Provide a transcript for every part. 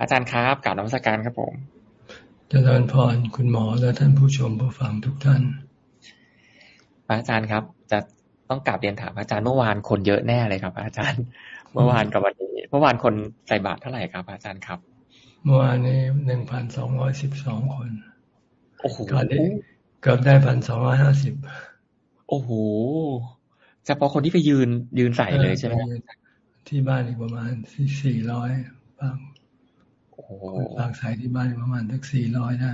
อาจารย์ครับกล่าวนมัสการครับผมเจริญพรคุณหมอและท่านผู้ชมผู้ฟังทุกท่านอาจารย์ครับ จะต้องกลับเรียนถามอาจารย์เมื่อวานคนเยอะแน่เลยครับ อาจารย์ เมื่อวานกับวันนี้ เมื่อวานคนใส่บาตรเท่าไหร่ครับ อาจารย์ครับ เมื่อวานนี้หนึ่งพันสองร้อยสิบสองคนโอ้โหก็ได้เกือบได้พันสองร้อยห้าสิบโอ้โหเฉพาะคนที่ไปยืนยืนใส่เลยใช่ไหมที่บ้านอีกประมาณสี่ร้อยบาง ฝากสายที่บ้านประมาณทักสี่ร้อยได้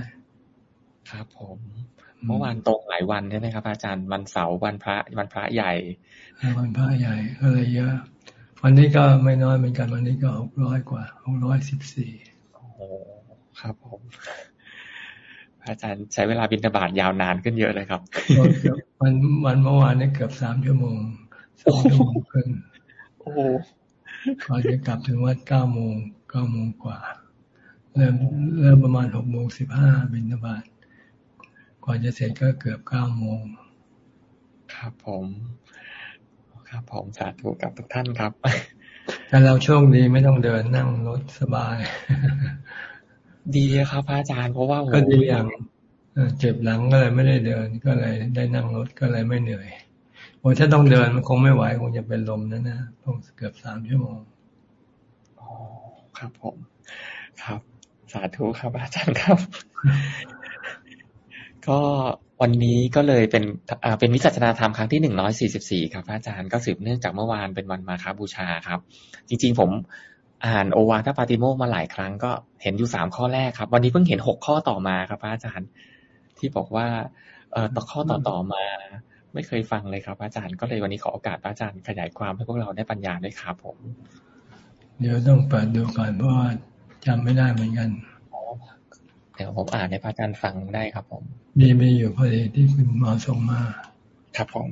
ครับผมเมื่อวานตรงหลายวันใช่ไหมครับ อาจารย์วันเสาร์วันพระวันพระใหญ่วันพระใหญ่ก็เลยเยอะ วันนี้ก็ไม่น้อยเหมือนกันวันนี้ก็หกร้อยกว่าหกร้อยสิบสี่โอ้ครับผมอาจารย์ใช้เวลาบินทบาทยาวนานขึ้นเยอะเลยครับวันวันเมื่อวานนี้เกือบสามชั่วโมงสองชั่วโมงครึ่งโอ้พอจะกลับถึงวัดเก้าโมงเก้าโมงกว่า เริ่มเริ่มประมาณหกโมงสิบห้าบินบาตกว่าจะเสร็จก็เกือบเก้าโมงครับผม ครับผมสาธุกับทุกท่านครับ แต่เราโชคดีไม่ต้องเดินนั่งรถสบาย ดีครับอาจารย์เพราะว่าก็ดีอย่างเจ็บหลังก็เลยไม่ได้เดินก็เลยได้นั่งรถก็เลยไม่เหนื่อยโอ้ถ้าต้องเดินมันคงไม่ไหวคงจะเป็นลมนะนะต้องเกือบสามชั่วโมงอ๋อครับผม ครับ สาธุครับ อาจารย์ครับ ก็วันนี้ก็เลยเป็นเป็นวิสัชนาธรรมครั้งที่หนึ่งร้อยสี่สิบสี่ครับอาจารย์ก็สืบเนื่องจากเมื่อวานเป็นวันมาคาบูชาครับ จริง ๆ ผมอ่านโอวาทปาติโมมาหลายครั้งก็เห็นอยู่สามข้อแรกครับ วันนี้เพิ่งเห็นหกข้อต่อมาครับอาจารย์ ที่บอกว่า เอ่อต่อข้อต่อต่อมา ไม่เคยฟังเลยครับอาจารย์ก็เลยวันนี้ขอโอกาสอาจารย์ขยายความให้พวกเราได้ปัญญาด้วยครับผม เดี๋ยวต้องเปิดดูก่อนเพราะว่า จำไม่ได้เหมือนกันเดี๋ยวผมอ่านให้พระอาจารย์ฟังได้ครับ ผม มีมีอยู่พอดีที่คุณหมอส่งมา ครับผม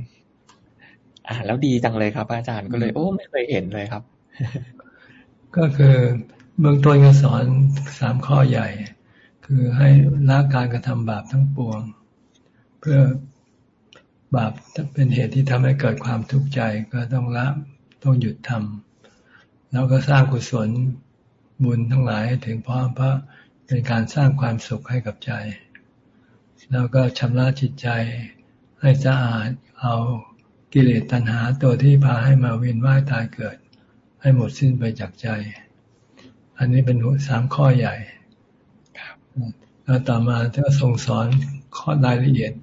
อ่านแล้วดีจังเลยครับ อาจารย์ก็เลย โอ้ไม่เคยเห็นเลยครับ ก็คือเบื้องต้นก็สอนสามข้อใหญ่ คือให้ละการกระทำบาปทั้งปวง เพื่อบาปเป็นเหตุที่ทำให้เกิดความทุกข์ใจก็ต้องละต้องหยุดทำแล้วก็สร้างกุศล บุญทั้งหลายให้ถึงพร้อมเพราะเป็นการสร้างความสุขให้กับใจ แล้วก็ชำระจิตใจให้สะอาดเอากิเลสตัณหาตัวที่พาให้มาเวียนว่ายตายเกิด ให้หมดสิ้นไปจากใจ อันนี้เป็นสามข้อใหญ่แล้วต่อมาก็ทรงสอนข้อรายละเอียด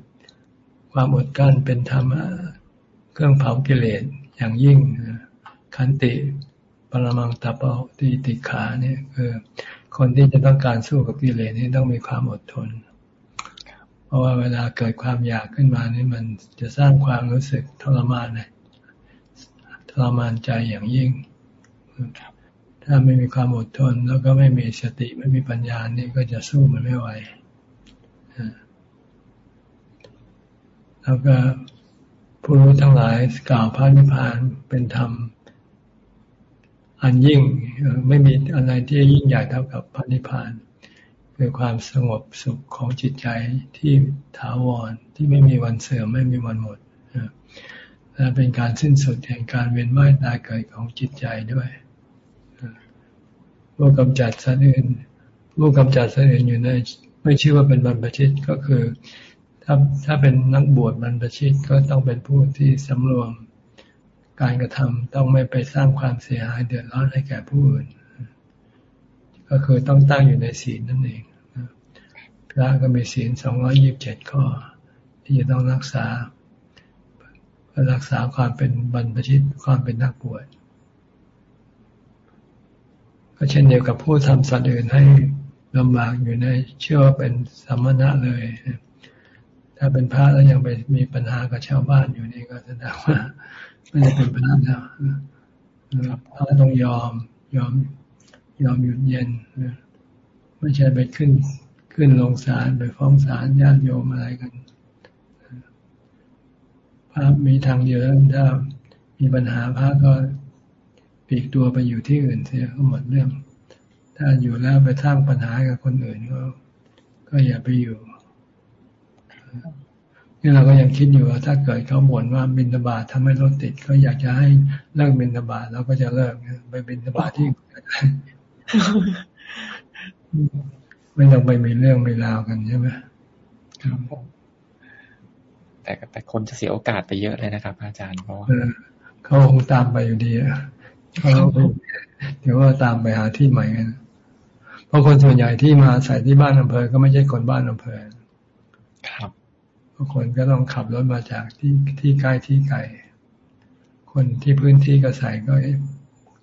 ความอดกั้นเป็นธรรมะเครื่องเผากิเลสอย่างยิ่งขันติ ปรมังตปติติขาเนี่ยคือคนที่จะต้องการสู้กับกิเลสนี่ต้องมีความอดทน เพราะว่าเวลาเกิดความอยากขึ้นมานี่มันจะสร้างความรู้สึกทรมานนะทรมานใจอย่างยิ่ง ถ้าไม่มีความอดทน แล้วก็ไม่มีสติไม่มีปัญญานี่ก็จะสู้มันไม่ไหวแล้วก็ผู้รู้ทั้งหลายกล่าวพระนิพพานเป็นธรรม อันยิ่งไม่มีอะไรที่ยิ่งใหญ่เท่ากับพระนิพพาน คือความสงบสุขของจิตใจที่ถาวรที่ไม่มีวันเสื่อมไม่มีวันหมดและเป็นการสิ้นสุดแห่งการเวียนว่ายตายเกิดของจิตใจด้วยผู้กำจัดสัตว์อื่นผู้กำจัดสัตว์อื่นอยู่ใน ไม่ชื่อว่าเป็นบรรพชิตก็คือ ถ้าถ้าเป็นนักบวชบรรพชิตก็ต้องเป็นผู้ที่สำรวม การกระทำต้องไม่ไปสร้างความเสียหายเดือดร้อนให้แก่ผู้อื่น ก็คือต้องตั้งอยู่ในศีลนั่นเองพระก็มีศีลสองร้อยิบเจ็ดข้อ ที่จะต้องรักษาเพื่อรักษาความเป็นบรรพชิตความเป็นนักบวชก็เช่นเดียวกับผู้ทำสัตว์อื่นให้ลำบากอยู่ในเชื่อว่าเป็นสมณะเลย ถ้าเป็นพระแล้วยังไปมีปัญหากับชาวบ้านอยู่นี่ก็แสดงว่า ไม่ได้เป็นพระแล้วพระต้องยอมยอมยอมหยุดเย็นไม่ใช่ไปขึ้น ขึ้นลงศาลไปฟ้องศาลญาติโยมอะไรกันพระมีทางเดียวถ้ามีปัญหาพระก็ปีกตัวไปอยู่ที่อื่นเสียก็หมดเรื่อง ถ้าอยู่แล้วไปสร้างปัญหากับคนอื่นก็ก็อย่าไปอยู่ นี่เราก็ยังคิดอยู่ว่าถ้าเกิดเขาบ่นว่าบินตบาททำให้รถติดเขาอยากจะให้เลิกบินตบาทเราก็จะเลิกไปบินตบาทที่ไม่ต้องไปมีเรื่องไม่ราวกันใช่ไหมครับแต่แต่คนจะเสียโอกาสไปเยอะเลยนะครับ อาจารย์เพราะเขาคงตามไปอยู่ดีเขาเดี๋ยวว่าตามไปหาที่ใหม่กันเพราะคนส่วนใหญ่ที่มาใส่ที่บ้านอำเภอ ก็ไม่ใช่คนบ้านอำเภอครับางคนก็ต้องขับรถมาจากที่ที่ใกล้ที่ไกล คนที่พื้นที่ก็ใส่ก็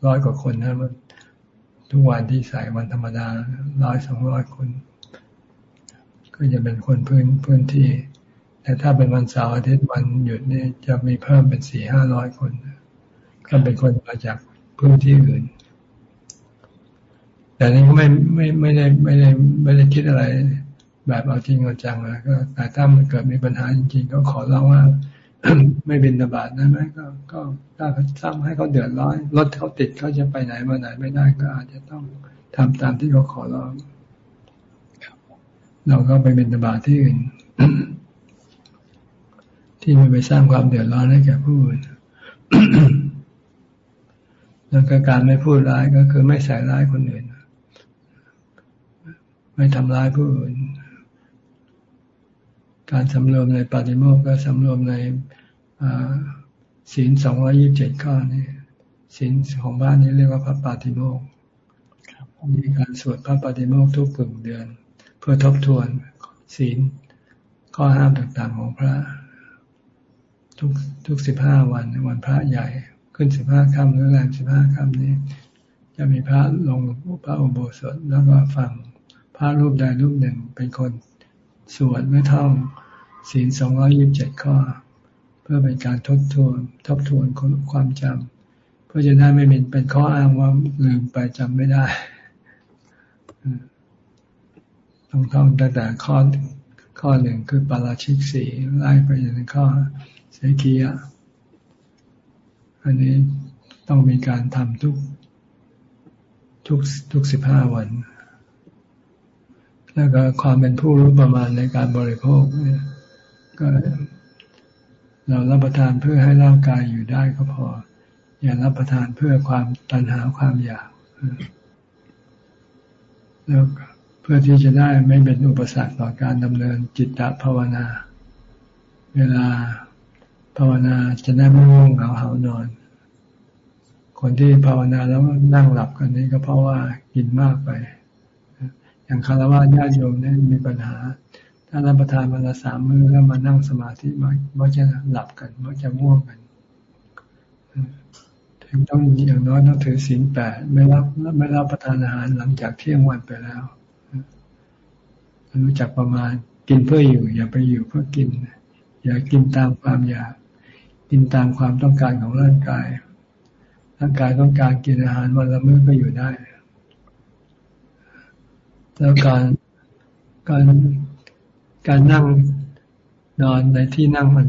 ร้อยกว่าคนนะมันทุกวันที่ใส่วันธรรมดาร้อยสองร้อยคน ก็จะเป็นคนพื้นพื้นที่ แต่ถ้าเป็นวันเสาร์อาทิตย์วันหยุดนี่จะมีเพิ่มเป็นสี่ห้าร้อยคน ก็เป็นคนมาจากพื้นที่อื่น แต่นี้ไม่ไม่ไม่ได้ไม่ได้ไม่ได้คิดอะไร แบบเอาจริงเอาจังนะก็แต่ถ้ามันเกิดมีปัญหาจริง ๆ ก็ขอร้องว่า ไม่บินบาตได้ไหมก็ก็ถ้าเขาทำให้เขาเดือดร้อนรถเขาติดเขาจะไปไหนมาไหนไม่ได้ก็อาจจะต้องทำตามที่เขาขอร้องเราก็ไปบินบาตที่อื่นที่ไม่ไปสร้างความเดือดร้อนให้แก่ผู้อื่นแล้วก็การไม่พูดร้ายก็คือไม่ใส่ร้ายคนอื่น ไม่ทำร้ายผู้อื่น การสำรวมในปฏิโมกข์ก็สำรวมในศีลสองร้อยิบเจ็ดข้อนี่ศีลของบ้านนี้เรียกว่าพระปฏิโมกข์มีการสวดพระปฏิโมกข์ทุกกึ่งเดือน เพื่อทบทวนศีลข้อห้ามต่างๆของพระ ทุกทุกสิบห้าวันวันพระใหญ่ขึ้นสิบห้าค่ำหรือแรงสิบห้าค่ำนี้ จะมีพระลงพระอุโบสถแล้วก็ฟังพระรูปใดรูปหนึ่งเป็นคน สวดไม่ท่องศีลสองร้อยิบเจ็ดข้อ เพื่อเป็นการทบทวนทบทวนความจำเพื่อจะได้ไม่เป็นเป็นข้ออ้างว่าลืมไปจำไม่ได้ต้องท่องตั้งแต่ข้อข้อหนึ่งคือปาราชิกสีไล่ไปจนถึงข้อเสกียะอันนี้ต้องมีการทำทุกทุกทุกสิบห้าวัน แล้วก็ความเป็นผู้รู้ประมาณในการบริโภคเนี่ยก็เรารับประทานเพื่อให้ร่างกายอยู่ได้ก็พอ อย่ารับประทานเพื่อความตัณหาความอยากแล้วเพื่อที่จะได้ไม่เป็นอุปสรรคต่อการดำเนินจิตตภาวนา เวลาภาวนาจะได้ไม่ง่วงเหงาเหานอน คนที่ภาวนาแล้วนั่งหลับกันนี้ก็เพราะว่ากินมากไป อย่างคารวะญาติโยมเนี่ยมีปัญหา ถ้ารับประทานวันละสามมื้อแล้วมานั่งสมาธิมักจะหลับกันมักจะง่วงกันถึงต้องอย่างน้อยต้องถือศีลแปดไม่รับไม่รับประทานอาหารหลังจากเที่ยงวันไปแล้วรู้จักประมาณกินเพื่ออยู่ อย่าไปอยู่เพื่อกิน อย่ากินตามความอยาก กินตามความต้องการของร่างกาย ร่างกายต้องการกินอาหารวันละมื้อก็อยู่ได้ แล้วการการการนั่งนอนในที่นั่งมัน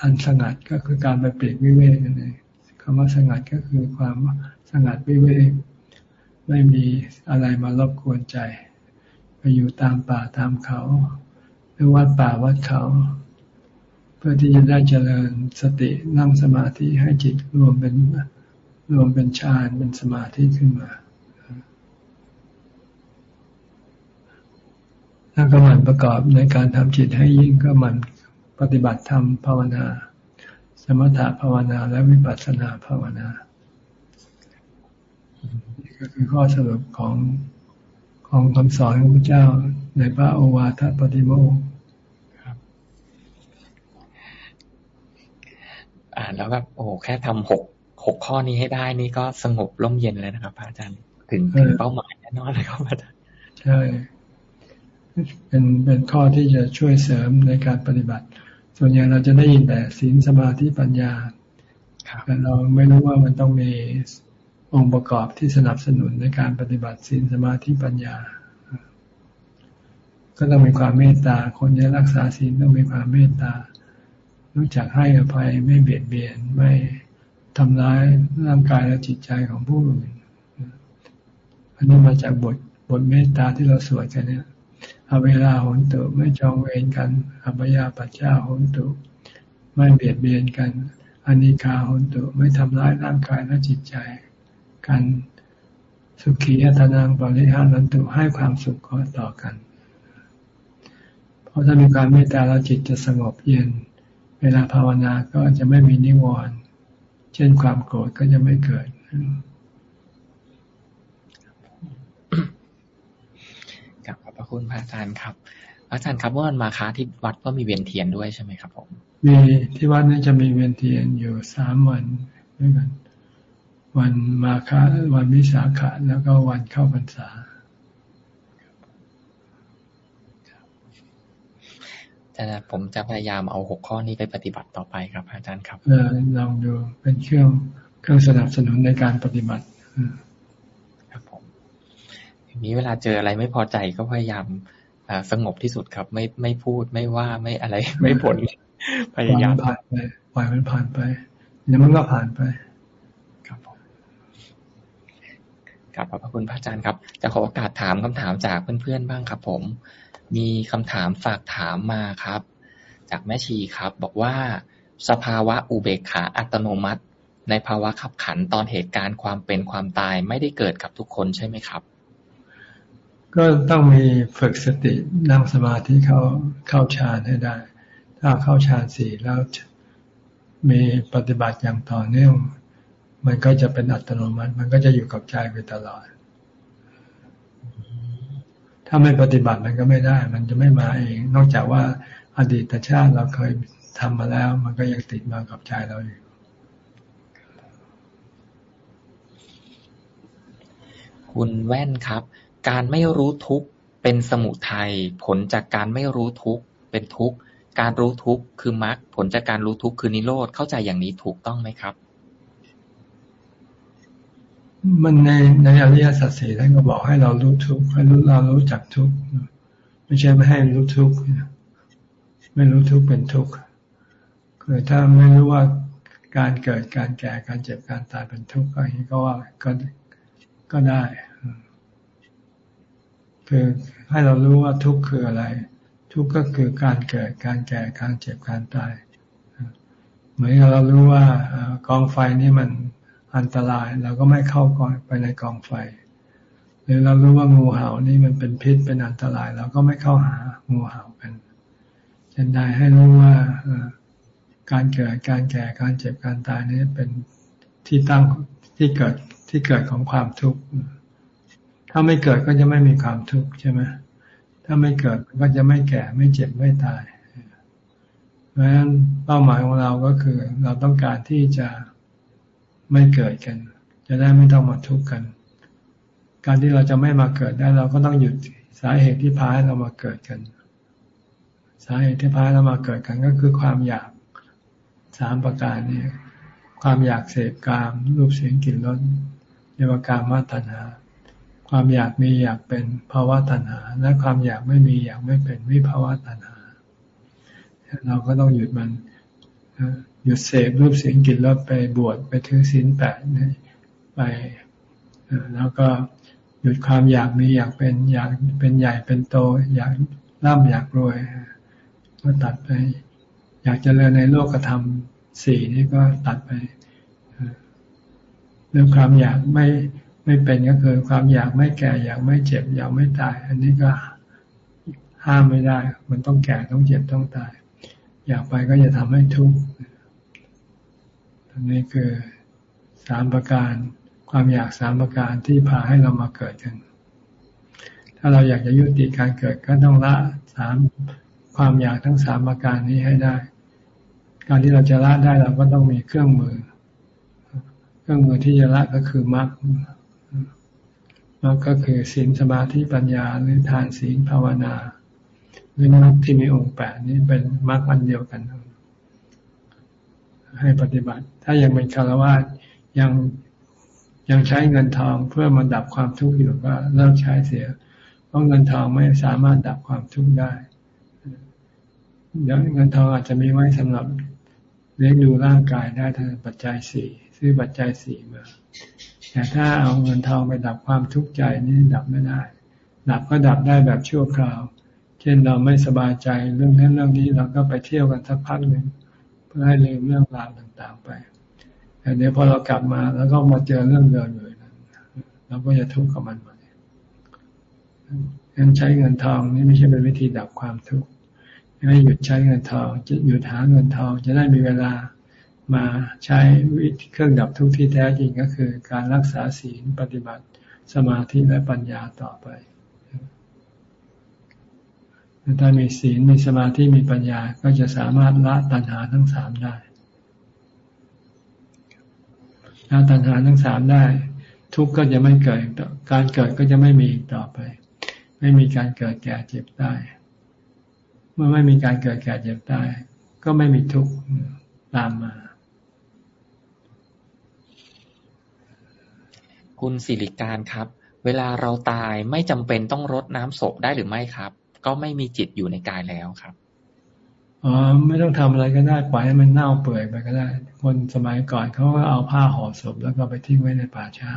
อันสงัดก็คือการไปเปลี่ยนวิเวกนั่นเองคำว่าสงัดก็คือความสงัดวิเวกไม่มีอะไรมารบกวนใจ ไปอยู่ตามป่าตามเขา หรือวัดป่าวัดเขา เพื่อที่จะได้เจริญสตินั่งสมาธิให้จิตรวมเป็นรวมเป็นฌานเป็นสมาธิขึ้นมา แล้วก็มันประกอบในการทำจิตให้ยิ่งก็มันปฏิบัติธรรมภาวนา สมถะภาวนาและวิปัสสนาภาวนานี่ก็คือข้อสรุปของของคำสอนของพระเจ้าในพระโอวาทปฏิโมกข์อ่านแล้วแบบโอ้แค่ทำหกหกข้อนี้ให้ได้นี่ก็สงบร่มเย็นเลยนะครับ พระอาจารย์ถึงถึงเป้าหมายแน่นอนเลยครับอาจารย์ใช่ เป็นเป็นข้อที่จะช่วยเสริมในการปฏิบัติ ส่วนใหญ่เราจะได้ยินแต่ศีลสมาธิปัญญาแต่เราไม่รู้ว่ามันต้องมีองค์ประกอบที่สนับสนุนในการปฏิบัติศีลสมาธิปัญญา ก็ต้องมีความเมตตา คนจะรักษาศีลต้องมีความเมตตา รู้จักให้อภัยไม่เบียดเบียนไม่ทำร้ายร่างกายและจิตใจของผู้อื่นอันนี้มาจากบทบทเมตตาที่เราสวดกันเนี่ยเอาเวลาหนตุไม่จองเวรกันอัปยาปัจจาหนตุไม่เบียดเบียนกันอานิคาหนตุไม่ทำร้ายร่างกายและจิตใจ กันสุขีอัตนังบริหารันตุให้ความสุขต่อกัน เพราะถ้ามีความเมตตาแล้วจิตจะสงบเย็น เวลาภาวนาก็จะไม่มีนิวรณ์เช่นความโกรธก็จะไม่เกิดกับขอบพระ คุณพระอาจารย์ครับ อาจารย์ครับว่าวันมาค้าที่วัดก็มีเวียนเทียนด้วยใช่ไหมครับผมมีที่วัดนี้จะมีเวียนเทียนอยู่สามวันด้วยกัน วันมาค้าวันวิสาขะแล้วก็วันเข้าพรรษาจะผมจะพยายามเอาหกข้อนี้ไปปฏิบัติต่อไปครับ อาจารย์ครับเออลองดูเป็นเครื่องเครื่องสนับสนุนในการปฏิบัติครับผม มีเวลาเจออะไรไม่พอใจก็พยายามสงบที่สุดครับ ไม่ไม่พูดไม่ว่าไม่อะไร ไม่ผลพยายามผ่านไปปล่อยมันผ่านไปเดี๋ยวมันก็ผ่านไปครับผมกลับขอบพระคุณพระอาจารย์ครับ จะขอโอกาสถามคำถามจากเพื่อนๆบ้างครับ ผม มีคำถามฝากถามมาครับ จากแม่ชีครับ บอกว่าสภาวะอุเบกขาอัตโนมัติ ในภาวะขับขันตอนเหตุการณ์ความเป็นความตายไม่ได้เกิดกับทุกคนใช่ไหมครับ ก็ต้องมีฝึกสตินั่งสมาธิเข้าเข้าฌานให้ได้ ถ้าเข้าฌานสี่แล้วมีปฏิบัติอย่างต่อเนื่องมันก็จะเป็นอัตโนมัติ มันก็จะอยู่กับใจไปตลอด ถ้าไม่ปฏิบัติมันก็ไม่ได้ มันจะไม่มาเอง นอกจากว่าอดีตชาติเราเคยทำมาแล้ว มันก็ยังติดมากับใจเราอยู่คุณแว่นครับ การไม่รู้ทุกข์เป็นสมุทัย ผลจากการไม่รู้ทุกข์เป็นทุกข์ การรู้ทุกข์คือมรรค ผลจากการรู้ทุกข์คือนิโรธ เข้าใจอย่างนี้ถูกต้องไหมครับ มันในในอริยสัจสี่ท่านก็บอกให้เรารู้ทุกข์ให้รู้เรารู้จักทุกข์ไม่ใช่ไม่ให้รู้ทุกข์ไม่รู้ทุกข์เป็นทุกข์คือถ้าไม่รู้ว่าการเกิดการแก่การเจ็บการตายเป็นทุกข์ก็อย่างนี้ก็ว่าก็ก็ได้ คือให้เรารู้ว่าทุกข์คืออะไร ทุกข์ก็คือการเกิดการแก่การเจ็บการตายเหมือนเรารู้ว่ากองไฟนี่มันอันตรายเราก็ไม่เข้ากองไปในกองไฟ หรือเรารู้ว่างูเห่านี่มันเป็นพิษเป็นอันตราย เราก็ไม่เข้าหางูเห่ากันฉันไดให้รู้ว่าการเกิดการแก่การเจ็บการตายนี่เป็นที่ตั้งที่เกิดที่เกิดของความทุกข์ ถ้าไม่เกิดก็จะไม่มีความทุกข์ใช่ไหมถ้าไม่เกิดก็จะไม่แก่ไม่เจ็บไม่ตายเพราะฉะนั้นเป้าหมายของเราก็คือ เราต้องการที่จะไม่เกิดกัน จะได้ไม่ต้องมาทุกข์กัน การที่เราจะไม่มาเกิดได้ เราก็ต้องหยุดสาเหตุที่พาให้เรามาเกิดกัน สาเหตุที่พาให้เรามาเกิดกันก็คือความอยากสามประการนี้ความอยากเสพกามรูปเสียงกลิ่นรสเรียกว่ากามมาตัณหา ความอยากมีอยากเป็นภาวะตัณหา และความอยากไม่มีอยากไม่เป็นวิภาวะตัณหา เราก็ต้องหยุดมันหยุดเสพรูปเสียงกลิ่นรสไปบวชไปถือศีลแปดไปแล้วก็หยุดความอยากมีอยากเป็นอยากเป็นใหญ่เป็นโต อยากร่ำอยากรวยก็ตัดไป อยากจเจริญในโลกธรรมสี่นี่ก็ตัดไปเรื่องความอยากไม่ ไม่เป็นก็คือความอยากไม่แก่อยากไม่เจ็บอยากไม่ตาย อันนี้ก็ห้ามไม่ได้ มันต้องแก่ต้องเจ็บต้องตาย อยากไปก็จะทำให้ทุกข์อันนี้คือสามประการ ความอยากสามประการที่พาให้เรามาเกิดกัน ถ้าเราอยากจะยุติการเกิดก็ต้องละสามความอยากทั้งสามประการนี้ให้ได้ การที่เราจะละได้เราก็ต้องมีเครื่องมือ เครื่องมือที่จะละก็คือมรรค มรรคก็คือศีลสมาธิปัญญาหรือทานศีลภาวนาหรือมรรคที่มีองค์แปดนี้เป็นมรรคอันเดียวกัน ให้ปฏิบัติ ถ้ายังเป็นคารวะยังยังใช้เงินทองเพื่อมาดับความทุกข์อยู่ก็เลิกใช้เสีย เพราะเงินทองไม่สามารถดับความทุกข์ได้เดี๋ยวเงินทองอาจจะมีไว้สำหรับเลี้ยงดูร่างกายได้ทางปัจจัยสี่ซื้อปัจจัยสี่มา แต่ถ้าเอาเงินทองไปดับความทุกข์ใจนี่ดับไม่ได้ ดับก็ดับได้แบบชั่วคราว เช่นเราไม่สบายใจเรื่องนั้นเรื่องนี้เราก็ไปเที่ยวกันสักพักหนึ่งเพื่อให้ลืมเรื่องราวต่างๆไปแต่เดี๋ยวพอเรากลับมาแล้วก็มาเจอเรื่องเดิมอยู่นั้นเราก็จะทุกข์กับมันใหม่งั้นใช้เงินทองนี่ไม่ใช่เป็นวิธีดับความทุกข์ให้หยุดใช้เงินทองจะหยุดหาเงินทองจะได้มีเวลา มาใช้วิธีเครื่องดับทุกข์ที่แท้จริงก็คือการรักษาศีลปฏิบัติสมาธิและปัญญาต่อไป ถ้ามีศีลมีสมาธิมีปัญญาก็จะสามารถละตัณหาทั้งสามได้ละตัณหาทั้งสามได้ ทุกข์ก็จะไม่เกิดการเกิดก็จะไม่มีต่อไป ไม่มีการเกิดแก่เจ็บตายเมื่อไม่มีการเกิดแก่เจ็บตายก็ไม่มีทุกข์ตามมา คุณสิริการครับ เวลาเราตายไม่จำเป็นต้องรดน้ำศพได้หรือไม่ครับ ก็ไม่มีจิตอยู่ในกายแล้วครับอ๋อไม่ต้องทำอะไรก็ได้ปล่อยให้มันเน่าเปื่อยไปก็ได้ คนสมัยก่อนเขาก็เอาผ้าห่อศพแล้วก็ไปทิ้งไว้ในป่าช้า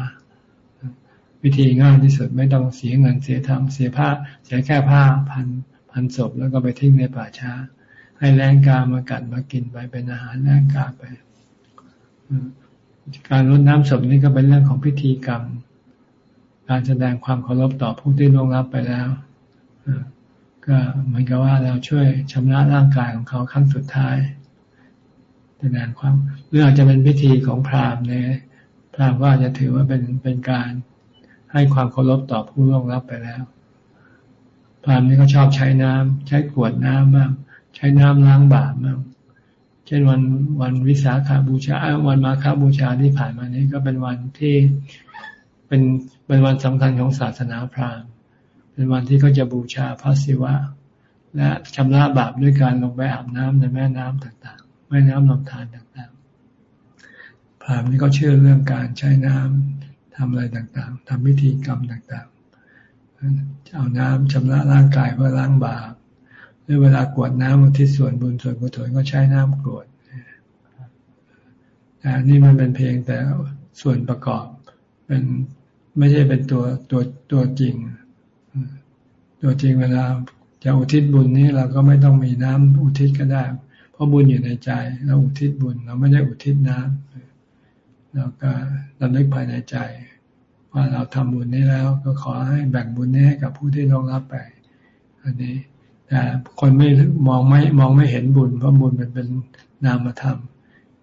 วิธีง่ายที่สุดไม่ต้องเสียเงินเสียทางเสียผ้า เสียแค่ผ้าพันพันศพแล้วก็ไปทิ้งในป่าช้า ให้แรงกามากัดมากินไปเป็นอาหารแรงกาไป การรดน้ำศพนี่ก็เป็นเรื่องของพิธีกรรม การแสดงความเคารพต่อผู้ที่ล่วงลับไปแล้วก็เหมือนกับว่าเราช่วยชำระร่างกายของเขาครั้งสุดท้ายแสดงความหรืออาจจะเป็นพิธีของพราหมณ์เนี่ยพราหมณ์ว่าจะถือว่าเป็นเป็นการให้ความเคารพต่อผู้ล่วงลับไปแล้ว พราหมณ์นี่ก็ชอบใช้น้ำใช้ขวดน้ำบ้างใช้น้ำล้างบาปบ้าง เช่นวันวันวิสาขาบูชาวันมาฆบูชาที่ผ่านมานี้ก็เป็นวันที่เป็นเป็นวันสำคัญของศาสนาพราหมณ์ เป็นวันที่เขาจะบูชาพระศิวะ และชำระบาปด้วยการลงไปอาบน้ำในแม่น้ำต่างๆ แม่น้ำลำธารต่างๆ พราหมณ์นี่เขาเชื่อเรื่องการใช้น้ำทำอะไรต่างๆทำพิธีกรรมต่างๆ เอาน้ำชำระร่างกายเพื่อล้างบาป หรือเวลากวดน้ำอุทิศส่วนบุญส่วนกุศลก็ใช้น้ำกรวดแต่นี่มันเป็นเพียงแต่ส่วนประกอบ เป็นไม่ใช่เป็นตัวตัวตัวจริง ตัวจริงเวลาจะอุทิศบุญนี้เราก็ไม่ต้องมีน้ำอุทิศก็ได้ เพราะบุญอยู่ในใจ เราอุทิศบุญ เราไม่ได้อุทิศน้ำเราก็ระลึกภายในใจ ว่าเราทำบุญนี้แล้ว ก็ขอให้แบ่งบุญนี้ให้กับผู้ที่ร่วงรับไป อันนี้ แต่คนไม่มองไม่มองไม่เห็นบุญ เพราะบุญมันเป็นนามธรรม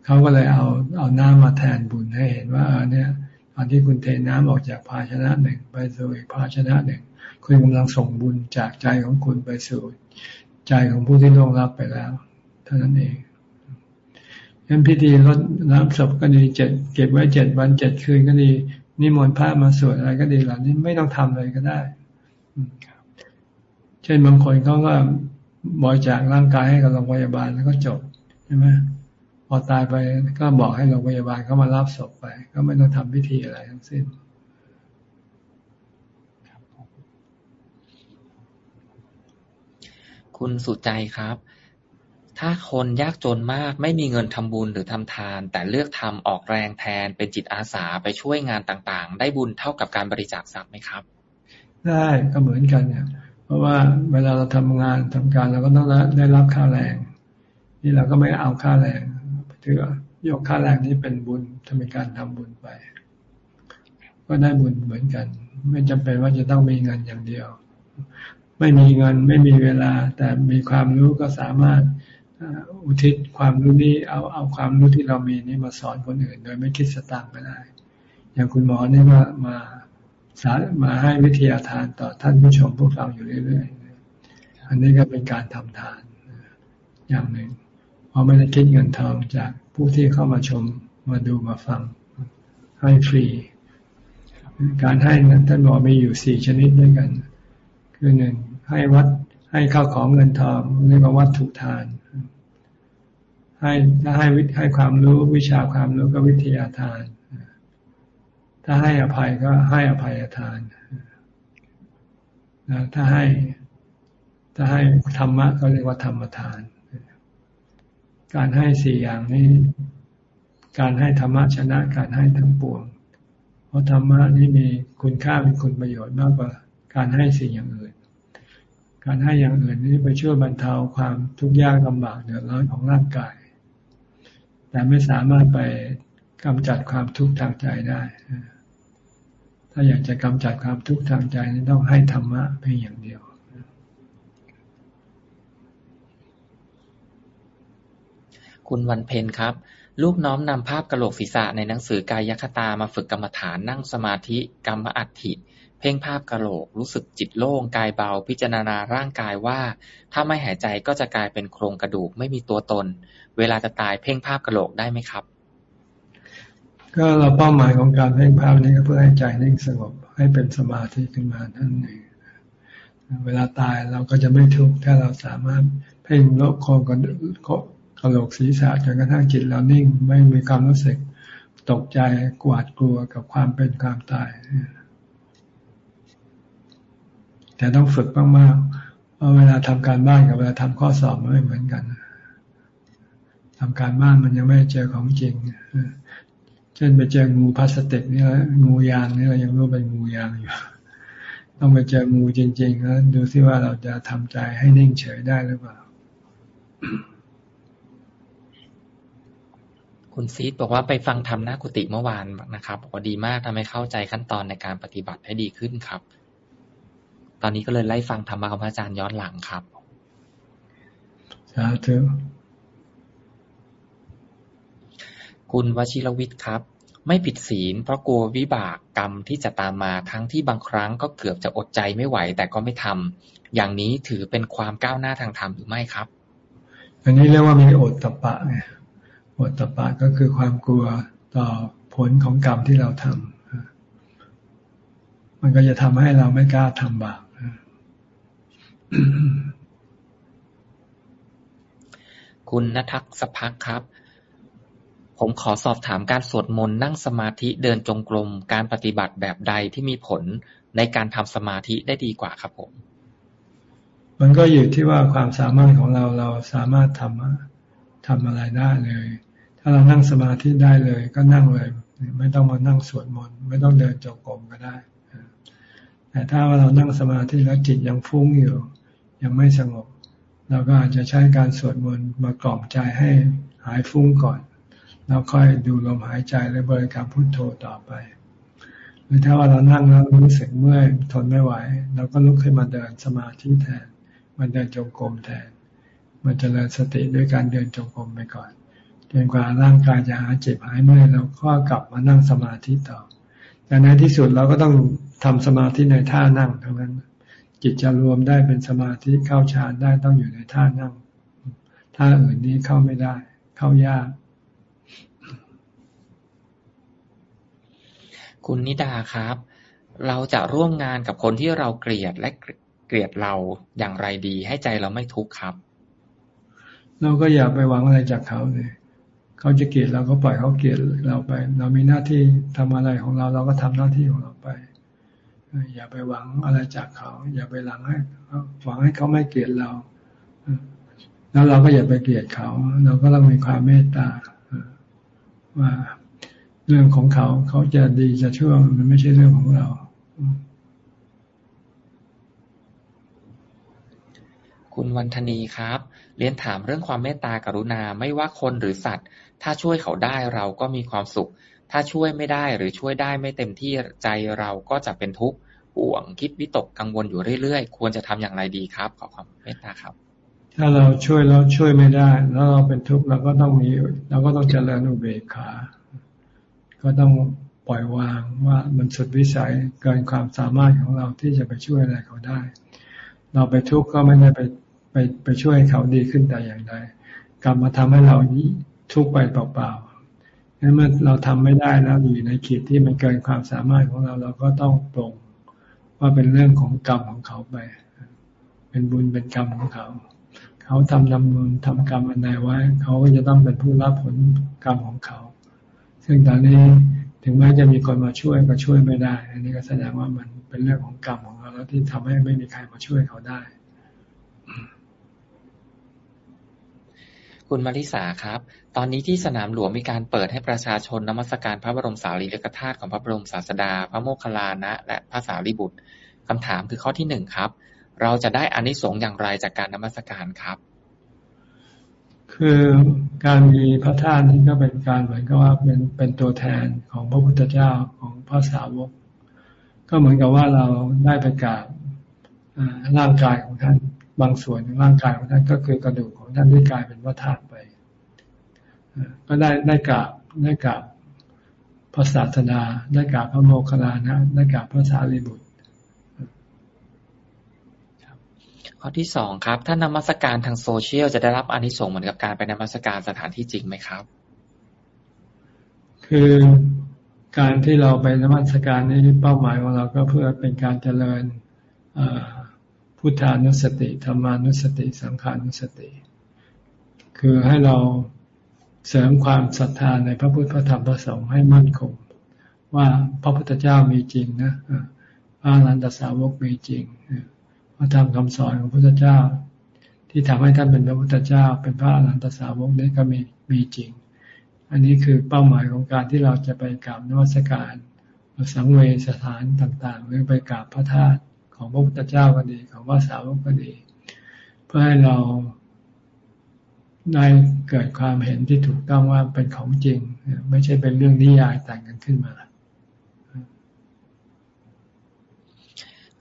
เขาก็เลยเอาเอาน้ำมาแทนบุญให้เห็นว่าเนี่ยตอนที่คุณเทน้ำออกจากภาชนะหนึ่ง ไปสู่อีกภาชนะหนึ่ง คุณกำลังส่งบุญจากใจของคุณไปสู่ใจของผู้ที่ล่วงรับไปแล้วเท่านั้นเองงั้นพิธีรดน้ำศพก็ดีเจ็ดเก็บไว้เจ็ดวันเจ็ดคืนก็ดีนิมนต์พระมาสวดอะไรก็ดีเหล่านี้ไม่ต้องทำเลยก็ได้ ช่นบางคนเขาก็บริจาคร่างกายให้กับโรงพยาบาลแล้วก็จบใช่ไหมพอตายไปก็บอกให้โรงพยาบาลเขามารับศพไป ก็ไม่ต้องทำพิธีอะไรทั้งสิ้นคุณสุใจครับ ถ้าคนยากจนมากไม่มีเงินทำบุญหรือทำทาน แต่เลือกทำออกแรงแทนเป็นจิตอาสาไปช่วยงานต่างๆ ได้บุญเท่ากับการบริจาคทรัพย์ไหมครับ ได้ก็เหมือนกันเนี่ยเพ ราะว่าเวลาเราทำงานทำการเราก็ต้องได้รับค่าแรง นี่เราก็ไม่เอาค่าแรงถือยกค่าแรงนี้เป็นบุญทำเป็นการทำบุญไป ก็ได้บุญเหมือนกัน ไม่จำเป็นว่าจะต้องมีเงินอย่างเดียว ไม่มีเงินไม่มีเวลา แต่มีความรู้ก็สามารถอุทิศความรู้นี้เอาเอาความรู้ที่เรามีนี้มาสอนคนอื่น โดยไม่คิดสตางค์ก็ได้ อย่างคุณหมอนี่มามา สามาให้วิทยาทานต่อท่านผู้ชมผู้ฟังอยู่เรื่อยๆ อันนี้ก็เป็นการทำทานอย่างหนึ่ง เพราะไม่ได้คิดเงินทองจากผู้ที่เข้ามาชมมาดูมาฟังให้ฟรี การให้นั้นท่านบอกมีอยู่สี่ชนิดด้วยกัน คือหนึ่งให้วัดให้ข้าวของเงินทองเรียกว่าวัตถุทาน ให้ถ้าให้วิให้ความรู้วิชาความรู้ก็วิทยาทาน ถ้าให้อภัยก็ให้อภัยทานนะถ้าให้ถ้าให้ธรรมะก็เรียกว่าธรรมทาน การให้สี่อย่างนี้ การให้ธรรมะชนะการให้ทั้งปวง เพราะธรรมะนี้มีคุณค่ามีคุณประโยชน์มากกว่า การให้สิ่งอย่างอื่น การให้อย่างอื่นนี้ไปช่วยบรรเทาความทุกข์ยากลำบากเดือดร้อนของร่างกาย แต่ไม่สามารถไปกำจัดความทุกข์ทางใจได้ ถ้าอยากจะกำจัดความทุกข์ทางใจนี่ต้องให้ธรรมะเพียงอย่างเดียวคุณวันเพ็ญครับ ลูกน้อมนำภาพกระโหลกศีรษะในหนังสือกายคตามาฝึกกรรมฐานนั่งสมาธิกรรมอัตถิเพ่งภาพกระโหลกรู้สึกจิตโล่งกายเบา พิจารณาร่างกายว่า ถ้าไม่หายใจก็จะกลายเป็นโครงกระดูกไม่มีตัวตน เวลาจะตายเพ่งภาพกระโหลกได้ไหมครับ ก็เราเป้าหมายของการเพ่งภาพนี้ก็เพื่อให้ใจนิ่งสงบ ให้เป็นสมาธิขึ้นมาท่านเองเวลาตายเราก็จะไม่ทุกข์ถ้าเราสามารถเพ่งโลกโครงกระโหลกศีรษะจนกระทั่งจิตเรานิ่งไม่มีความรู้สึกตกใจกวาดกลัวกับความเป็นความตาย แต่ต้องฝึกมากๆเพราะเวลาทำการบ้านกับเวลาทำข้อสอบมันไม่เหมือนกันทำการบ้านมันยังไม่เจอของจริงเช่นไปเจองูพลาสติกนี่แล้วงูยางนี่เรายังรู้เป็นงูยางอยู่ ต้องไปเจองูจริงๆแล้วดูซิว่าเราจะทำใจให้นิ่งเฉยได้หรือเปล่า คุณซีดบอกว่าไปฟังธรรมหน้ากุฏิเมื่อวานนะครับบอกว่าดีมากทำให้เข้าใจขั้นตอนในการปฏิบัติให้ดีขึ้นครับ ตอนนี้ก็เลยไล่ฟังธรรมะของพระอาจารย์ย้อนหลังครับสาธุคุณวชิรวิทย์ครับ ไม่ผิดศีล เพราะกลัววิบากกรรมที่จะตามมาทั้งที่บางครั้งก็เกือบจะอดใจไม่ไหว แต่ก็ไม่ทำอย่างนี้ถือเป็นความก้าวหน้าทางธรรมหรือไม่ครับ อันนี้เรียกว่ามีโอตตะปะไงโอตตะปะก็คือความกลัวต่อผลของกรรมที่เราทำมันก็จะทำให้เราไม่กล้าทำบาปคุณนทักษพักครับ ผมขอสอบถามการสวดมนต์ นั่งสมาธิ เดินจงกรม การปฏิบัติแบบใดที่มีผลในการทำสมาธิได้ดีกว่าครับผม มันก็อยู่ที่ว่าความสามารถของเราเราสามารถทำทำอะไรได้เลย ถ้าเรานั่งสมาธิได้เลย ก็นั่งเลย ไม่ต้องมานั่งสวดมนต์ไม่ต้องเดินจงกรมก็ได้ แต่ถ้าว่าเรานั่งสมาธิแล้วจิตยังฟุ้งอยู่ ยังไม่สงบเราก็อาจจะใช้การสวดมนต์มากล่อมใจให้หายฟุ้งก่อน แล้วค่อยดูลมหายใจและบริกรรมพุทโธต่อไป หรือถ้าว่าเรานั่งแล้วรู้สึกเมื่อยทนไม่ไหวเราก็ลุกขึ้นมาเดินสมาธิแทนมันเดินจงกรมแทน มันจะเริญสติด้วยการเดินจงกรมไปก่อนจนกว่าร่างกายจะหาเจ็บหายเมื่อยเราก็กลับมานั่งสมาธิต่อแต่ในที่สุดเราก็ต้องทำสมาธิในท่านั่งเท่านั้น จิตจะรวมได้เป็นสมาธิเข้าฌานได้ต้องอยู่ในท่านั่งท่าอื่นนี้เข้าไม่ได้ เข้ายาก คุณนิดาครับ เราจะร่วมงานกับคนที่เราเกลียดและเกลียดเราอย่างไรดี ให้ใจเราไม่ทุกข์ครับ เราก็อย่าไปหวังอะไรจากเขาเลยเขาจะเกลียดเราก็ปล่อยเขาเกลียดเราไป เรามีหน้าที่ทำอะไรของเราเราก็ทำหน้าที่ของเราไปอย่าไปหวังอะไรจากเขา อย่าไปหลังให้หวังให้เขาไม่เกลียดเราแล้วเราก็อย่าไปเกลียดเขา เราก็ต้องมีความเมตตาว่า เรื่องของเขา เขาจะดีจะชั่วมันไม่ใช่เรื่องของเราคุณวันธนีครับ เรียนถามเรื่องความเมตตากรุณาไม่ว่าคนหรือสัตว์ ถ้าช่วยเขาได้เราก็มีความสุข ถ้าช่วยไม่ได้หรือช่วยได้ไม่เต็มที่ใจเราก็จะเป็นทุกข์ห่วงคิดวิตกกังวลอยู่เรื่อยๆ ควรจะทำอย่างไรดีครับ ขอความเมตตาครับ ถ้าเราช่วยแล้วช่วยไม่ได้ แล้วเราเป็นทุกข์เราก็ต้องมีเราก็ต้องเจริญอุเบกขา ก็ต้องปล่อยวางว่ามันสุดวิสัยเกินความสามารถของเราที่จะไปช่วยอะไรเขาได้ เราไปทุกข์ก็ไม่ได้ไปไปไปช่วยเขาดีขึ้นแต่อย่างใดกลับมาทำให้เราทุกข์ไปเปล่าๆนั้นเมื่อเราทำไม่ได้แล้วอยู่ในขีดที่มันเกินความสามารถของเรา เราก็ต้องปรงว่าเป็นเรื่องของกรรมของเขาไป เป็นบุญเป็นกรรมของเขา เขาทำนำบุญทำกรรมอันใดไว้ เขาก็จะต้องเป็นผู้รับผลกรรมของเขา ซึ่งตอนนี้ถึงแม้จะมีคนมาช่วยก็ช่วยไม่ได้ อันนี้ก็แสดงว่ามันเป็นเรื่องของกรรมของเราแล้วที่ทำให้ไม่มีใครมาช่วยเขาได้ คุณมาริสาครับ ตอนนี้ที่สนามหลวงมีการเปิดให้ประชาชนนมัสการพระบรมสารีริกธาตุของพระบรมศาสดา พระโมคคัลลานะ และพระสารีบุตรคำถามคือข้อที่หนึ่งครับ เราจะได้อานิสงส์อย่างไรจากการนมัสการครับ คือการมีพระธาตุนี้ก็เป็นการเหมือนกับว่าเป็นเป็นตัวแทนของพระพุทธเจ้าของพระสาวก ก็เหมือนกับว่าเราได้ไปกราบร่างกายของท่านบางส่วนของร่างกายของท่านก็คือกระดูกของท่านที่กลายเป็นวัฏฏะไปก็ได้ได้กราบได้กราบพระศาสดาได้กราบพระโมคคัลลานะได้กราบพระสารีบุตร ข้อที่สองครับ ถ้านมัสการทางโซเชียลจะได้รับอานิสงส์เหมือนกับการไปนมัสการสถานที่จริงไหมครับ คือการที่เราไปนมัสการนี่เป้าหมายของเราก็เพื่อเป็นการเจริญพุทธานุสติธรรมานุสติสังขานุสติ คือให้เราเสริมความศรัทธาในพระพุทธพระธรรมพระสงฆ์ให้มั่นคง ว่าพระพุทธเจ้ามีจริงนะพระอรหันตสาวกมีจริง ระธรรมคำสอนของพระพุทธเจ้า ที่ทำให้ท่านเป็นพระพุทธเจ้า เป็นพระอรหันตสาวกนี้ก็มีมีจริง อันนี้คือเป้าหมายของการที่เราจะไปกราบนวัสการสังเวชสถานต่างๆ หรือไปกราบพระธาตุของพระพุทธเจ้าก็ดี ของพระสาวกก็ดี เพื่อให้เราได้เกิดความเห็นที่ถูกต้องว่าเป็นของจริง ไม่ใช่เป็นเรื่องนิยายแต่งกันขึ้นมา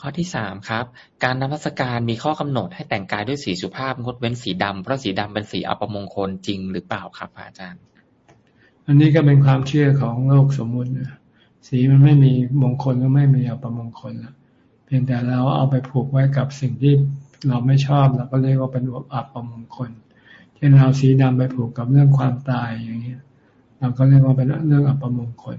ข้อที่สามครับ การนมัสการมีข้อกำหนดให้แต่งกายด้วยสีสุภาพงดเว้นสีดำเพราะสีดำเป็นสีอัปมงคลจริงหรือเปล่าครับอาจารย์ อันนี้ก็เป็นความเชื่อของโลกสมมุติสีมันไม่มีมงคลก็ไม่มีอัปมงคลละเพียงแต่เราเอาไปผูกไว้กับสิ่งที่เราไม่ชอบเราก็เรียกว่าเป็นอัปมงคลเช่นเราสีดำไปผูกกับเรื่องความตายอย่างนี้ยเราก็เรียกว่าเป็นเรื่องอัปมงคล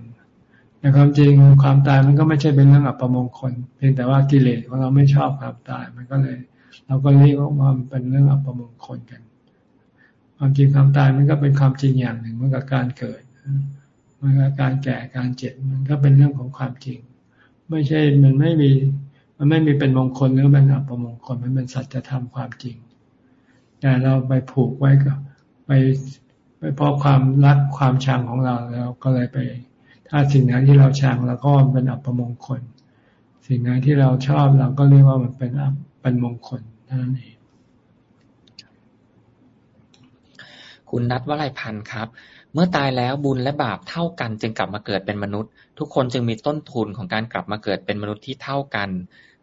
แต่ความจริงความตายมันก็ไม่ใช่เป็นเรื่องอัปมงคล เพียงแต่ว่ากิเลสของเราไม่ชอบความตายมันก็เลย เราก็เรียกว่ามันเป็นเรื่องอัปมงคลกัน ความจริงความตายมันก็เป็นความจริงอย่างหนึ่งเมื่อกับการเกิดเมื่อกับการแก่การเจ็บมันก็เป็นเรื่องของความจริง ไม่ใช่มันไม่มี มันไม่มีเป็นมงคลหรือเป็นอัปมงคลมันเป็นสัจธรรมความจริง แต่เราไปผูกไว้กับไปไปเพราะความรักความชังของเราแล้วก็เลยไป ถ้าสิ่งไหนที่เราชังเราก็เป็นอัปมงคล สิ่งไหนที่เราชอบเราก็เรียกว่ามันเป็นอัปเป็นมงคลเท่านั้นเองคุณนัทวลัยพันธ์ครับ เมื่อตายแล้วบุญและบาปเท่ากัน จึงกลับมาเกิดเป็นมนุษย์ ทุกคนจึงมีต้นทุนของการกลับมาเกิดเป็นมนุษย์ที่เท่ากัน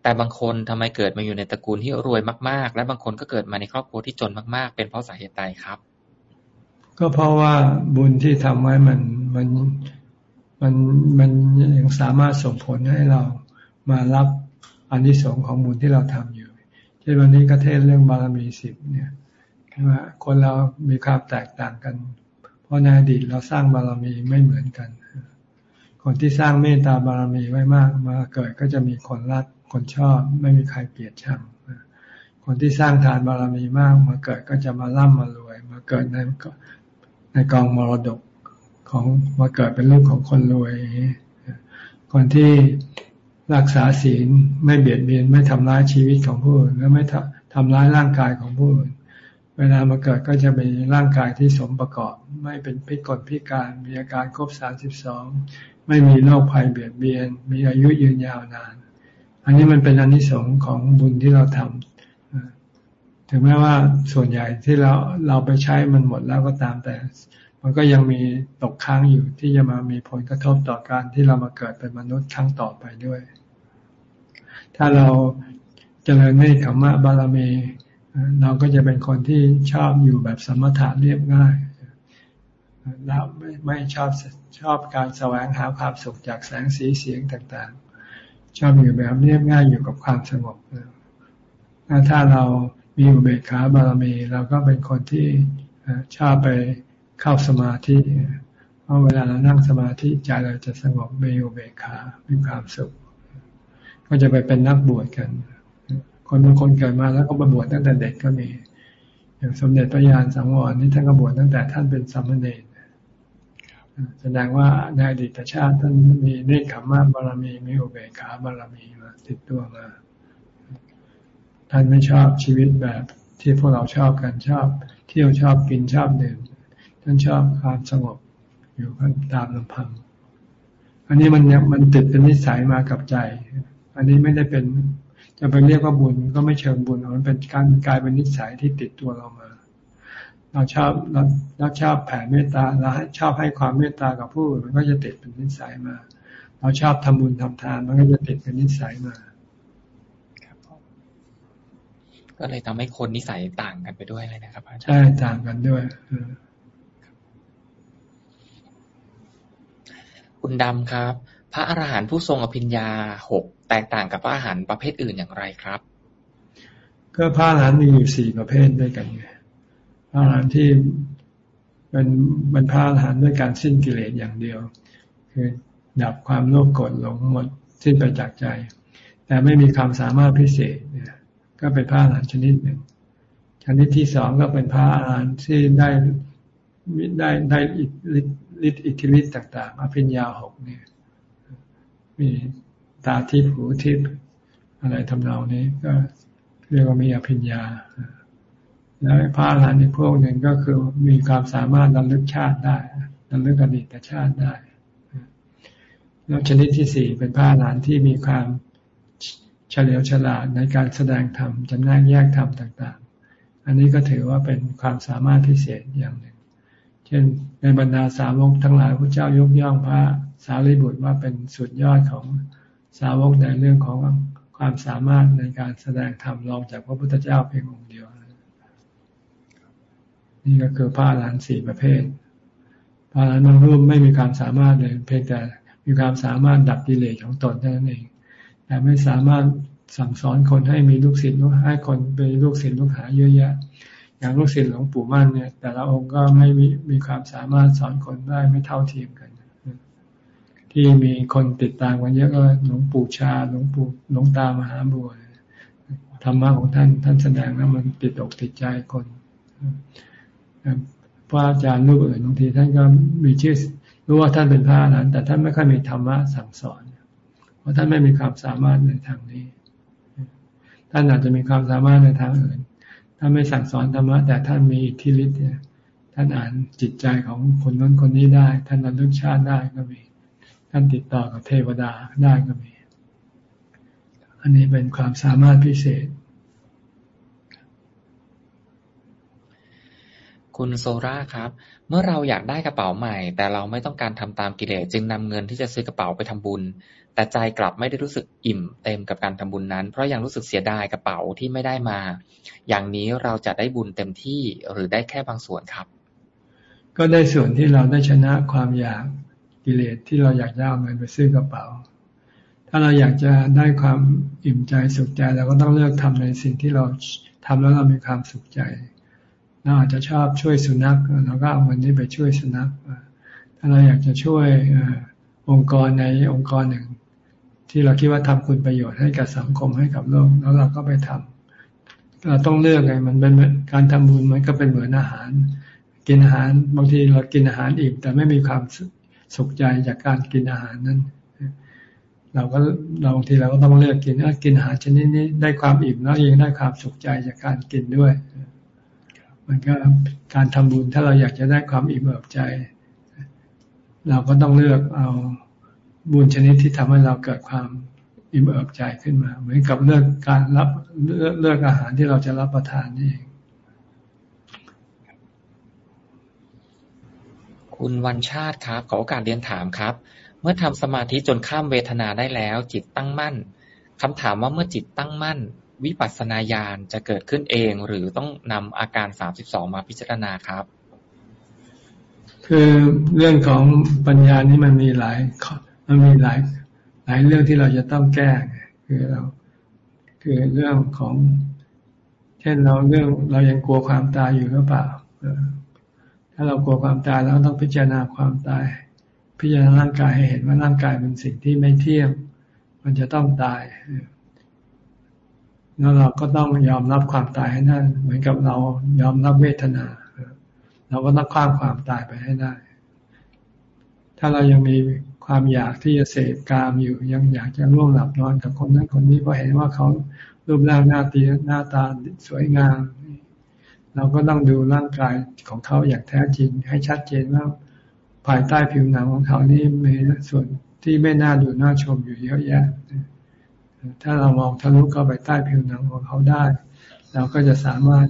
แต่บางคนทำไมเกิดมาอยู่ในตระกูลที่รวยมาก ๆ และบางคนก็เกิดมาในครอบครัวที่จนมากๆ เป็นเพราะสาเหตุใดครับ ก็เพราะว่าบุญที่ทำไว้มันมัน มันมันยังสามารถส่งผลให้เรามารับอนนิสงส์ของบุญที่เราทำอยู่เช่นวันนี้ก็เทศเรื่องบารมีสิบเนี่ยว่าคนเรามีความแตกต่างกัน เพราะในอดีตเราสร้างบารมีไม่เหมือนกัน คนที่สร้างเมตตาบารมีไว้มากมาเกิดก็จะมีคนรักคนชอบไม่มีใครเกลียดชังคนที่สร้างทานบารมีมากมาเกิดก็จะมาร่ำมารวย มาเกิดในในกองมรดก ของมาเกิดเป็นลูกของคนรวยคนที่รักษาศีลไม่เบียดเบียนไม่ทำร้ายชีวิตของผู้อื่นและไม่ทำร้ายร่างกายของผู้อื่นเวลามาเกิดก็จะมีร่างกายที่สมประกอบ ไม่เป็นพิกลพิการมีอาการครบสามสิบสองไม่มีโรคภัยเบียดเบียน มีอายุยืนยาวนาน อันนี้มันเป็นอนนิสงส์ของบุญที่เราทำถึงแม้ว่าส่วนใหญ่ที่เราเราไปใช้มันหมดแล้วก็ตามแต่ มันก็ยังมีตกค้างอยู่ที่จะมามีผลกระทบต่อการที่เรามาเกิดเป็นมนุษย์ครั้งต่อไปด้วย ถ้าเราเจริญเนคขมะบารมีเราก็จะเป็นคนที่ชอบอยู่แบบสมถะเรียบง่ายแล้วไม่ไม่ชอบชอบการแสวงหาความสุขจากแสงสีเสียงต่างๆ ชอบอยู่แบบเรียบง่ายอยู่กับความสงบถ้าเรามีอุเบกขาบารมี เราก็เป็นคนที่ชอบไป เข้าสมาธิเพราะเวลาเรานั่งสมาธิใจเราจะสงบมีอุเบกขามีความสุข ก็จะไปเป็นนักบวชกัน คนบางคนเกิดมาแล้วก็มาบวชตั้งแต่เด็กก็มี อย่างสมเด็จพระยานสังวรนี่ท่านก็บวชตั้งแต่ท่านเป็นสามเณรแสดงว่าในอดีตชาติท่านมีเนคขมะบารมีมีอุเบกขาบารมีมาติดตัวมาท่านไม่ชอบชีวิตแบบที่พวกเราชอบกันชอบ เที่ยวชอบกินชอบดื่ม ท่านชอบความสงบอยู่ตามลำพัง อันนี้มันยังมันติดเป็นนิสัยมากับใจ อันนี้ไม่ได้เป็น จะไปเรียกว่าบุญก็ไม่เชิงบุญมันเป็นการกลายเป็นนิสัยที่ติดตัวเรามา เราชอบเราเราชอบแผ่เมตตาเราชอบให้ความเมตตากับผู้อื่นมันก็จะติดเป็นนิสัยมา เราชอบทำบุญทำทาน มันก็จะติดเป็นนิสัยมาก็เลยทำให้คนนิสัยต่างกันไปด้วยเลยนะครับอาจารย์ใช่ต่างกันด้วย คุณดำครับ พระอรหันต์ผู้ทรงอภิญญาหกแตกต่างกับพระอรหันต์ประเภทอื่นอย่างไรครับ ก็พระอรหันต์มีอยู่สี่ประเภทด้วยกันไงพระอรหันต์ที่เป็นบรรพาอรหันต์ด้วยการสิ้นกิเลสอย่างเดียว คือดับความโลภโกรธหลงหมดสิ้นไปจากใจ แต่ไม่มีความสามารถพิเศษเนี่ยก็เป็นพระอรหันต์ชนิดหนึ่งชนิดที่สองก็เป็นพระอรหันต์ที่ได้ได้ได้อิทธิ อิทธิฤทธิ์ต่าง ๆ อภิญญาหกเนี่ย มีตาทิพย์หูทิพย์อะไรทำนองนี้ก็เรียกว่ามีอภิญญาแล้วพระอรหันต์อีกพวกหนึ่งก็คือมีความสามารถระลึกชาติได้ระลึกอดีตชาติได้แล้วชนิดที่สี่เป็นพระอรหันต์ที่มีความเฉลียวฉลาดในการแสดงธรรมจำแนกแยกธรรมต่าง ๆ อันนี้ก็ถือว่าเป็นความสามารถพิเศษอย่างหนึ่ง เช่นในบรรดาสาวกทั้งหลายพระเจ้ายกย่องพระสารีบุตรว่าเป็นสุดยอดของสาวกในเรื่องของความสามารถในการแสดงธรรมรองจากพระพุทธเจ้าเพียงองค์เดียว นี่ก็คือพระอรหันต์สี่ประเภท พระอรหันต์บางรูปไม่มีความสามารถเลยเพียงแต่มีความสามารถดับกิเลสของตนเท่านั้นเอง แต่ไม่สามารถสั่งสอนคนให้มีลูกศิษย์ให้คนเป็นลูกศิษย์ลูกหาเยอะแยะ อย่างลูกศิษย์หลวงปู่มั่นเนี่ย แต่ละองค์ก็ไม่มีมีความสามารถสอนคนได้ไม่เท่าเทียมกัน ที่มีคนติดตามกันเยอะก็หลวงปู่ชาหลวงปู่หลวงตามหาบัวธรรมะของท่านท่านแสดงแล้วมันติดอกติดใจคนพระอาจารย์รูปอื่นบางทีท่านก็มีชื่อรู้ว่าท่านเป็นพระนั้นแต่ท่านไม่ค่อยมีธรรมะสั่งสอน เพราะท่านไม่มีความสามารถในทางนี้ ท่านอาจจะมีความสามารถในทางอื่น ถ้าไม่สั่งสอนธรรมะแต่ท่านมีอิทธิฤทธิ์เนี่ย ท่านอ่านจิตใจของคนนั้นคนนี้ได้ ท่านระลึกชาติได้ก็มี ท่านติดต่อกับเทวดาได้ก็มี อันนี้เป็นความสามารถพิเศษ คุณโซราครับ เมื่อเราอยากได้กระเป๋าใหม่ แต่เราไม่ต้องการทำตามกิเลสจึงนำเงินที่จะซื้อกระเป๋าไปทำบุญ แต่ใจกลับไม่ได้รู้สึกอิ่มเต็มกับการทำบุญนั้น เพราะยังรู้สึกเสียดายกระเป๋าที่ไม่ได้มา อย่างนี้เราจะได้บุญเต็มที่หรือได้แค่บางส่วนครับ ก็ได้ส่วนที่เราได้ชนะความอยากกิเลสที่เราอยากจะเอาเงินไปซื้อกระเป๋า ถ้าเราอยากจะได้ความอิ่มใจสุขใจเราก็ต้องเลือกทำในสิ่งที่เราทำแล้วเรามีความสุขใจเราอาจจะชอบช่วยสุนัขเราก็เอาเงินนี้ไปช่วยสุนัขถ้าเราอยากจะช่วยองค์กรในองค์กรหนึ่ง ที่เราคิดว่าทำคุณประโยชน์ให้กับสังคมให้กับโลก แล้วเราก็ไปทำเราต้องเลือกไงมันเป็นการทำบุญมันก็เป็นเหมือนอาหาร กินอาหารบางทีเรากินอาหารอิ่มแต่ไม่มีความสุขใจจากการกินอาหารนั้นเราก็เราบางทีเราก็ต้องเลือกกินกินอาหารชนิดนี้ได้ความอิ่มแล้วยังได้ความสุขใจจากการกินด้วย มันก็การทำบุญถ้าเราอยากจะได้ความอิ่มเอิบใจ เราก็ต้องเลือกเอา บุญชนิดที่ทำให้เราเกิดความอิ่มเอิบใจขึ้นมา เหมือนกับเลือกการรับเลือกอาหารที่เราจะรับประทานนี่เองคุณวันชาติครับ ขอโอกาสเรียนถามครับ เมื่อทำสมาธิจนข้ามเวทนาได้แล้ว จิตตั้งมั่นคำถามว่าเมื่อจิตตั้งมั่น วิปัสสนาญาณจะเกิดขึ้นเอง หรือต้องนำอาการสามสิบสองมาพิจารณาครับ คือเรื่องของปัญญานี้มันมีหลาย มันมีหลายหลายเรื่องที่เราจะต้องแก้คือเรา คือเรื่องของ เช่นเราเรื่องเรายังกลัวความตายอยู่หรือเปล่าถ้าเรากลัวความตายเราต้องพิจารณาความตาย พิจารณาร่างกายให้เห็นว่าร่างกายเป็นสิ่งที่ไม่เที่ยง มันจะต้องตายแล้วเราก็ต้องยอมรับความตายให้ได้เหมือนกับเรายอมรับเวทนา เราก็ต้องข้ามความตายไปให้ได้ ถ้าเรายังมี ความอยากที่จะเสพกามอยู่ ยังอยากจะร่วมหลับนอนกับคนนั้นคนนี้เพราะเห็นว่าเขารูปร่างหน้าตีหน้าตาสวยงาม เราก็ต้องดูร่างกายของเขาอย่างแท้จริง ให้ชัดเจนว่าภายใต้ผิวหนังของเขานี่มีส่วนที่ไม่น่าดูน่าชมอยู่เยอะแยะ ถ้าเรามองทะลุเข้าไปใต้ผิวหนังของเขาได้ เราก็จะสามารถ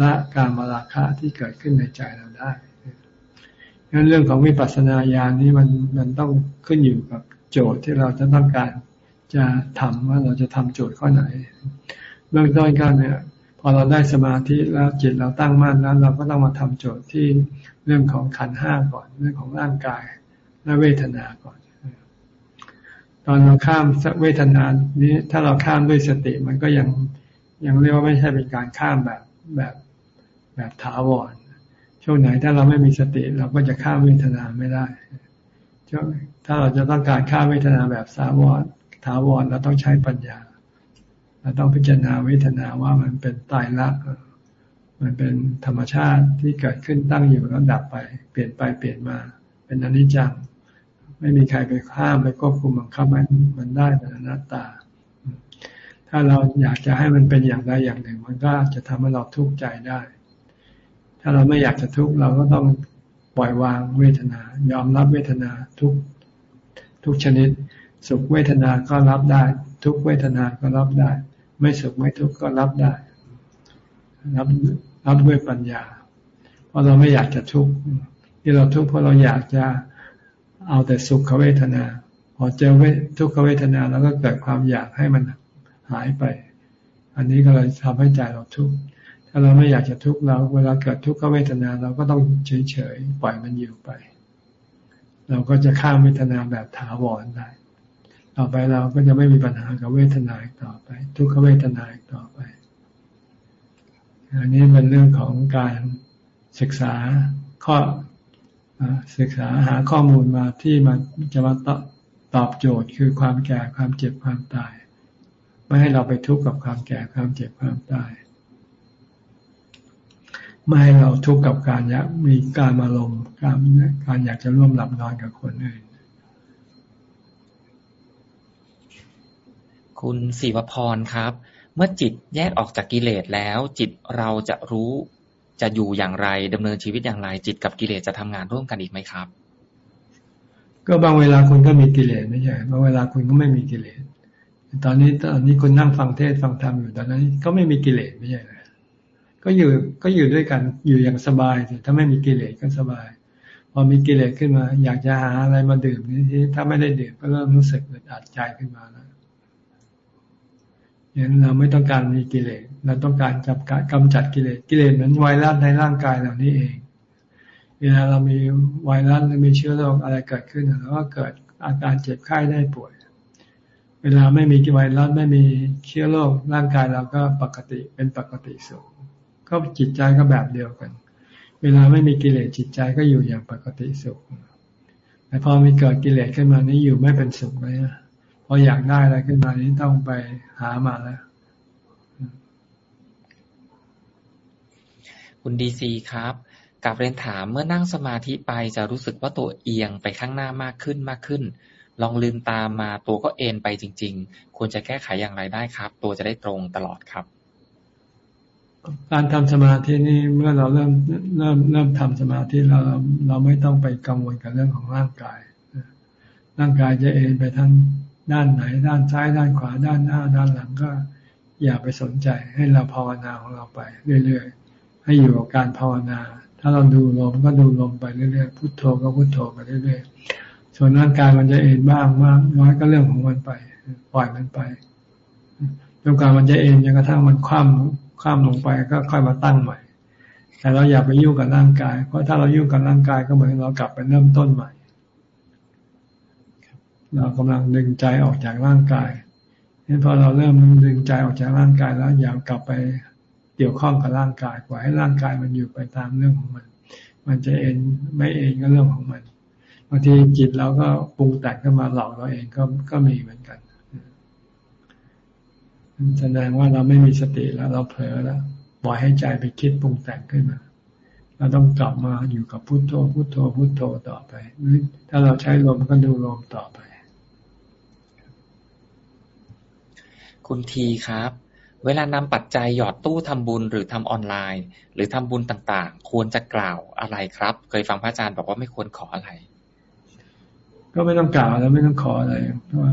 ละการมาราคะที่เกิดขึ้นในใจเราได้ งั้นเรื่องของวิปัสสนาญาณนี้มันมันต้องขึ้นอยู่กับโจทย์ที่เราจะต้องการจะทำว่าเราจะทำโจทย์ข้อไหน เบื้องต้นก็เนี่ยพอเราได้สมาธิแล้วจิตเราตั้งมั่นแล้วเราก็ต้องมาทำโจทย์ที่เรื่องของขันห้าก่อนเรื่องของร่างกายและเวทนาก่อน ตอนเราข้ามเวทนานี้ถ้าเราข้ามด้วยสติมันก็ยังยังเรียกว่าไม่ใช่เป็นการข้ามแบบแบบแบบถาวร ช่วงไหนถ้าเราไม่มีสติ เราก็จะข้าเวทนาไม่ได้ช่วงถ้าเราจะต้องการข้าเวทนาแบบสาวรถาวรเราต้องใช้ปัญญาเราต้องพิจารณาเวทนาว่ามันเป็นตายรักมันเป็นธรรมชาติที่เกิดขึ้นตั้งอยู่แล้วดับไป เปลี่ยนไปเปลี่ยนมา เป็นอนิจจัง ไม่มีใครไปข้ามไปควบคุมบังคับมันมันได้เป็นอนัตตา ถ้าเราอยากจะให้มันเป็นอย่างใดอย่างหนึ่ง มันก็จะทำให้เราทุกข์ใจได้ ถ้าเราไม่อยากจะทุกข์เราก็ต้องปล่อยวางเวทนา ยอมรับเวทนาทุกทุกชนิด สุขเวทนาก็รับได้ ทุกเวทนาก็รับได้ ไม่สุขไม่ทุกข์ก็รับได้ รับรับด้วยปัญญา เพราะเราไม่อยากจะทุกข์ที่เราทุกข์เพราะเราอยากจะเอาแต่สุขเวทนา พอเจอเวทุกขเวทนาแล้วก็เกิดความอยากให้มันหายไป อันนี้ก็เลยทำให้ใจเราทุกข์ ถ้าเราไม่อยากจะทุกข์เรา เวลาเกิดทุกขเวทนาเราก็ต้องเฉยๆปล่อยมันอยู่ไป เราก็จะข้ามเวทนาแบบถาวรได้ ต่อไปเราก็จะไม่มีปัญหากับเวทนาอีกต่อไป ทุกขเวทนาอีกต่อไป อันนี้เป็นเรื่องของการศึกษาข้อศึกษาหาข้อมูลมาที่มันจะมาตอบโจทย์คือความแก่ความเจ็บความตาย ไม่ให้เราไปทุกข์กับความแก่ความเจ็บความตาย ไม่ให้เราทุกข์กับการอยากมีการมาลมการการอยากจะร่วมหลับนอนกับคนอื่น คุณศิวพรครับ เมื่อจิตแยกออกจากกิเลสแล้ว จิตเราจะรู้จะอยู่อย่างไรดำเนินชีวิตอย่างไร จิตกับกิเลสจะทำงานร่วมกันอีกไหมครับ ก็บางเวลาคุณก็มีกิเลสไม่ใช่บางเวลาคุณก็ไม่มีกิเลสตอนนี้ตอนนี้คุณนั่งฟังเทศฟังธรรมอยู่ตอนนั้น ก็ไม่มีกิเลสไม่ใช่เลย ก็อยู่ก็อยู่ด้วยกันอยู่อย่างสบายสิถ้าไม่มีกิเลสก็สบาย พอมีกิเลสขึ้นมา อยากจะหาอะไรมาดื่มนี่ถ้าไม่ได้ดื่มก็เริ่มรู้สึกอึดอัดใจขึ้นมาแล้วอย่างนั้นเราไม่ต้องการมีกิเลสเราต้องการจับกำจัดกิเลสกิเลสเหมือนไวรัสในร่างกายเหล่านี้เอง เวลาเรามีไวรัสหรือมีเชื้อโรคอะไรเกิดขึ้นเราก็เกิดอาการเจ็บไข้ได้ป่วย เวลาไม่มีไวรัสไม่มีเชื้อโรคร่างกายเราก็ปกติเป็นปกติสุข ก็จิตใจก็แบบเดียวกัน เวลาไม่มีกิเลสจิตใจก็อยู่อย่างปกติสุขแต่พอมีเกิดกิเลสขึ้นมานี้อยู่ไม่เป็นสุขเลยนะพออยากได้อะไรขึ้นมานี้ต้องไปหามาแล้วคุณดีซีครับกับเรียนถามเมื่อนั่งสมาธิไปจะรู้สึกว่าตัวเอียงไปข้างหน้ามากขึ้นมากขึ้น ลองลืมตามมาตัวก็เอ็นไปจริง ๆ ควรจะแก้ไขอย่างไรได้ครับ ตัวจะได้ตรงตลอดครับ การทำสมาธินี่เมื่อเราเริ่มเริ่มเริ่มทำสมาธิเราเราไม่ต้องไปกังวลกับเรื่องของร่างกาย ร่างกายจะเอ็นไปทางด้านไหน ด้านซ้ายด้านขวาด้านหน้า ด้านหลังก็ อย่าไปสนใจให้เราภาวนาของเราไปเรื่อยๆ ให้อยู่กับการภาวนา ถ้าเราดูลมก็ดูลมไปเรื่อยๆพุโทโธก็พุโทโธไปเรื่อยๆส่วนร่างกายมันจะเอ็นบ้างมากน้อยก็เรื่องของมันไป ปล่อยมันไปจนกว่ามันจะเอ็นจนกระทั่งมันคว่ำ ข้ามลงไปก็ค่อยมาตั้งใหม่ แต่เราอย่าไปยุ่งกับร่างกาย เพราะถ้าเรายุ่งกับร่างกายก็เหมือนเรากลับไปเริ่มต้นใหม่ เรากำลังดึงใจออกจากร่างกายนี่พอเราเริ่มดึงใจออกจากร่างกายแล้วอย่ากลับไปเกี่ยวข้องกับร่างกายปล่อยให้ร่างกายมันอยู่ไปตามเรื่องของมัน มันจะเองไม่เองก็เรื่องของมันบางทีจิตเราก็ปรุงแต่งขึ้นมาหลอกเราเองก็ก็มีเหมือน แสดงว่าเราไม่มีสติแล้ว เราเผลอแล้วปล่อยให้ใจไปคิดปรุงแต่งขึ้นมาเราต้องกลับมาอยู่กับพุโทโธพุโทโธพุโทโธต่อไปหรือถ้าเราใช้ลมก็ดูลมต่อไป คุณทีครับ เวลานำปัจจัยหยอดตู้ทำบุญหรือทำออนไลน์ หรือทำบุญต่างๆ ควรจะกล่าวอะไรครับ เคยฟังพระอาจารย์บอกว่าไม่ควรขออะไร ก็ไม่ต้องกล่าวแล้วไม่ต้องขออะไรเพราะว่า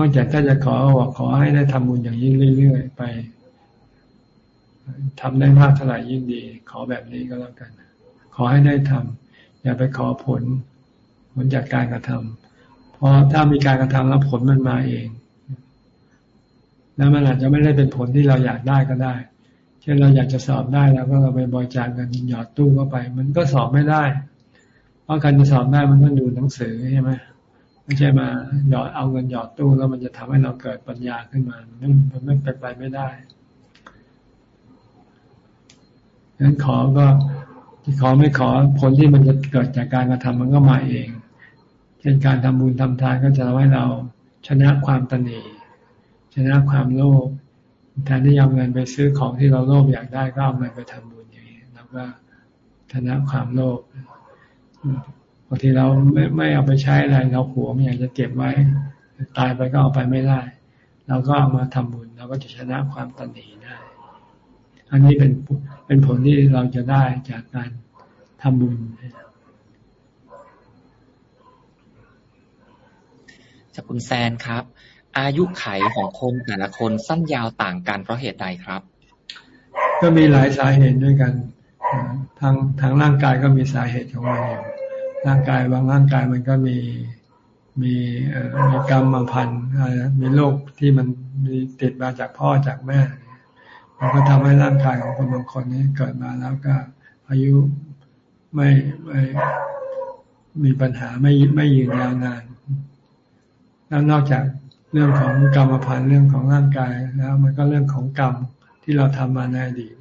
นอกจากถ้าจะขอบอกขอให้ได้ทำบุญอย่างยิ่งเรื่อยๆไปทำได้มากเท่าไหร่ยิ่งดี ขอแบบนี้ก็แล้วกัน ขอให้ได้ทำอย่าไปขอผล ผลจากการกระทำเพราะถ้ามีการกระทำแล้วผลมันมาเอง แล้วมันอาจจะไม่ได้เป็นผลที่เราอยากได้ก็ได้เช่นเราอยากจะสอบได้แล้วก็เราไปบริจาคเงินหยอดตู้เข้าไป มันก็สอบไม่ได้ เพราะการจะสอบได้มันต้องดูหนังสือใช่ไหม ไม่ใช่มาหยอดเอาเงินหยอดตู้แล้วมันจะทำให้เราเกิดปัญญาขึ้นมามันไม่เป็นไปไม่ได้ฉะนั้นขอก็ขอไม่ขอผลที่มันจะเกิดจากการกระทำมันก็มาเอง เช่นการทำบุญทำทานก็จะทำให้เราชนะความตนีชนะความโลภแทนที่เอาเงินไปซื้อของที่เราโลภอยากได้ก็เอาเงินไปทำบุญอย่างนี้แล้วก็ชนะความโลภ บางทีเราไม่ไม่เอาไปใช้อะไรเราหวงอยากจะเก็บไว้ ตายไปก็เอาไปไม่ได้ เราก็เอามาทำบุญเราก็จะชนะความตนีได้ อันนี้เป็นเป็นผลที่เราจะได้จากการทำบุญจากคุณแซนครับ อายุไขของคนแต่ละคนสั้นยาวต่างกันเพราะเหตุใดครับ ก็มีหลายสาเหตุด้วยกันทางทางร่างกายก็มีสาเหตุของมันอยู่ ร่างกายบางร่างกายมันก็มีมีมีกรรมมาพันมีโรคที่มันมีติดมาจากพ่อจากแม่ มันก็ทำให้ร่างกายของคนบางคนนี้เกิดมาแล้วก็อายุไม่ไม่มีปัญหาไม่ไม่ยืนยาวนาน แล้วนอกจากเรื่องของกรรมพันธ์เรื่องของร่างกายแล้วมันก็เรื่องของกรรมที่เราทำมาในอดีต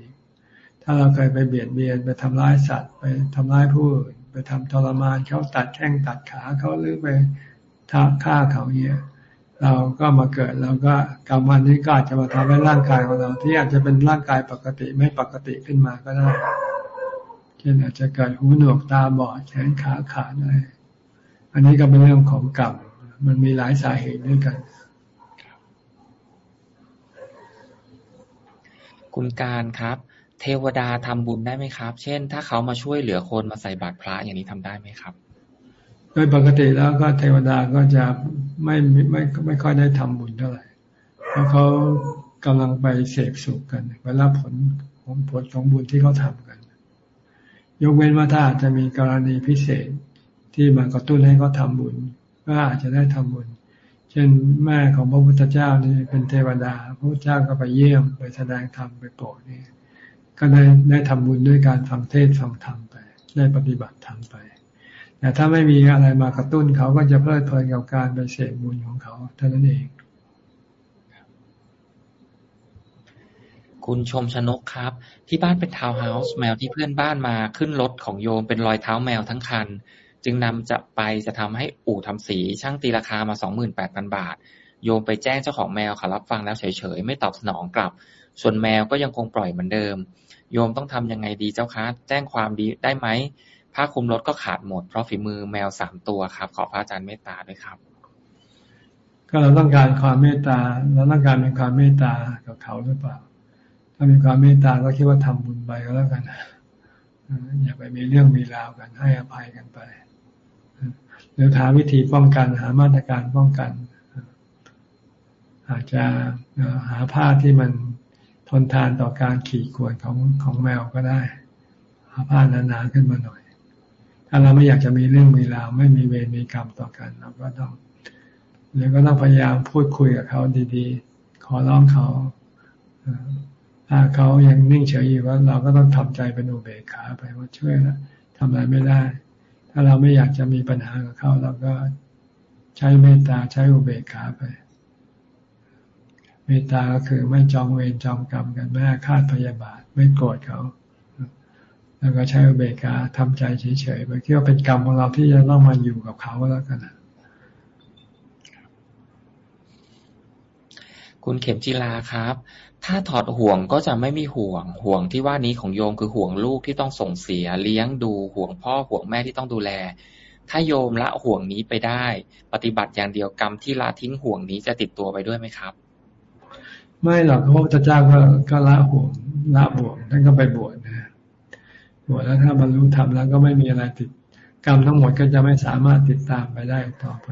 ถ้าเราเคยไปเบียดเบียนไปทำร้ายสัตว์ไปทำร้ายผู้อื่น ไปทำทรมานเขาตัดแข้งตัดขาเขาหรือไปทับฆ่าเขาเนี่ยเราก็มาเกิดเราก็กรรมวันนี้ก็อาจจะมาทำให้ร่างกายของเรา ที่อาจจะเป็นร่างกายปกติไม่ปกติขึ้นมาก็ได้เช่นอาจจะเกิดหูหนวกตาบอดแขนขาขาดอะไรอันนี้ก็เป็นเรื่องของกรรมมันมีหลายสาเหตุด้วยกัน คุณการครับ เทวดาทำบุญได้ไหมครับ เช่น ถ้าเขามาช่วยเหลือคนมาใส่บาตรพระอย่างนี้ทำได้ไหมครับ โดยปกติแล้วก็เทวดาก็จะไม่ไม่ไม่ค่อยได้ทำบุญเท่าไหร่ เพราะเขากำลังไปเสพสุขกันไปรับผลของผลของบุญที่เขาทำกัน ยกเว้นว่าถ้าจะมีกรณีพิเศษที่มากระตุ้นให้เขาทาบุญ ก็อาจจะได้ทำบุญ เช่นแม่ของพระพุทธเจ้านี่เป็นเทวดา พระพุทธเจ้าก็ไปเยี่ยมไปแสดงธรรมไปโปรดนี่ ก็ได้ได้ทำบุญด้วยการฟังเทศฟังธรรมไป ได้ปฏิบัติธรรมไปแต่ถ้าไม่มีอะไรมากระตุ้นเขาก็จะเพลิดเพลินกับการไปเสพบุญของเขาเท่านั้นเอง คุณชมชนกครับ ที่บ้านเป็นทาวน์เฮาส์แมวที่เพื่อนบ้านมาขึ้นรถของโยมเป็นรอยเท้าแมวทั้งคัน จึงนำจะไปจะทำให้อู่ทำสี ช่างตีราคามาสองหมื่นแปดพันบาท โยมไปแจ้งเจ้าของแมวเขารับฟังแล้วเฉยๆ ไม่ตอบสนองกลับ ส่วนแมวก็ยังคงปล่อยเหมือนเดิม โยมต้องทำยังไงดีเจ้าคะ แจ้งความดีได้ไหมผ้าคลุมรถก็ขาดหมด เพราะฝีมือแมวสามตัวครับ ขอพระอาจารย์เมตตาด้วยครับ ก็เราต้องการความเมตตาเราต้องการเป็นความเมตตากับเขาหรือเปล่า ถ้ามีความเมตตาก็คิดว่าทำบุญไปก็แล้วกันอย่าไปมีเรื่องมีราวกันให้อภัยกันไปหรือหาวิธีป้องกันหามาตรการป้องกัน อาจจะหาผ้าที่มัน ทนทานต่อการขี่ข่วนของของแมวก็ได้หาผ้าหนาๆขึ้นมาหน่อย ถ้าเราไม่อยากจะมีเรื่องมีราวไม่มีเวรมีกรรมต่อกันเราก็ต้องหรือก็ต้องพยายามพูดคุยกับเขาดีๆ ขอร้องเขาถ้าเขายังนิ่งเฉยอยู่ว่าเราก็ต้องทำใจเป็นอุเบกขาไปว่าช่วยแล้วทำอะไรไม่ได้ ถ้าเราไม่อยากจะมีปัญหากับเขาเราก็ใช้เมตตาใช้อุเบกขาไป เมตตาก็คือไม่จองเวรจองกรรมกันไม่อาฆาตพยาบาทไม่โกรธเขาแล้วก็ใช้อุเบกขาทำใจเฉยๆไปคิดว่าเป็นกรรมของเราที่จะต้องมาอยู่กับเขาแล้วกันคุณเข็มจิลาครับ ถ้าถอดห่วงก็จะไม่มีห่วง ห่วงที่ว่านี้ของโยมคือห่วงลูกที่ต้องส่งเสียเลี้ยงดูห่วงพ่อห่วงแม่ที่ต้องดูแล ถ้าโยมละห่วงนี้ไปได้ ปฏิบัติอย่างเดียวกรรมที่ละทิ้งห่วงนี้จะติดตัวไปด้วยไหมครับ ไม่หรอกพระพุทธเจ้าก็ก็ละห่วงละบวชท่านก็ไปบวชนะบวชแล้วถ้าบรรลุธรรมแล้วก็ไม่มีอะไรติดกรรมทั้งหมดก็จะไม่สามารถติดตามไปได้ต่อไป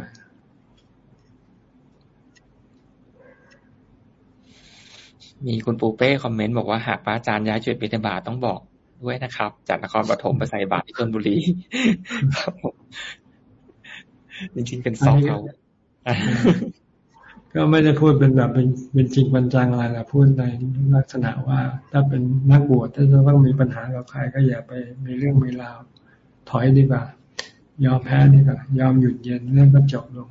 มีคุณปูเป้คอมเมนต์บอกว่าหากพระอาจารย์ย้ายจุดบิณฑบาตต้องบอกด้วยนะครับ จากนครปฐมไปใส่บาตรที่ชลบุรีครับจริงๆเป็นซอฟต์เขา ก็ไม่ได้พูดเป็นแบบเป็นเป็นจริงเป็นจังอะไรนะพูดในลักษณะว่า ถ้าเป็นนักบวชถ้าจะต้องมีปัญหากับใครก็อย่าไปมีเรื่องมีราวถอยดีกว่า ยอมแพ้ดีกว่ายอมหยุดเย็นเรื่องก็จบลง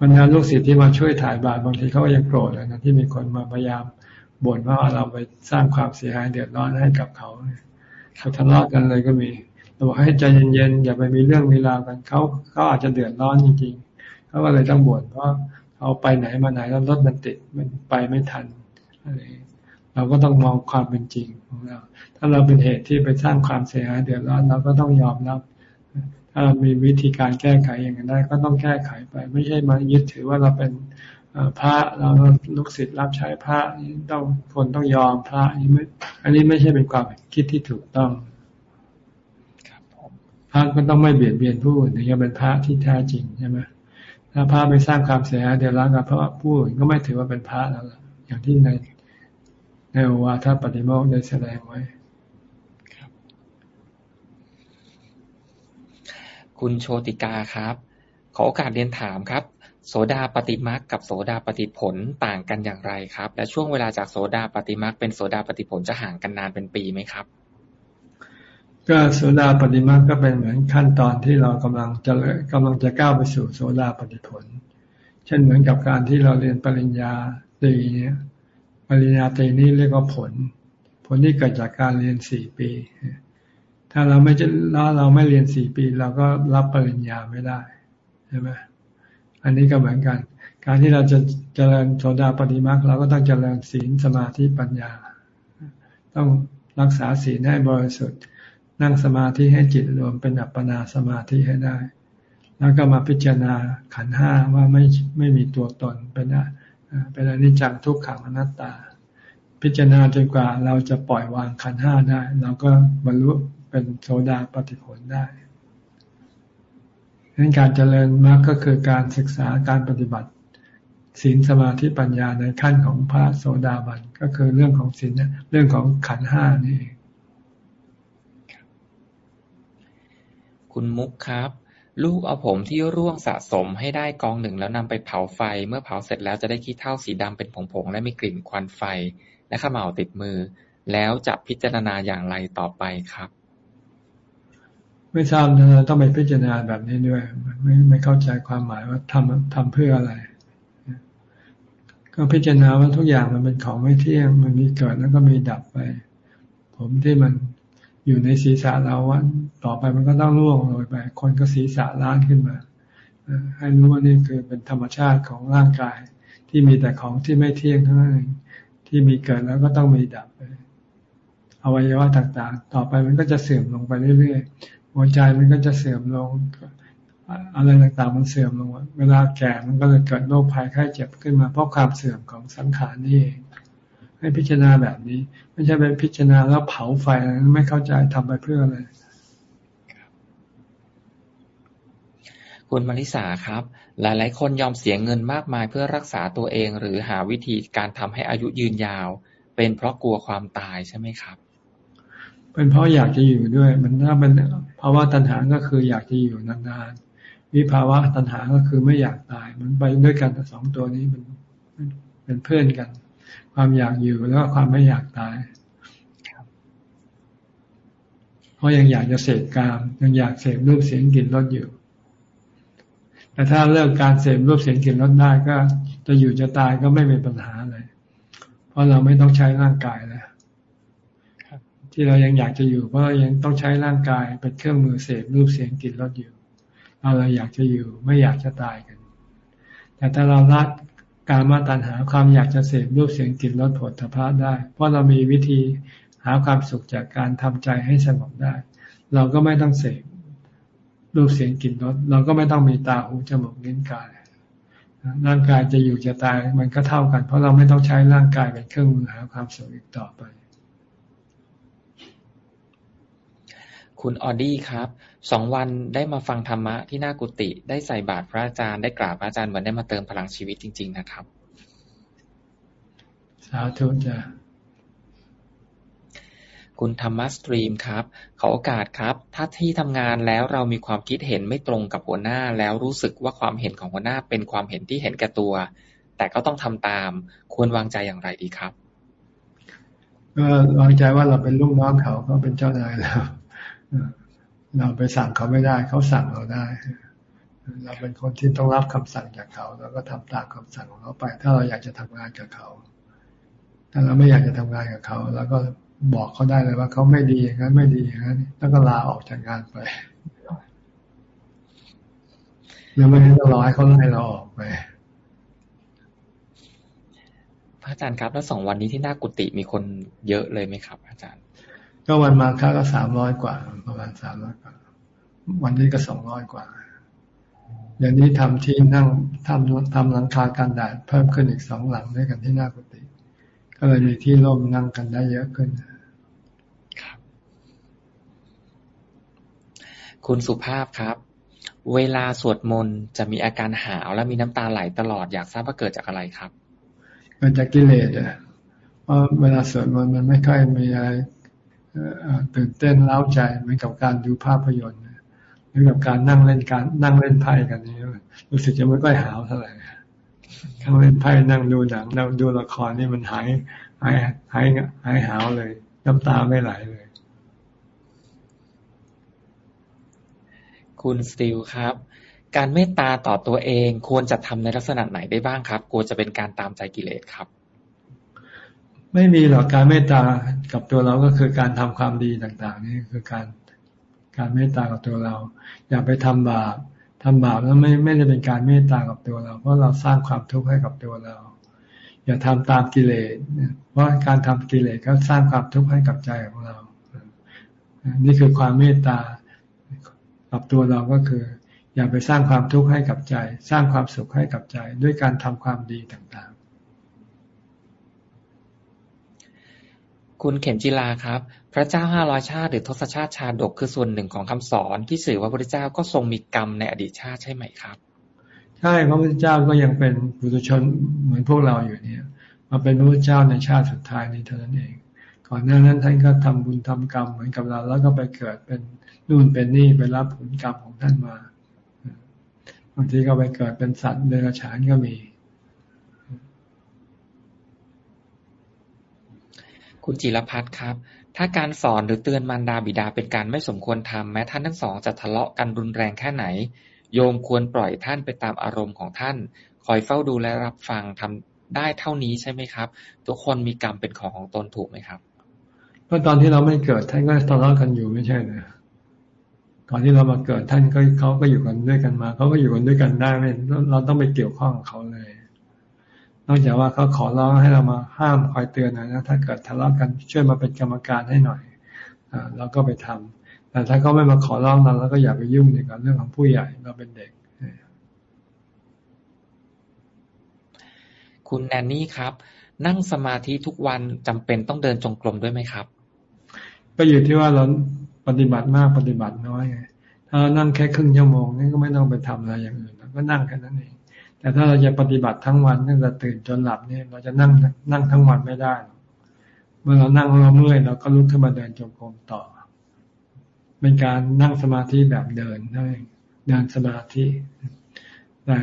บรรดาลูกศิษย์ที่มาช่วยถ่ายบาตรบางทีเขาก็ยังโกรธเลยนะที่มีคนมาพยายามบ่นว่าเราไปสร้างความเสียหายเดือดร้อนให้กับเขาเขาทะเลาะกันเลยก็มี บอกให้ใจเย็นๆอย่าไปมีเรื่องมีราวกันเขาเขาอาจจะเดือดร้อนจริงๆเขาก็เลยต้องบ่นเพราะเขาไปไหนมาไหนแล้วรถมันติดมันไปไม่ทันอะไรเราก็ต้องมองความเป็นจริงของเรา ถ้าเราเป็นเหตุที่ไปสร้างความเสียหายเดือดร้อนเราก็ต้องยอมรับ ถ้าเรามีวิธีการแก้ไขอย่างนั้นได้ ก็ต้องแก้ไขไป ไม่ใช่มายึดถือว่าเราเป็นพระเราลูกศิษย์รับใช้พระต้องคนต้องยอมพระนี่ไม่อันนี้ไม่ใช่เป็นความคิดที่ถูกต้อง ระก็ต้องไม่เบียดเบียนผู้อื่นถึงจะเป็นพระที่แท้จริงใช่ไหมถ้าพระไปสร้างความเสียหายเดือดร้อนกับพระผู้อื่นก็ไม่ถือว่าเป็นพระแล้วอย่างที่ในในโอวาทปฏิโมกได้แสดงไว้คุณโชติกาครับ ขอโอกาสเรียนถามครับโสดาปฏิมักกับโสดาปฏิผลต่างกันอย่างไรครับ และช่วงเวลาจากโสดาปฏิมักเป็นโสดาปฏิผลจะห่างกันนานเป็นปีไหมครับ ก็โสดาปฏิมักก็เป็นเหมือนขั้นตอนที่เรากำลังจะกำลังจะก้าวไปสู่โสดาปฏิผล เช่นเหมือนกับการที่เราเรียนปริญญาตรีเนี่ยปริญญาตรีนี่เรียกว่าผล ผลที่เกิดจากการเรียนสี่ปี ถ้าเราไม่จะเราเราไม่เรียนสี่ปี เราก็รับปริญญาไม่ได้ใช่ไหมอันนี้ก็เหมือนกัน การที่เราจะเจริญโสดาปฏิมาเราก็ต้องเจริญศีลสมาธิปัญญา ต้องรักษาศีลให้บริสุทธิ์ นั่งสมาธิให้จิตรวมเป็นอัปปนาสมาธิให้ได้ แล้วก็มาพิจารณาขันห้าว่าไม่ไม่มีตัวตนเป็นเป็นอนิจจังทุกขังอนัตตา พิจารณาจนกว่าเราจะปล่อยวางขันห้าได้ เราก็บรรลุเป็นโสดาปฏิผลได้ดังนั้นการเจริญมรรคก็คือการศึกษาการปฏิบัติศีลสมาธิปัญญาในขั้นของพระโสดาบันก็คือเรื่องของศีลเรื่องของขันห้านี่เอง คุณมุกครับ ลูกเอาผมที่ร่วงสะสมให้ได้กองหนึ่งแล้วนำไปเผาไฟ เมื่อเผาเสร็จแล้วจะได้ขี้เท่าสีดำเป็นผงๆและมีกลิ่นควันไฟ และข้าเหมาติดมือ แล้วจะพิจารณาอย่างไรต่อไปครับ ไม่ทราบนะต้องไปพิจารณาแบบนี้ด้วย ไม่ไม่เข้าใจความหมายว่าทำทำเพื่ออะไรก็พิจารณาว่าทุกอย่างมันเป็นของไม่เที่ยง มันมีเกิดแล้วก็มีดับไป ผมที่มัน อยู่ในศีรษะเราว่าต่อไปมันก็ต้องร่วงโรยไป คนก็ศีรษะล้านขึ้นมาให้รู้ว่านี่คือเป็นธรรมชาติของร่างกาย ที่มีแต่ของที่ไม่เที่ยงเท่านั้นที่มีเกิดแล้วก็ต้องมีดับอวัยวะต่างๆ ต่อไปมันก็จะเสื่อมลงไปเรื่อยๆหัวใจมันก็จะเสื่อมลงอะไรต่างๆมันเสื่อมลง เวลาแก่มันก็เลยเกิดโรคภัยไข้เจ็บขึ้นมาเพราะความเสื่อมของสังขารนี่เอง ให้พิจารณาแบบนี้ ไม่ใช่เป็นพิจารณาแล้วเผาไฟไม่เข้าใจทำไปเพื่ออะไรคุณมาริสาครับ หลาย ๆ คนยอมเสียเงินมากมายเพื่อรักษาตัวเอง หรือหาวิธีการทำให้อายุยืนยาว เป็นเพราะกลัวความตายใช่ไหมครับ เป็นเพราะอยากจะอยู่ด้วย มันถ้าเป็นภาวะตัณหาก็คืออยากจะอยู่นานๆวิภาวะตัณหาก็คือไม่อยากตาย มันไปด้วยกันสองตัวนี้มันเป็นเพื่อนกัน ความอยากอยู่แล้วก็ความไม่อยากตายเพราะยังอยากจะเสพกาม ยังอยากเสพรูปเสียงกลิ่นรสอยู่ แต่ถ้าเลิกการเสพรูปเสียงกลิ่นรสได้ก็ จะอยู่จะตายก็ไม่เป็นปัญหาเลยเพราะเราไม่ต้องใช้ร่างกายแล้วที่เรายังอยากจะอยู่เพราะเรายังต้องใช้ร่างกายเป็นเครื่องมือเสพรูปเสียงกลิ่นรสอยู่เราเลยอยากจะอยู่ไม่อยากจะตายกัน แต่ถ้าเราละ การมาตัญหาความอยากจะเสพรูปเสียงกลิ่นรสผลทพะได้ เพราะเรามีวิธีหาความสุขจากการทำใจให้สงบได้ เราก็ไม่ต้องเสพรูปเสียงกลิ่นรสเราก็ไม่ต้องมีตาหูจมูกลิ้นกายร่างกายจะอยู่จะตายมันก็เท่ากัน เพราะเราไม่ต้องใช้ร่างกายเป็นเครื่องมือหาความสุขอีกต่อไป คุณออดี้ครับ สองวันได้มาฟังธรรมะที่หน้ากุฏิได้ใส่บาตรพระอาจารย์ได้กราบพระอาจารย์เหมือนได้มาเติมพลังชีวิตจริง ๆ นะครับ สาธุจ้ะคุณธรรมสตรีมครับ ขอโอกาสครับ ถ้าที่ทำงานแล้วเรามีความคิดเห็นไม่ตรงกับหัวหน้า แล้วรู้สึกว่าความเห็นของหัวหน้าเป็นความเห็นที่เห็นแก่ตัว แต่ก็ต้องทำตาม ควรวางใจอย่างไรดีครับก็วางใจว่าเราเป็นลูกน้องเขาเขาเป็นเจ้านายแล้ว เราไปสั่งเขาไม่ได้ เขาสั่งเราได้ เราเป็นคนที่ต้องรับคำสั่งจากเขา แล้วก็ทำตามคำสั่งของเขาไป ถ้าเราอยากจะทำงานกับเขา ถ้าเราไม่อยากจะทำงานกับเขา แล้วก็บอกเขาได้เลยว่าเขาไม่ดีอย่างนั้นไม่ดีอย่างนั้นแล้วก็ลาออกจากงานไปแล้วไม่ต้องรอให้เขาไล่เราออกไปพระอาจารย์ครับ แล้วสองวันนี้ที่หน้ากุฏิมีคนเยอะเลยไหมครับ อาจารย์ ก็วันมาค่าก็สามร้อยกว่า ประมาณสามร้อยกว่า วันนี้ก็สองร้อยกว่าอย่างนี้ทำที่นั่งทำทำหลังคากันแดดเพิ่มขึ้นอีกสองหลังด้วยกันที่หน้ากุฏิก็เลยมีที่ร่มนั่งกันได้เยอะขึ้นคุณสุภาพครับ เวลาสวดมนต์จะมีอาการหาวและมีน้ำตาไหลตลอดอยากทราบว่าเกิดจากอะไรครับเกิดจากกิเลสอะเพราะเวลาสวดมนต์มันไม่ค่อยมีอะไร ตื่นเต้นเล้าใจเหมือนกับการดูภาพยนตร์เหมือนกับการนั่งเล่นการนั่งเล่นไพ่กันนี้รู้สึกจะไม่ค่อยหาวเท่าไหร่นั่งเล่นไพ่นั่งดูหนังนั่งดูละครนี่มันหายหายหายหายหาวเลย น้ำตาไม่ไหลเลย คุณสติลครับ การเมตตาต่อตัวเองควรจะทำในลักษณะไหนได้บ้างครับกลัวจะเป็นการตามใจกิเลสครับ ไม่มีหรอกการเมตตากับตัวเราก็คือการทำความดีต่างๆ นี่คือการการเมตตากับตัวเรา อย่าไปทำบาปทำบาปแล้วไม่ไม่ได้เป็นการเมตตากับตัวเรา เพราะเราสร้างความทุกข์ให้กับตัวเรา อย่าทำตามกิเลสเพราะการทำกิเลสก็สร้างความทุกข์ให้กับใจของเรา นี่คือความเมตตากับตัวเราก็คือ อย่าไปสร้างความทุกข์ให้กับใจ สร้างความสุขให้กับใจ ด้วยการทำความดีต่างๆ คุณเข็มจิลาครับ พระเจ้าห้าร้อยชาติหรือทศชาติชาดกคือส่วนหนึ่งของคำสอนที่สื่อว่าพระเจ้าก็ทรงมีกรรมในอดีตชาติใช่ไหมครับใช่พระพุทธเจ้าก็ยังเป็นบุตรชนเหมือนพวกเราอยู่เนี่ย มาเป็นพระพุทธเจ้าในชาติสุดท้ายนี้เท่านั้นเอง ก่อนหน้านั้นท่านก็ทำบุญทำกรรมเหมือนกับเรา แล้วก็ไปเกิดเป็นนู่นเป็นนี่ไปรับผลกรรมของท่านมาบางทีก็ไปเกิดเป็นสัตว์เดรัจฉานก็มี คุณจิรพัฒน์ครับ ถ้าการสอนหรือเตือนมารดาบิดาเป็นการไม่สมควรทำแม้ท่านทั้งสองจะทะเลาะกันรุนแรงแค่ไหน โยมควรปล่อยท่านไปตามอารมณ์ของท่าน คอยเฝ้าดูและรับฟังทำได้เท่านี้ใช่ไหมครับ ทุกคนมีกรรมเป็นของของตนถูกไหมครับก็ตอนที่เราไม่เกิดท่านก็ทะเลาะกันอยู่ไม่ใช่เหรอก่อนที่เรามาเกิดท่านก็เขาก็อยู่กันด้วยกันมาเขาก็อยู่กันด้วยกันได้ไม่เราต้องไปเกี่ยวข้องกับเขาเลย นอกจากว่าเขาขอร้องให้เรามาห้ามคอยเตือนนะถ้าเกิดทะเลาะกันช่วยมาเป็นกรรมการให้หน่อยอเราก็ไปทำแต่ถ้าเขาไม่มาขอร้องเราเราก็อย่าไปยุ่งในกับเรื่องของผู้ใหญ่เราเป็นเด็ก คุณแนนนี่ครับ นั่งสมาธิทุกวันจำเป็นต้องเดินจงกรมด้วยไหมครับ ก็อยู่ที่ว่าเราปฏิบัติมากปฏิบัติน้อยไงถ้านั่งแค่ครึ่งชั่วโมงนี่ก็ไม่ต้องไปทำอะไรอย่างอื่นก็นั่งแค่นั้นเอง แต่ถ้าเราจะปฏิบัติทั้งวันตั้งแต่ตื่นจนหลับเนี่ย เราจะนั่งนั่งทั้งวันไม่ได้ เมื่อเรานั่งเราเมื่อยเราก็ลุกขึ้นมาเดินจงกรมต่อ เป็นการนั่งสมาธิแบบเดินนั่นเองเดินสมาธิแต่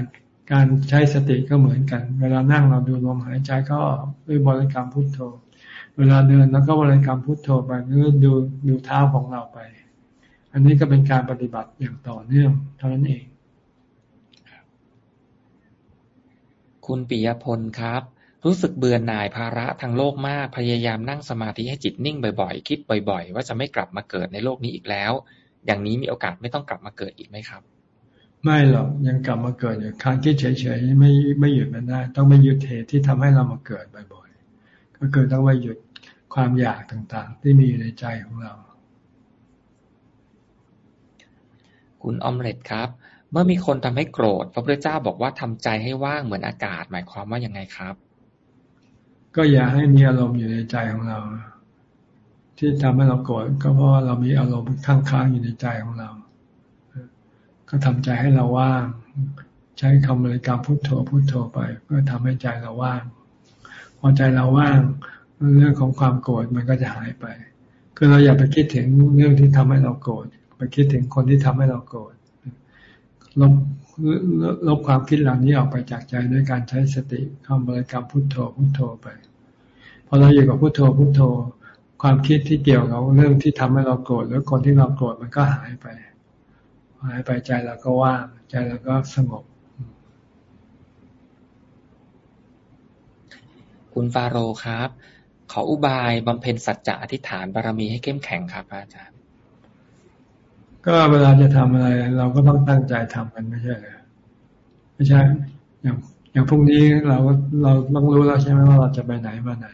การใช้สติก็เหมือนกัน เวลานั่งเราดูลมหายใจก็ด้วยบริกรรมพุทโธ เวลาเดินแล้วก็บริกรรมพุทโธไปหรือดูดูเท้าของเราไป อันนี้ก็เป็นการปฏิบัติอย่างต่อเนื่องเท่านั้นเอง คุณปิยพลครับ รู้สึกเบื่อหน่ายภาระทางโลกมาก พยายามนั่งสมาธิให้จิตนิ่งบ่อยๆ คิดบ่อยๆ ว่าจะไม่กลับมาเกิดในโลกนี้อีกแล้ว อย่างนี้มีโอกาสไม่ต้องกลับมาเกิดอีกไหมครับ ไม่หรอกยังกลับมาเกิดอยู่การคิดเฉยๆไม่ไม่หยุดมันได้ ต้องไปหยุดเหตุที่ทำให้เรามาเกิดบ่อยๆ ก็คือต้องไปหยุดความอยากต่างๆ ที่มีอยู่ในใจของเรา คุณอมเล็ตครับ เมื่อมีคนทำให้โกรธ พระพุทธเจ้าบอกว่าทำใจให้ว่างเหมือนอากาศ หมายความว่ายังไงครับ ก็อย่าให้มีอารมณ์อยู่ในใจของเรา ที่ทำให้เราโกรธก็เพราะเรามีอารมณ์ค้างๆอยู่ในใจของเรา ก็ทำใจให้เราว่าง ใช้คำบริกรรมพุทโธพุทโธไป เพื่อทำให้ใจเราว่าง พอใจเราว่างเรื่องของความโกรธมันก็จะหายไป คือเราอย่าไปคิดถึงเรื่องที่ทำให้เราโกรธไปคิดถึงคนที่ทำให้เราโกรธ ลบลบความคิดเหล่านี้ออกไปจากใจด้วยการใช้สติคำบริกรรมพุทโธพุทโธไปพอเราอยู่กับพุทโธพุทโธ ความคิดที่เกี่ยวกับเรื่องที่ทำให้เราโกรธหรือคนที่เราโกรธมันก็หายไป หายไปใจเราก็ว่างใจเราก็สงบ คุณฟาโรครับ ขออุบายบำเพ็ญสัจจะอธิษฐานบารมีให้เข้มแข็งครับอาจารย์ ก็เวลาจะทำอะไร เราก็ต้องตั้งใจทำกันไม่ใช่เหรอไม่ใช่ อย่างอย่างพรุ่งนี้เราเราต้องรู้แล้วใช่ไหมว่าเราจะไปไหนมาไหน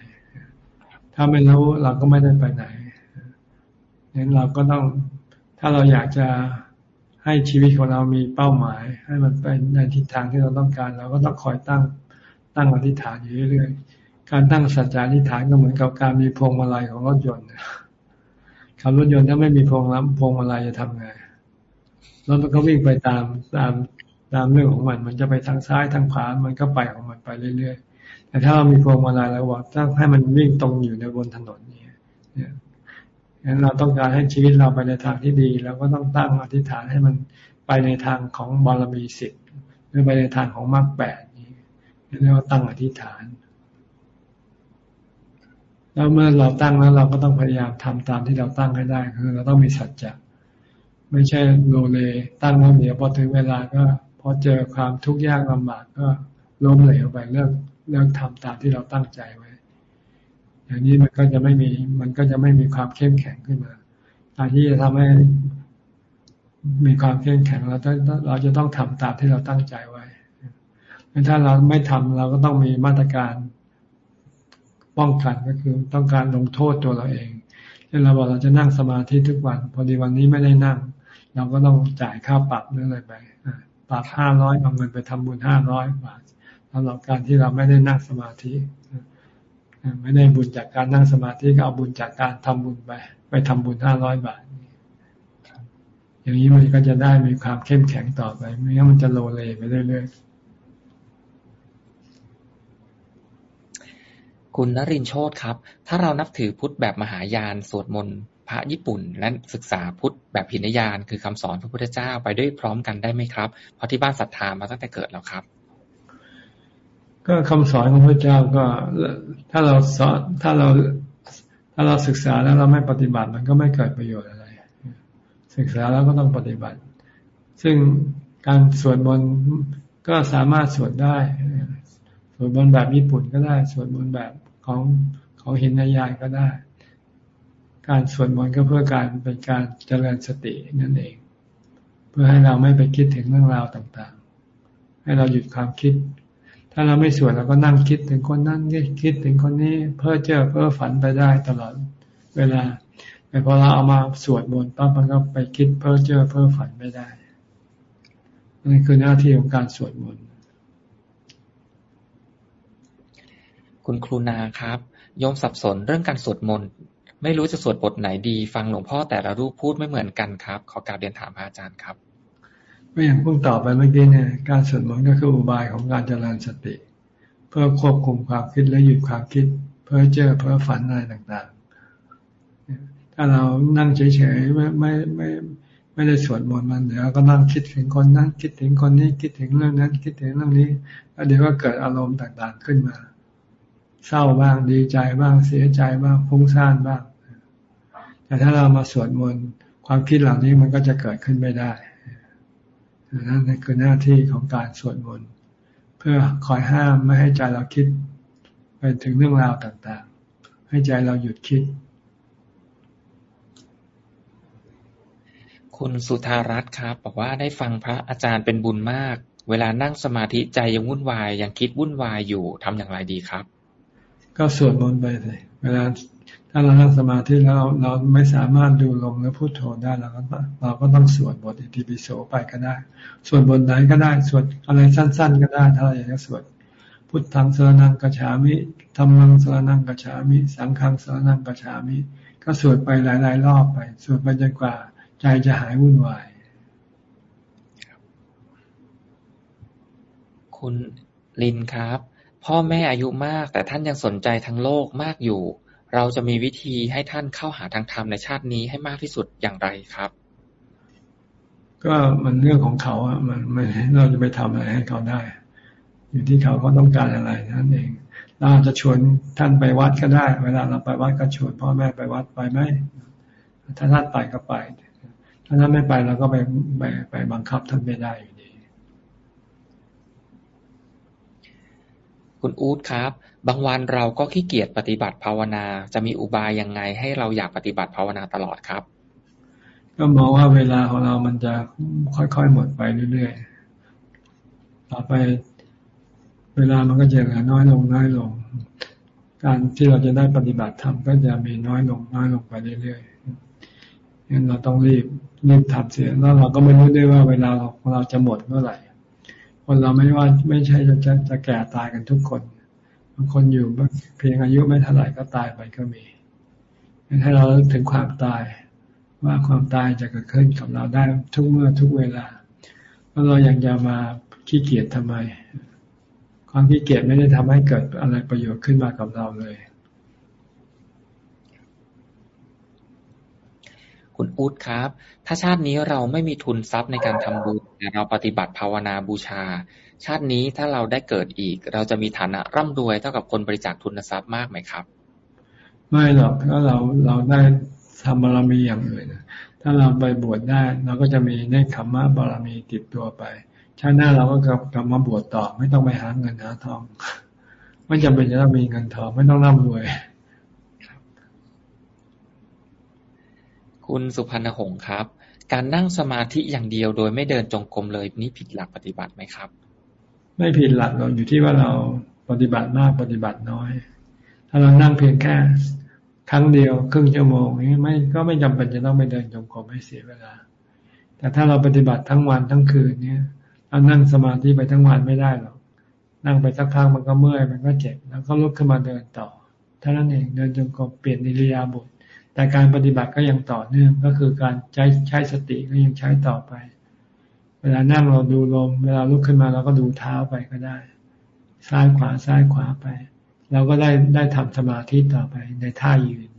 ถ้าไม่รู้เราก็ไม่ได้ไปไหนนั้นเราก็ต้องถ้าเราอยากจะให้ชีวิตของเรามีเป้าหมาย ให้มันไปในทิศทางที่เราต้องการ เราก็ต้องคอยตั้งตั้งอธิษฐานอยู่เรื่อยๆการตั้งสัจจาธิษฐานก็เหมือนกับการมีพวงมาลัยของรถยนต์ ขับรถยนต์ถ้าไม่มีพวงล้พวงมาลัยจะทำไงรถมันก็วิ่งไปตามตามตามเรื่องของมัน มันจะไปทางซ้ายทางขวา มันก็ไปของมันไปเรื่อยๆ แต่ถ้าเรามีพวงมาลัยแล้วว่าต้องให้มันวิ่งตรงอยู่ในบนถนนเนี่ยเนี่ยงั้นเราต้องการให้ชีวิตเราไปในทางที่ดีเราก็ต้องตั้งอธิษฐานให้มันไปในทางของบารมีสิทธิ์หรือไปในทางของมรรคแปดนี่เรียกว่าตั้งอธิษฐาน แล้วเมื่อเราตั้งแล้วเราก็ต้องพยายามทำตามที่เราตั้งให้ได้ คือเราต้องมีสัจจะไม่ใช่โลเลตั้งแล้วเดี๋ยวพอถึงเวลาก็พอเจอความทุกข์ยากลำบากก็ล้มเหลวไปเลิกเลิกทำตามที่เราตั้งใจไว้ อย่างนี้มันก็จะไม่มีมันก็จะไม่มีความเข้มแข็งขึ้นมาการที่จะทำให้มีความเข้มแข็งเราต้องเราจะต้องทำตามที่เราตั้งใจไว้ถ้าเราไม่ทำเราก็ต้องมีมาตรการ ป้องกันก็คือต้องการลงโทษตัวเราเองเช่นเราบอกเราจะนั่งสมาธิทุกวัน พอดีวันนี้ไม่ได้นั่ง เราก็ต้องจ่ายค่าปรับเรื่ออะไรไปปรับห้าร้อยเอาเงินไปทำบุญห้าร้อยบาทสำหรับการที่เราไม่ได้นั่งสมาธิไม่ได้บุญจากการนั่งสมาธิก็เอาบุญจากการทำบุญไป ไปทำบุญห้าร้อยบาท อย่างนี้มันก็จะได้มีความเข้มแข็งต่อไปไม่งั้นมันจะโลเลไปเรื่อยๆ คุณนรินโชตครับ ถ้าเรานับถือพุทธแบบมหายาน สวดมนต์พระญี่ปุ่น และศึกษาพุทธแบบพินยาน คือคำสอนพระพุทธเจ้าไปด้วยพร้อมกันได้ไหมครับ เพราะที่บ้านศรัทธามาตั้งแต่เกิดแล้วครับ ก็คำสอนของพระเจ้าก็ถ้าเราสอนถ้าเราถ้าเราศึกษาแล้วเราไม่ปฏิบัติมันก็ไม่เกิดประโยชน์อะไร ศึกษาแล้วก็ต้องปฏิบัติ ซึ่งการสวดมนต์ก็สามารถสวดได้สวดมนต์แบบญี่ปุ่นก็ได้ สวดมนต์แบบ ของของหินนายายก็ได้ การสวดมนต์ก็เพื่อการเป็นการเจริญสตินั่นเอง เพื่อให้เราไม่ไปคิดถึงเรื่องราวต่างๆ ให้เราหยุดความคิด ถ้าเราไม่สวดเราก็นั่งคิดถึงคนนั้นคิดถึงคนนี้ เพื่อเจอเพื่อฝันไปได้ตลอดเวลาแต่พอเราเอามาสวดมนต์ปั๊บมันก็ไปคิดเพ้อเจอเพ้อฝันไม่ได้นี่คือหน้าที่ของการสวดมนต์ คุณครูนาครับ โยมสับสนเรื่องการสวดมนต์ไม่รู้จะสวดบทไหนดี ฟังหลวงพ่อแต่ละรูปพูดไม่เหมือนกันครับ ขอกราบเรียนถามอาจารย์ครับก็อย่างเพูดต่อไปเมื่อกี้เนี่ยการสวดมนต์ก็คืออุบายของการเจริญสติ เพื่อควบคุมความคิดและหยุดความคิด เพื่อเจอเพื่อฝันอะไรต่างๆ ถ้าเรานั่งเฉยๆไม่ไม่ไม่ไม่ได้สวดมนต์มันเดี๋ยวก็นั่งคิดถึงคนนั้นคิดถึงคนนี้คิดถึงเรื่องนั้น คิดถึงเรื่องนี้แล้วเดี๋ยวก็เกิดอารมณ์ต่างๆขึ้นมา เศร้าบ้างดีใจบ้างเสียใจบ้างฟุ้งซ่านบ้าง แต่ถ้าเรามาสวดมนต์ความคิดเหล่านี้มันก็จะเกิดขึ้นไม่ได้นั่นคือหน้าที่ของการสวดมนต์เพื่อคอยห้ามไม่ให้ใจเราคิดไปถึงเรื่องราวต่างๆ ให้ใจเราหยุดคิด คุณสุธารัตน์ครับ บอกว่าได้ฟังพระอาจารย์เป็นบุญมาก เวลานั่งสมาธิใจยังวุ่นวายยังคิดวุ่นวายอยู่ทำอย่างไรดีครับ ก็สวดมนต์ไปเลยเวลาถ้าเรานั่งสมาธิแล้วเราไม่สามารถดูลมและพูดโธได้เราก็เราก็ต้องสวดบทอิติปิโสไปก็ได้ สวดบทไหนก็ได้ สวดอะไรสั้น ๆ ก็ได้ ถ้าเราอยากจะสวด พุทธังสรนังกัจฉามิธรรมังสรนังกัจฉามิ สังฆังสรนังกัจฉามิ ก็สวดไปหลาย ๆ รอบไป สวดไปจนกว่า ใจจะหายวุ่นวายคุณลินครับ พ่อแม่อายุมาก แต่ท่านยังสนใจทั้งโลกมากอยู่ เราจะมีวิธีให้ท่านเข้าหาทางธรรมในชาตินี้ให้มากที่สุดอย่างไรครับ ก็มันเรื่องของเขาอะมันเราจะไปทำอะไรให้เขาได้ อยู่ที่เขาเขาต้องการอะไรนั่นเองเราจะชวนท่านไปวัดก็ได้ เวลาเราไปวัดก็ชวนพ่อแม่ไปวัดไปไหมถ้าท่านไปก็ไป ถ้าท่านไม่ไปเราก็ไปไปไปบังคับท่านไม่ได้อยู่ดี คุณอู๊ดครับ บางวันเราก็ขี้เกียจปฏิบัติภาวนา จะมีอุบายยังไงให้เราอยากปฏิบัติภาวนาตลอดครับ ก็มองว่าเวลาของเรามันจะค่อยๆหมดไปเรื่อยๆ ต่อไป เวลามันก็จะเหลือน้อยลงน้อยลง การที่เราจะได้ปฏิบัติธรรมก็จะมีน้อยลงน้อยลงไปเรื่อยๆงั้นเราต้องรีบรีบทำเสียแล้วเราก็ไม่รู้ด้วยว่าเวลาของเราจะหมดเมื่อไหร่ คนเราไม่ว่าไม่ใช่จะจะจะแก่ตายกันทุกคนบางคนอยู่เพียงอายุไม่เท่าไหร่ก็ตายไปก็มีให้เราถึงความตาย ว่าความตายจะเกิดขึ้นกับเราได้ทุกเมื่อทุกเวลา แล้วเรายังจะมาขี้เกียจทำไม ความขี้เกียจไม่ได้ทำให้เกิดอะไรประโยชน์ขึ้นมากับเราเลย คุณอู๊ดครับ ถ้าชาตินี้เราไม่มีทุนทรัพย์ในการทำบุญ แต่เราปฏิบัติภาวนาบูชา ชาตินี้ถ้าเราได้เกิดอีก เราจะมีฐานะร่ำรวยเท่ากับคนบริจาคทุนทรัพย์มากไหมครับ ไม่หรอกถ้าเราเราได้ทำบารมีอย่างอื่นถ้าเราไปบวชได้ เราก็จะมีเนคขมมะบารมีติดตัวไปชาติหน้าเราก็กลับกลับมาบวชต่อ ไม่ต้องไปหาเงินหาทองไม่จำเป็นจะต้องมีเงินทองไม่ต้องร่ำรวยคุณสุพรรณหงษ์ครับ การนั่งสมาธิอย่างเดียวโดยไม่เดินจงกรมเลยนี่ผิดหลักปฏิบัติไหมครับ ไม่ผิดหลักเราอยู่ที่ว่าเราปฏิบัติมากปฏิบัติน้อย ถ้าเรานั่งเพียงแค่ครั้งเดียวครึ่งชั่วโมงนี้ไม่ก็ไม่จำเป็นจะต้องไปเดินจงกรมให้เสียเวลา แต่ถ้าเราปฏิบัติทั้งวันทั้งคืนเนี่ยเรานั่งสมาธิไปทั้งวันไม่ได้หรอกนั่งไปสักพักมันก็เมื่อยมันก็เจ็บแล้วก็ลุกขึ้นมาเดินต่อเท่านั้นเองเดินจงกรมเปลี่ยนนิริยาบถ แต่การปฏิบัติก็ยังต่อเนื่องก็คือการใช้ใช้สติก็ยังใช้ต่อไป เวลานั่งเราดูลม เวลาลุกขึ้นมาเราก็ดูเท้าไปก็ได้ ซ้ายขวาซ้ายขวาไป เราก็ได้ได้ทำสมาธิต่อไปในท่ายืน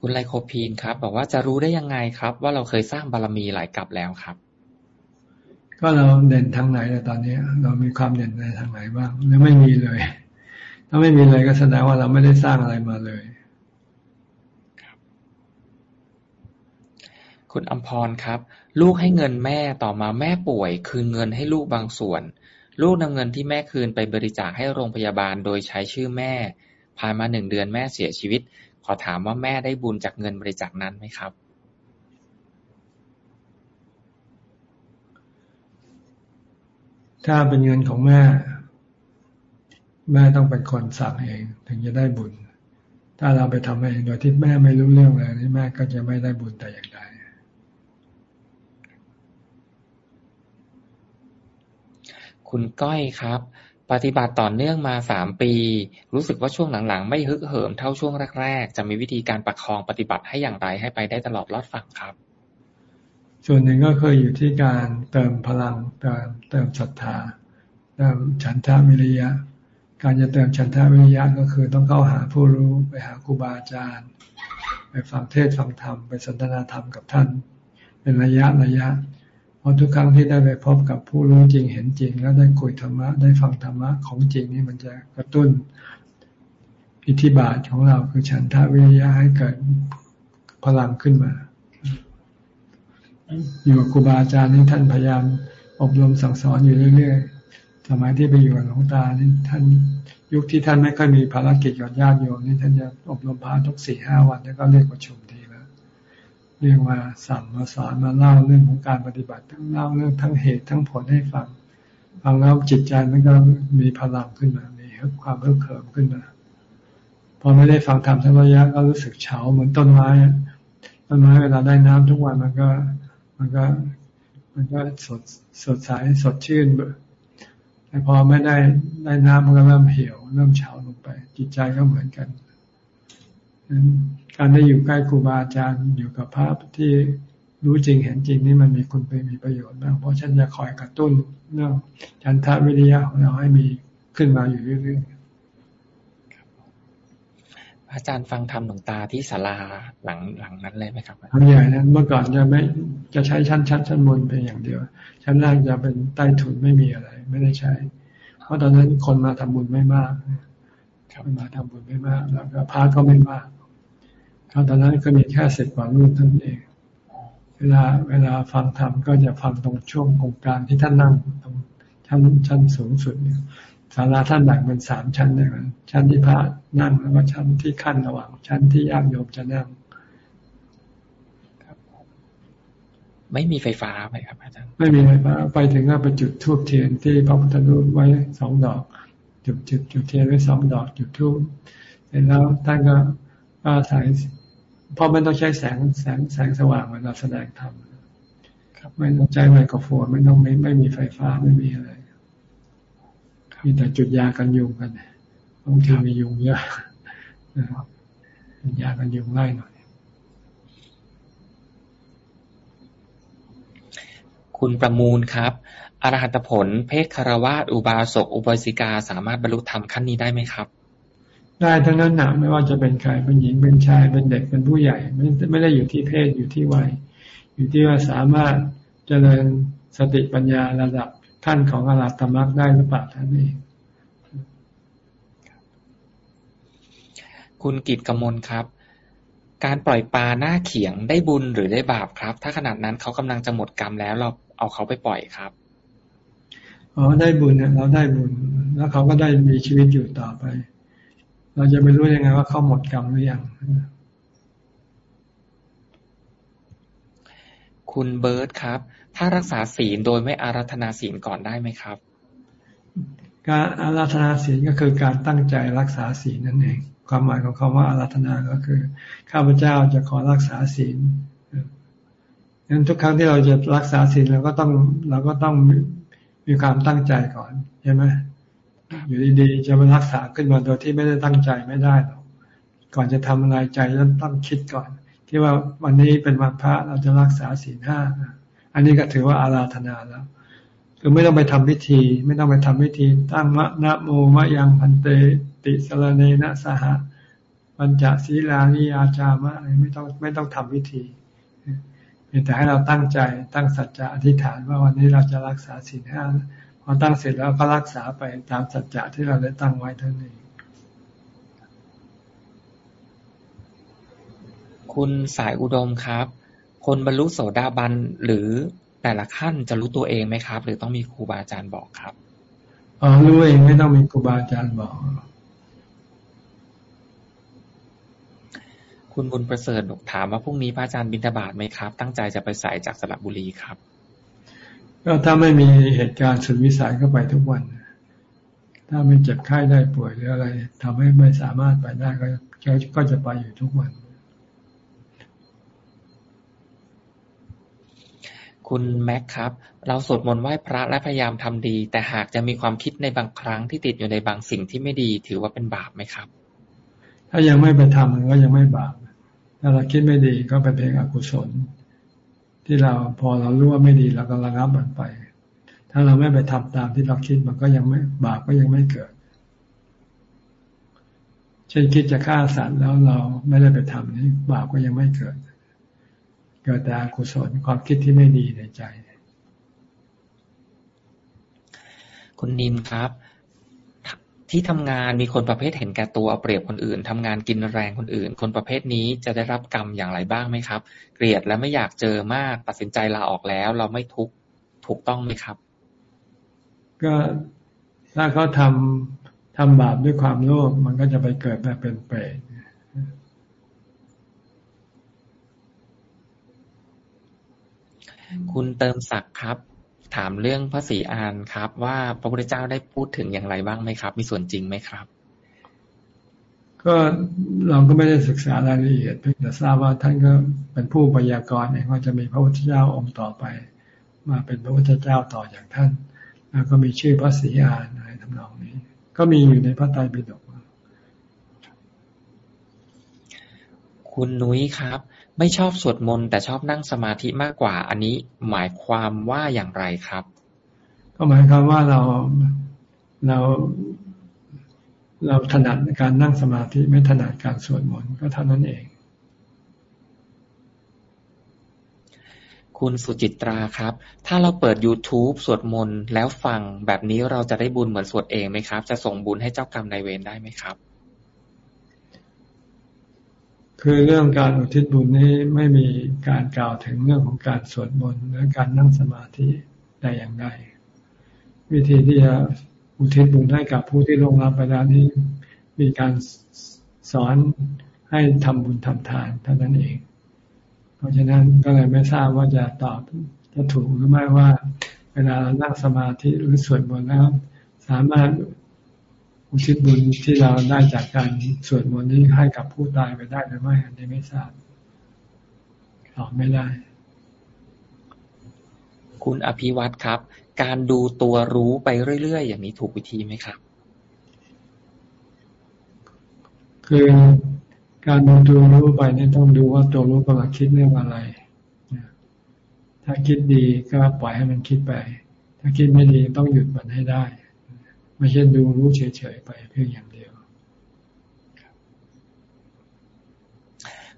คุณไลโคพีนครับ บอกว่าจะรู้ได้ยังไงครับ ว่าเราเคยสร้างบารมีหลายกับแล้วครับ ก็เราเด่นทางไหนแต่ตอนนี้ เรามีความเด่นในทางไหนบ้างหรือไม่มีเลย ถ้าไม่มีเลยก็แสดงว่าเราไม่ได้สร้างอะไรมาเลยคุณอัมพรครับ ลูกให้เงินแม่ต่อมาแม่ป่วย คืนเงินให้ลูกบางส่วน ลูกนำเงินที่แม่คืนไปบริจาคให้โรงพยาบาลโดยใช้ชื่อแม่ผ่านมาหนึ่งเดือนแม่เสียชีวิต ขอถามว่าแม่ได้บุญจากเงินบริจาคนั้นไหมครับ ถ้าเป็นเงินของแม่ แม่ต้องเป็นคนสั่งเอง ถึงจะได้บุญ ถ้าเราไปทำเองโดยที่แม่ไม่รู้เรื่องเลยนี่แม่ก็จะไม่ได้บุญแต่อย่างใดคุณก้อยครับ ปฏิบัติต่อเนื่องมาสามปี รู้สึกว่าช่วงหลังๆ ไม่ฮึกเหิมเท่าช่วงแรกๆ จะมีวิธีการประคองปฏิบัติให้อย่างไรให้ไปได้ตลอดรอดฝั่งครับ ส่วนหนึ่งก็เคยอยู่ที่การเติมพลังเติมเติมศรัทธาเติมฉันทาวิริยะ การจะเติมฉันทาวิริยะก็คือต้องเข้าหาผู้รู้ไปหาครูบาอาจารย์ ไปฟังเทศฟังธรรมไปสนทนาธรรมกับท่าน เป็นระยะระยะ เพราะทุกครั้งที่ได้ไปพบกับผู้รู้จริงเห็นจริง แล้วได้คุยธรรมะได้ฟังธรรมะของจริงนี่มันจะกระตุ้นอิทธิบาทของเราคือฉันทาวิริยะให้เกิดพลังขึ้นมา อยู่กับครูบาอาจารย์นี่ท่านพยายามอบรมสั่งสอนอยู่เรื่อยๆ สมัยที่ไปอยู่กับหลวงตานี่ท่านยุคที่ท่านไม่ค่อยมีภารกิจกับญาติโยมนี่ท่านจะอบรมพระทุกสี่ห้าวันแล้วก็เรียกประชุมทีเรียกว่าสั่งมาสอนมาเล่าเรื่องของการปฏิบัติทั้งเล่าเรื่องทั้งเหตุทั้งผลให้ฟังฟังแล้วจิตใจมันก็มีพลังขึ้นมา มีความเพิ่มเติมขึ้นมาพอไม่ได้ฟังธรรมสักระยะก็รู้สึกเฉาเหมือนต้นไม้ต้นไม้เวลาได้น้ำทุกวันมันก็ มันก็ มันก็สดสดใสสดชื่น แต่พอไม่ได้ได้น้ำมันก็เริ่มเหี่ยว เริ่มเฉาลงไป จิตใจก็เหมือนกันการได้อยู่ใกล้ครูบาอาจารย์อยู่กับพระที่รู้จริงเห็นจริงนี่มันมีคุณไปมีประโยชน์มากเพราะฉันจะคอยกระตุ้นเรื่องฉันทะวิริยะของเราให้มีขึ้นมาอยู่เรื่อย อาจารย์ฟังธรรมหลวงตาที่ศาลาหลังหลังนั้นเลยไหมครับทำใหญ่นั้นเมื่อก่อนจะไม่จะใช้ชั้นชั้นชั้นบนเพียงอย่างเดียว ชั้นล่างจะเป็นใต้ถุนไม่มีอะไร ไม่ได้ใช้ เพราะตอนนั้นคนมาทำบุญไม่มากคนมาทำบุญไม่มาก แล้วก็พระก็ไม่มากเขาตอนนั้นก็มีแค่สิบกว่ารูปท่านเอง เวลาเวลาฟังธรรมก็จะฟังตรงช่วงองค์การที่ท่านนั่งตรงชั้นชั้นสูงสุดเนี่ย ศาลาท่านแบ่งเป็นสามชั้นด้วยกันชั้นที่พระนั่งแล้วก็ชั้นที่ขั้นระหว่าง ชั้นที่ญาติโยมจะนั่งไม่มีไฟฟ้าไหมครับอาจารย์ไม่มีไฟฟ้าไปถึงก็ไปจุดทูบเทียนที่พระพุทธรูปไว้สองดอก จุดจุดจุดเทียนไว้สองดอก จุดทูบเสร็จแล้วท่านก็อาศัยเพราะมันต้องใช้แสงแสงแสงสว่างเวลาแสดงธรรมไม่ต้องใช้ไมโครโฟนไม่ต้องไม่ไม่มีไฟฟ้าไม่มีอะไร มีแต่จุดยากันยุงกันบางทีมียุงเยอะยากันยุงไล่หน่อย คุณประมูลครับ อรหัตผล เพศคารวาสอุบาสกอุบาสิกาสามารถบรรลุธรรมขั้นนี้ได้ไหมครับ ได้ทั้งนั้นหนะไม่ว่าจะเป็นใครเป็นหญิงเป็นชายเป็นเด็กเป็นผู้ใหญ่ ไม่ไม่ได้อยู่ที่เพศอยู่ที่วัย อยู่ที่ว่าสามารถเจริญสติปัญญาระดับ ขั้นของอรหัตมรรคได้หรือเปล่าท่านเองคุณกิตกมลครับ การปล่อยปลาหน้าเขียงได้บุญหรือได้บาปครับ ถ้าขนาดนั้นเขากำลังจะหมดกรรมแล้วเราเอาเขาไปปล่อยครับอ๋อได้บุญเนี่ยเราได้บุญ แล้วเขาก็ได้มีชีวิตอยู่ต่อไป เราจะไม่รู้ยังไงว่าเขาหมดกรรมหรือยังคุณเบิร์ตครับ ถ้ารักษาศีลโดยไม่อารัธนาศีลก่อนได้ไหมครับ การอารัธนาศีลก็คือการตั้งใจรักษาศีลนั่นเอง ความหมายของคำว่าอารัธนาก็คือข้าพเจ้าจะขอรักษาศีลงั้นทุกครั้งที่เราจะรักษาศีลเราก็ต้องเราก็ต้องมีความตั้งใจก่อนใช่ไหมอยู่ดีๆจะมารักษาขึ้นมาโดยที่ไม่ได้ตั้งใจไม่ได้หรอกก่อนจะทำอะไรใจต้องต้องคิดก่อน ที่ว่าวันนี้เป็นวันพระเราจะรักษาศีลห้า อันนี้ก็ถือว่าอาราธนาแล้วคือไม่ต้องไปทำพิธี ไม่ต้องไปทำพิธี ตั้งมะนะโมมะยังพันเตติสรเนนะสหะปัญจศีลานิอาจามะอะไรไม่ต้องไม่ต้องทำพิธีเพียงแต่ให้เราตั้งใจตั้งสัจจะอธิษฐานว่าวันนี้เราจะรักษาศีลห้าพอตั้งเสร็จแล้วก็รักษาไปตามสัจจะที่เราได้ตั้งไว้เท่านั้นคุณสายอุดมครับ คนบรรลุโสดาบันหรือแต่ละขั้นจะรู้ตัวเองไหมครับ หรือต้องมีครูบาอาจารย์บอกครับอ๋อรู้เองไม่ต้องมีครูบาอาจารย์บอก คุณบุญประเสริฐถามว่าพรุ่งนี้พระอาจารย์บิณฑบาตไหมครับ ตั้งใจจะไปใส่จากสระบุรีครับก็ถ้าไม่มีเหตุการณ์สุดวิสัยก็ไปทุกวัน ถ้าไม่เจ็บไข้ได้ป่วยหรืออะไรทำให้ไม่สามารถไปได้ก็ก็จะไปอยู่ทุกวัน คุณแม็กครับ เราสวดมนต์ไหว้พระและพยายามทำดี แต่หากจะมีความคิดในบางครั้งที่ติดอยู่ในบางสิ่งที่ไม่ดี ถือว่าเป็นบาปไหมครับ ถ้ายังไม่ไปทำมันก็ยังไม่บาปถ้าเราคิดไม่ดีก็เป็นเพียงอกุศล ที่เราพอเรารู้ว่าไม่ดีเราก็ระงับมันไป ถ้าเราไม่ไปทำตามที่เราคิดมันก็ยังไม่บาปก็ยังไม่เกิด เช่นคิดจะฆ่าสัตว์แล้วเราไม่ได้ไปทำนี่บาปก็ยังไม่เกิด เกิดแต่อกุศลความคิดที่ไม่ดีในใจ คุณนินครับ ที่ทำงานมีคนประเภทเห็นแก่ตัวเอาเปรียบคนอื่นทำงานกินแรงคนอื่น คนประเภทนี้จะได้รับกรรมอย่างไรบ้างไหมครับ เกลียดและไม่อยากเจอมากตัดสินใจลาออกแล้ว เราไม่ทุกถูกต้องไหมครับ ก็ถ้าเขาทำทำบาปด้วยความโลภมันก็จะไปเกิดแบบเป็นเปรต คุณเติมศักดิ์ครับ ถามเรื่องพระศรีอานครับ ว่าพระพุทธเจ้าได้พูดถึงอย่างไรบ้างไหมครับ มีส่วนจริงไหมครับ ก็เราก็ไม่ได้ศึกษารายละเอียดเพียงแต่ทราบว่าท่านก็เป็นผู้พยากรณ์เองว่าจะมีพระพุทธเจ้าองค์ต่อไป มาเป็นพระพุทธเจ้าต่อจากท่าน แล้วก็มีชื่อพระศรีอานอะไรทำนองนี้ ก็มีอยู่ในพระไตรปิฎกคุณนุ้ยครับ ไม่ชอบสวดมนต์แต่ชอบนั่งสมาธิมากกว่า อันนี้หมายความว่าอย่างไรครับ ก็หมายความว่าเราเราเราถนัดการนั่งสมาธิไม่ถนัดการสวดมนต์ก็เท่านั้นเอง คุณสุจิตราครับ ถ้าเราเปิด YouTube สวดมนต์แล้วฟังแบบนี้เราจะได้บุญเหมือนสวดเองไหมครับ จะส่งบุญให้เจ้ากรรมนายเวรได้ไหมครับ คือเรื่องการอุทิศบุญนี้ไม่มีการกล่าวถึงเรื่องของการสวดมนต์หรือการนั่งสมาธิแต่อย่างใดวิธีที่จะอุทิศบุญให้กับผู้ที่ลงรับไปแล้วนี้ มีการสอนให้ทำบุญทำทานเท่านั้นเอง เพราะฉะนั้นก็เลยไม่ทราบว่าจะตอบจะถูกหรือไม่ว่า เวลาเรานั่งสมาธิหรือสวดมนต์แล้ว สามารถ อุทิศบุญที่เราได้จากการสวดมนต์นี้ให้กับผู้ตายไปได้หรือไม่อันนี้ไม่ทราบตอบไม่ได้ คุณอภิวัตครับ การดูตัวรู้ไปเรื่อยๆ อย่างนี้ถูกวิธีไหมครับ คือการดูตัวรู้ไปนี่ต้องดูว่าตัวรู้กำลังคิดเรื่องอะไรถ้าคิดดีก็ปล่อยให้มันคิดไป ถ้าคิดไม่ดีต้องหยุดมันให้ได้ ไม่ใช่ดูรู้เฉยๆไปเพียงอย่างเดียว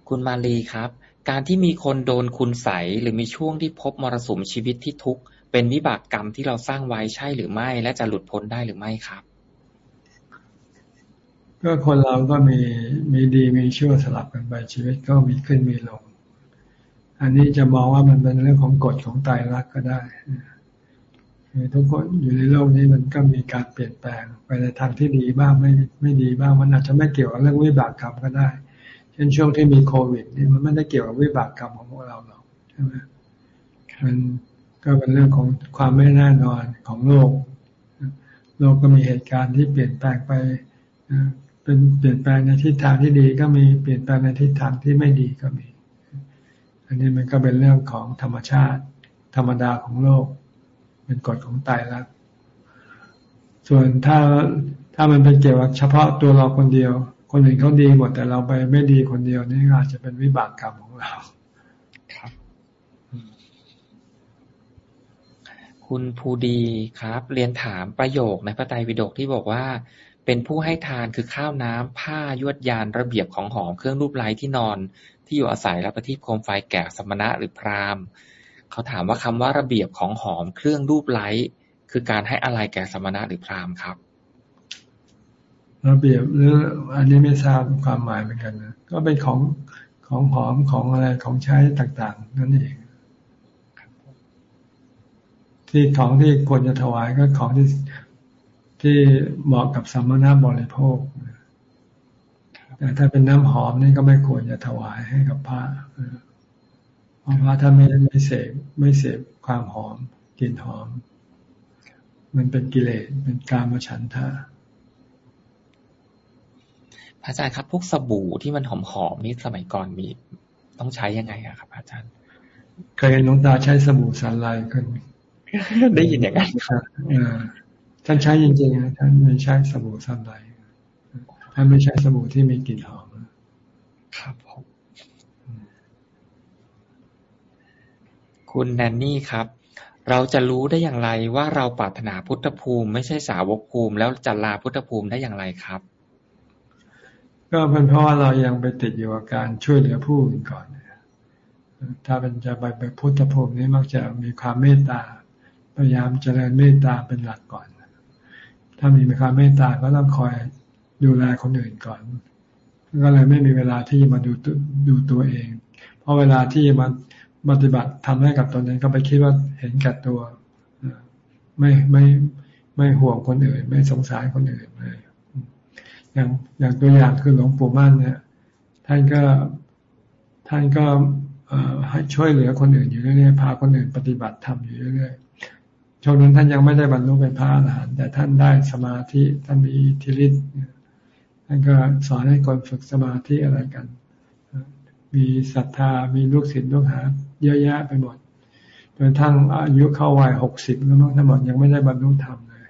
คุณมาลีครับ การที่มีคนโดนคุณใสหรือมีช่วงที่พบมรสุมชีวิตที่ทุกข์เป็นวิบากกรรมที่เราสร้างไว้ใช่หรือไม่ และจะหลุดพ้นได้หรือไม่ครับ ก็คนเราก็มีมีดีมีชั่วสลับกันไปชีวิตก็มีขึ้นมีลง อันนี้จะมองว่ามันเป็นเรื่องของกฎของตายรักก็ได้ คือทุกคนอยู่ในโลกนี้มันก็มีการเปลี่ยนแปลงไปในทางที่ดีบ้างไม่ไม่ดีบ้างมันอาจจะไม่เกี่ยวกับเรื่องวิบากกรรมก็ได้ เช่นช่วงที่มีโควิด นี่มันไม่ได้เกี่ยวกับวิบากกรรมของพวกเราหรอกใช่ไหมมันก็เป็นเรื่องของความไม่แน่นอนของโลก โลกก็มีเหตุการณ์ที่เปลี่ยนแปลงไปเป็นเปลี่ยนแปลงในทิศทางที่ดีก็มีเปลี่ยนแปลงในทิศทางที่ไม่ดีก็มี อันนี้มันก็เป็นเรื่องของธรรมชาติ ธรรมดาของโลก เป็นกฎของตายรักส่วนถ้าถ้ามันเป็นเกี่ยวกับเฉพาะตัวเราคนเดียว คนอื่นเขาดีหมดแต่เราไปไม่ดีคนเดียวนี่อาจจะเป็นวิบากกรรมของเราครับคุณภูดีครับ เรียนถามประโยคในพระไตรปิฎกที่บอกว่า เป็นผู้ให้ทานคือข้าวน้ำผ้ายวดยานระเบียบของหอมเครื่องรูปไล้ที่นอน ที่อยู่อาศัยและประทีปโคมไฟแก่สมณะหรือพราหมณ์ เขาถามว่าคำว่าระเบียบของหอมเครื่องรูปไล้คือการให้อะไรแก่สมณะหรือพราหมณ์ครับ ระเบียบหรืออันนี้ไม่ทราบความหมายเหมือนกันนะก็เป็นของของหอมของอะไรของใช้ต่างๆ นั่นเองที่ของที่ควรจะถวายก็ของที่ที่เหมาะกับสัมมนาบริโภค แต่ถ้าเป็นน้ำหอมนี่ก็ไม่ควรจะถวายให้กับพระ เพราะพระถ้าไม่ไม่เสพไม่เสพความหอมกลิ่นหอม มันเป็นกิเลสเป็นการมาฉันทะอาจารย์ครับ พวกสบู่ที่มันหอมๆนี่สมัยก่อนมีต้องใช้ยังไงอะครับ อาจารย์ เคยเห็นหลวงตาใช้สบู่สันไลกันได้ยินอย่างนั้นท่านใช้จริงๆนะท่านไม่ใช้สบู่ซันไดท่านไม่ใช้สบู่ที่มีกลิ่นหอมครับผม คุณแนนนี่ครับ เราจะรู้ได้อย่างไรว่าเราปรารถนาพุทธภูมิ ไม่ใช่สาวกภูมิ แล้วจะลาพุทธภูมิได้อย่างไรครับ ก็เป็นเพราะว่าเรายังไปติดอยู่กับการช่วยเหลือผู้อื่นก่อนถ้าเป็นจะไปไปพุทธภูมินี้มักจะมีความเมตตาพยายามเจริญเมตตาเป็นหลักก่อน ถ้ามีความเมตตาก็ต้องคอยดูแลคนอื่นก่อน ก็เลยไม่มีเวลาที่มาดูดูตัวเอง เพราะเวลาที่มา ปฏิบัติทำให้กับตนเองก็ไปคิดว่าเห็นกับตัวไม่ไม่ไม่ห่วงคนอื่น ไม่สงสารคนอื่นเลยอย่างอย่างตัวอย่างคือหลวงปู่มั่นเนี่ย ท่านก็ท่านก็ให้ช่วยเหลือคนอื่นอยู่เรื่อยๆพาคนอื่นปฏิบัติธรรมอยู่เรื่อยๆช่วงนั้นท่านยังไม่ได้บรรลุเป็นพระอรหันต์แต่ท่านได้สมาธิท่านมีอิทธิฤทธิ์ท่านก็สอนให้คนฝึกสมาธิอะไรกัน มีศรัทธามีลูกศิษย์ลูกหา เยอะแยะไปหมดจนทั้งอายุเข้าวัยหกสิบแล้วมั้งทั้งหมดยังไม่ได้บรรลุธรรมเลย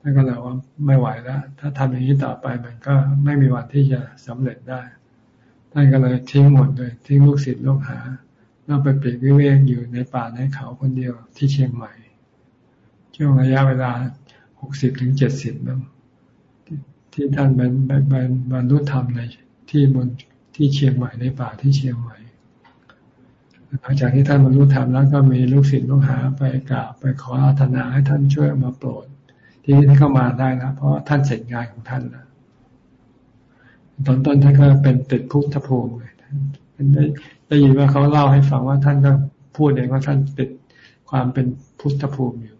ท่านก็เลยว่าไม่ไหวแล้ว ถ้าทำอย่างนี้ต่อไปมันก็ไม่มีวันที่จะสำเร็จได้ ท่านก็เลยทิ้งหมดเลย ทิ้งลูกศิษย์ลูกหาแล้วไปปีกวิเวกอยู่ในป่าในเขาคนเดียวที่เชียงใหม่ ช่วงระยะเวลาหกสิบถึงเจ็ดสิบแล้วที่ท่านบรรบรรลุธรรมในที่บนที่เชียงใหม่ในป่าที่เชียงใหม่ หลังจากที่ท่านบรรลุธรรมแล้วก็มีลูกศิษย์ลูกหาไปกราบไปขออาธนาให้ท่านช่วยมาโปรด ที่นี่ท่านก็มาได้นะเพราะท่านเสร็จงานของท่านแล้วตอนต้นท่านก็เป็นติดพุทธภูมิเลยได้ได้ยินว่าเขาเล่าให้ฟังว่าท่านก็พูดเองว่าท่านติดความเป็นพุทธภูมิอยู่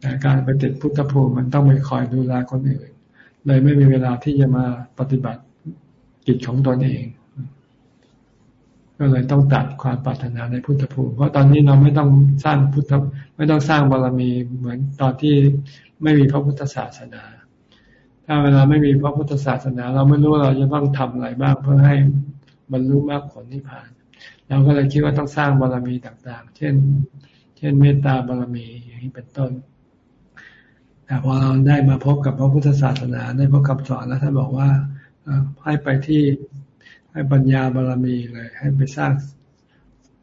แต่การไปติดพุทธภูมิมันต้องไปคอยดูแลคนอื่น เลยไม่มีเวลาที่จะมาปฏิบัติกิจของตนเอง ก็เลยต้องตัดความปรารถนาในพุทธภูมิ เพราะตอนนี้เราไม่ต้องสร้างพุทธไม่ต้องสร้างบารมีเหมือนตอนที่ไม่มีพระพุทธศาสนา ถ้าเวลาไม่มีพระพุทธศาสนา เราไม่รู้เราจะต้องทำอะไรบ้างเพื่อให้บรรลุมรรคผลนิพพาน เราก็เลยคิดว่าต้องสร้างบารมีต่างๆ เช่น เช่นเมตตาบารมีอย่างนี้เป็นต้น แต่พอเราได้มาพบกับพระพุทธศาสนาได้พบคำสอนแล้วท่านบอกว่าให้ไปที่ ให้ปัญญาบารมีเลย ให้ไปสร้าง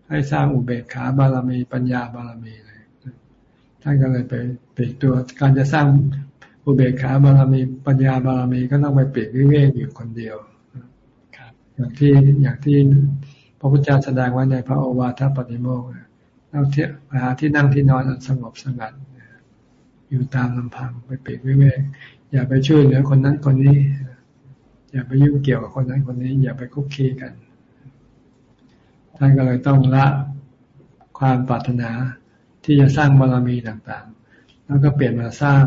ให้สร้างอุเบกขาบารมี ปัญญาบารมีเลยท่านก็เลยไปปีกตัว การจะสร้างอุเบกขาบารมีปัญญาบารมีก็ต้องไปปีกวิเวกอยู่คนเดียวอย่างที่อย่างที่พระพุทธเจ้าแสดงไว้ในพระโอวาทปฏิโมกข์เราเที่ยวหาที่นั่งที่นอนสงบสงัดอยู่ตามลำพังไปปีกวิเวกอย่าไปช่วยเหลือคนนั้นคนนี้ อย่าไปยุ่งเกี่ยวกับคนนั้นคนนี้ อย่าไปคุกคีกัน ท่านก็เลยต้องละความปรารถนาที่จะสร้างบารมีต่างๆ แล้วก็เปลี่ยนมาสร้าง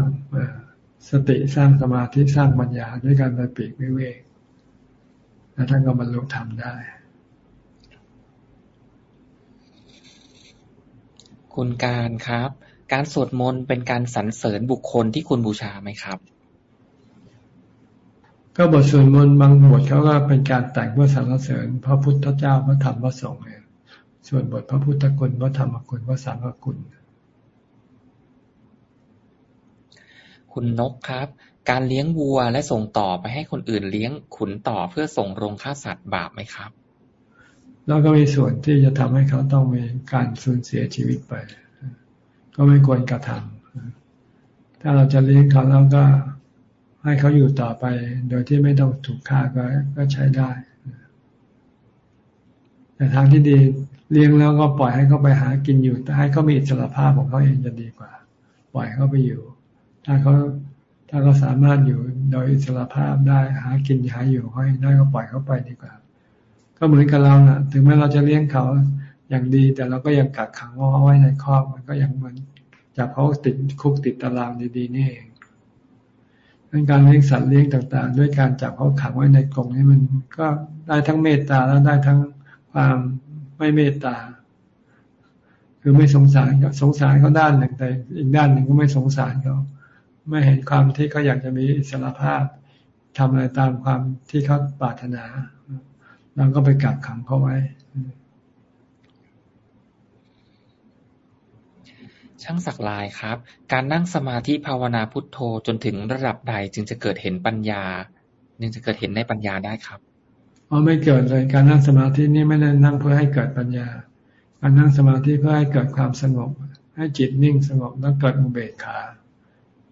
สติสร้างสมาธิสร้างปัญญาด้วยการไปปีกวิเวกแล้วท่านก็บรรลุธรรมได้ คุณการครับ การสวดมนต์เป็นการสรรเสริญบุคคลที่คุณบูชาไหมครับ ก็บทสวดมนต์บางบทเขาก็เป็นการแต่งเพื่อสรรเสริญ พระพุทธเจ้าพระธรรมพระสงฆ์เนี่ยส่วนบทพระพุทธคุณพระธรรมคุณพระสังฆคุณ คุณนกครับ การเลี้ยงวัวและส่งต่อไปให้คนอื่นเลี้ยงขุนต่อเพื่อส่งโรงฆ่าสัตว์บาปไหมครับ แล้วก็มีส่วนที่จะทำให้เขาต้องมีการสูญเสียชีวิตไป ก็ไม่ควรกระทำถ้าเราจะเลี้ยงเขาแล้วก็ ให้เขาอยู่ต่อไป โดยที่ไม่ต้องถูกฆ่าก็ก็ใช้ได้ แต่ทางที่ดีเลี้ยงแล้วก็ปล่อยให้เขาไปหากินอยู่แต่ให้เขามีอิสระภาพของเขาเองจะดีกว่า ปล่อยเขาไปอยู่ ถ้าเขาถ้าเขาสามารถอยู่โดยอิสระภาพได้หากินหาอยู่เขาเองได้ก็ปล่อยเขาไปดีกว่า ก็เหมือนกับเรานะถึงแม้เราจะเลี้ยงเขาอย่างดี แต่เราก็ยังกักขังเอาไว้ในครอบมันก็ยังเหมือนจับเขาติดคุกติดตารางดีๆนี่เอง ดังการเลี้ยงสัตว์เลี้ยงต่าง ๆ ด้วยการจับเขาขังไว้ในกรงนี่มันก็ได้ทั้งเมตตาแล้วได้ทั้งความไม่เมตตา คือไม่สงสารสงสารเขาด้านหนึ่งแต่อีกด้านหนึ่งก็ไม่สงสารเขาไม่เห็นความที่เขาอยากจะมีอิสรภาพทำอะไรตามความที่เขาปรารถนาเราก็ไปกักขังเขาไว้ ช่างสักลายครับ การนั่งสมาธิภาวนาพุทโธจนถึงระดับใดจึงจะเกิดเห็นปัญญา จึงจะเกิดเห็นในปัญญาได้ครับอ๋อไม่เกิดเลยการนั่งสมาธินี่ไม่ได้นั่งเพื่อให้เกิดปัญญา การนั่งสมาธิเพื่อให้เกิดความสงบ ให้จิตนิ่งสงบแล้วเกิดอุเบกขา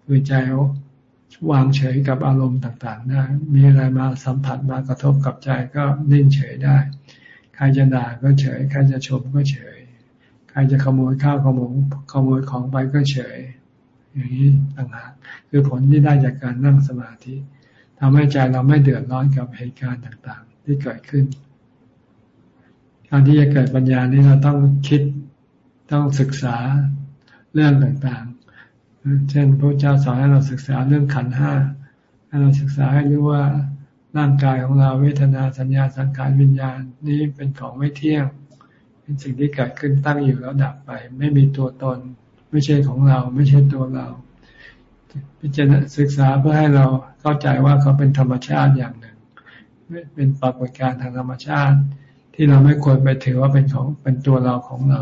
คือใจวางเฉยกับอารมณ์ต่างๆได้มีอะไรมาสัมผัสมากระทบกับใจก็นิ่งเฉยได้ ใครจะด่าก็เฉย ใครจะชมก็เฉย รจะขโมยข้าวขโมยขโมยของไปก็เฉย อย่างนี้ต่างหากคือผลที่ได้จากการนั่งสมาธิทำให้ใจเราไม่เดือดร้อนกับเหตุการณ์ต่างๆ ที่เกิดขึ้นการที่จะเกิดปัญญานี้เราต้องคิดต้องศึกษาเรื่องต่างๆ เช่นพระเจ้าสอนให้เราศึกษาเรื่องขันห้าให้เราศึกษาให้รู้ว่าร่างกายของเราเวทนาสัญญาสังขารวิญญาณนี้เป็นของไม่เที่ยง เป็นสิ่งที่เกิดขึ้นตั้งอยู่แล้วดับไป ไม่มีตัวตน ไม่ใช่ของเรา ไม่ใช่ตัวเรา พิจารณาศึกษาเพื่อให้เราเข้าใจว่าเขาเป็นธรรมชาติอย่างหนึ่ง เป็นปรากฏการณ์ทางธรรมชาติ ที่เราไม่ควรไปถือว่าเป็นของเป็นตัวเราของเรา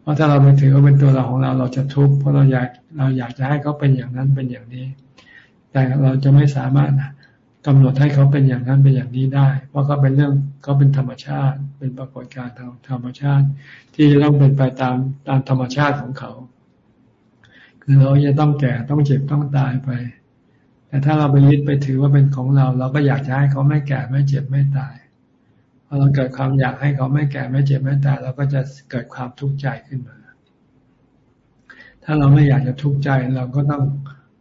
เพราะถ้าเราไปถือว่าเป็นตัวเราของเรา เราจะทุกข์เพราะเราอยากเราอยากจะให้เขาเป็นอย่างนั้นเป็นอย่างนี้ แต่เราจะไม่สามารถ กำหนดให้เขาเป็นอย่างนั้นเป็นอย่างนี้ได้ เพราะเขาเป็นเรื่องเขาเป็นธรรมชาติ เป็นปรากฏการณ์ทางธรรมชาติ ที่ต้องเป็นไปตามตามธรรมชาติของเขา คือเราจะต้องแก่ต้องเจ็บต้องตายไป แต่ถ้าเราไปยึดไปถือว่าเป็นของเรา เราก็อยากจะให้เขาไม่แก่ไม่เจ็บไม่ตายพอเราเกิดความอยากให้เขาไม่แก่ไม่เจ็บไม่ตายเราก็จะเกิดความทุกข์ใจขึ้นมา ถ้าเราไม่อยากจะทุกข์ใจเราก็ต้อง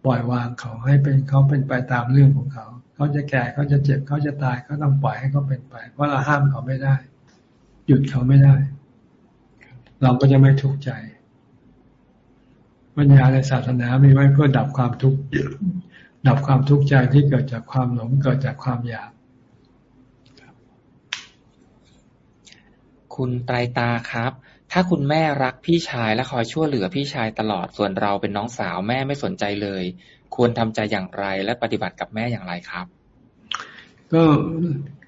ปล่อยวางเขาให้เป็นเขาเป็นไปตามเรื่องของเขา เขาจะแก่เขาจะเจ็บเขาจะตายก็ต้องปล่อยให้เขาเป็นไป เพราะเราห้ามเขาไม่ได้ หยุดเขาไม่ได้ เราก็จะไม่ทุกข์ใจปัญญาในศาสนามีไว้เพื่อดับความทุกข์ดับความทุกข์ใจที่เกิดจากความหลงเกิดจากความอยากคุณไตรตาครับ ถ้าคุณแม่รักพี่ชายและคอยช่วยเหลือพี่ชายตลอด ส่วนเราเป็นน้องสาวแม่ไม่สนใจเลย ควรทำใจอย่างไรและปฏิบัติกับแม่อย่างไรครับ ก็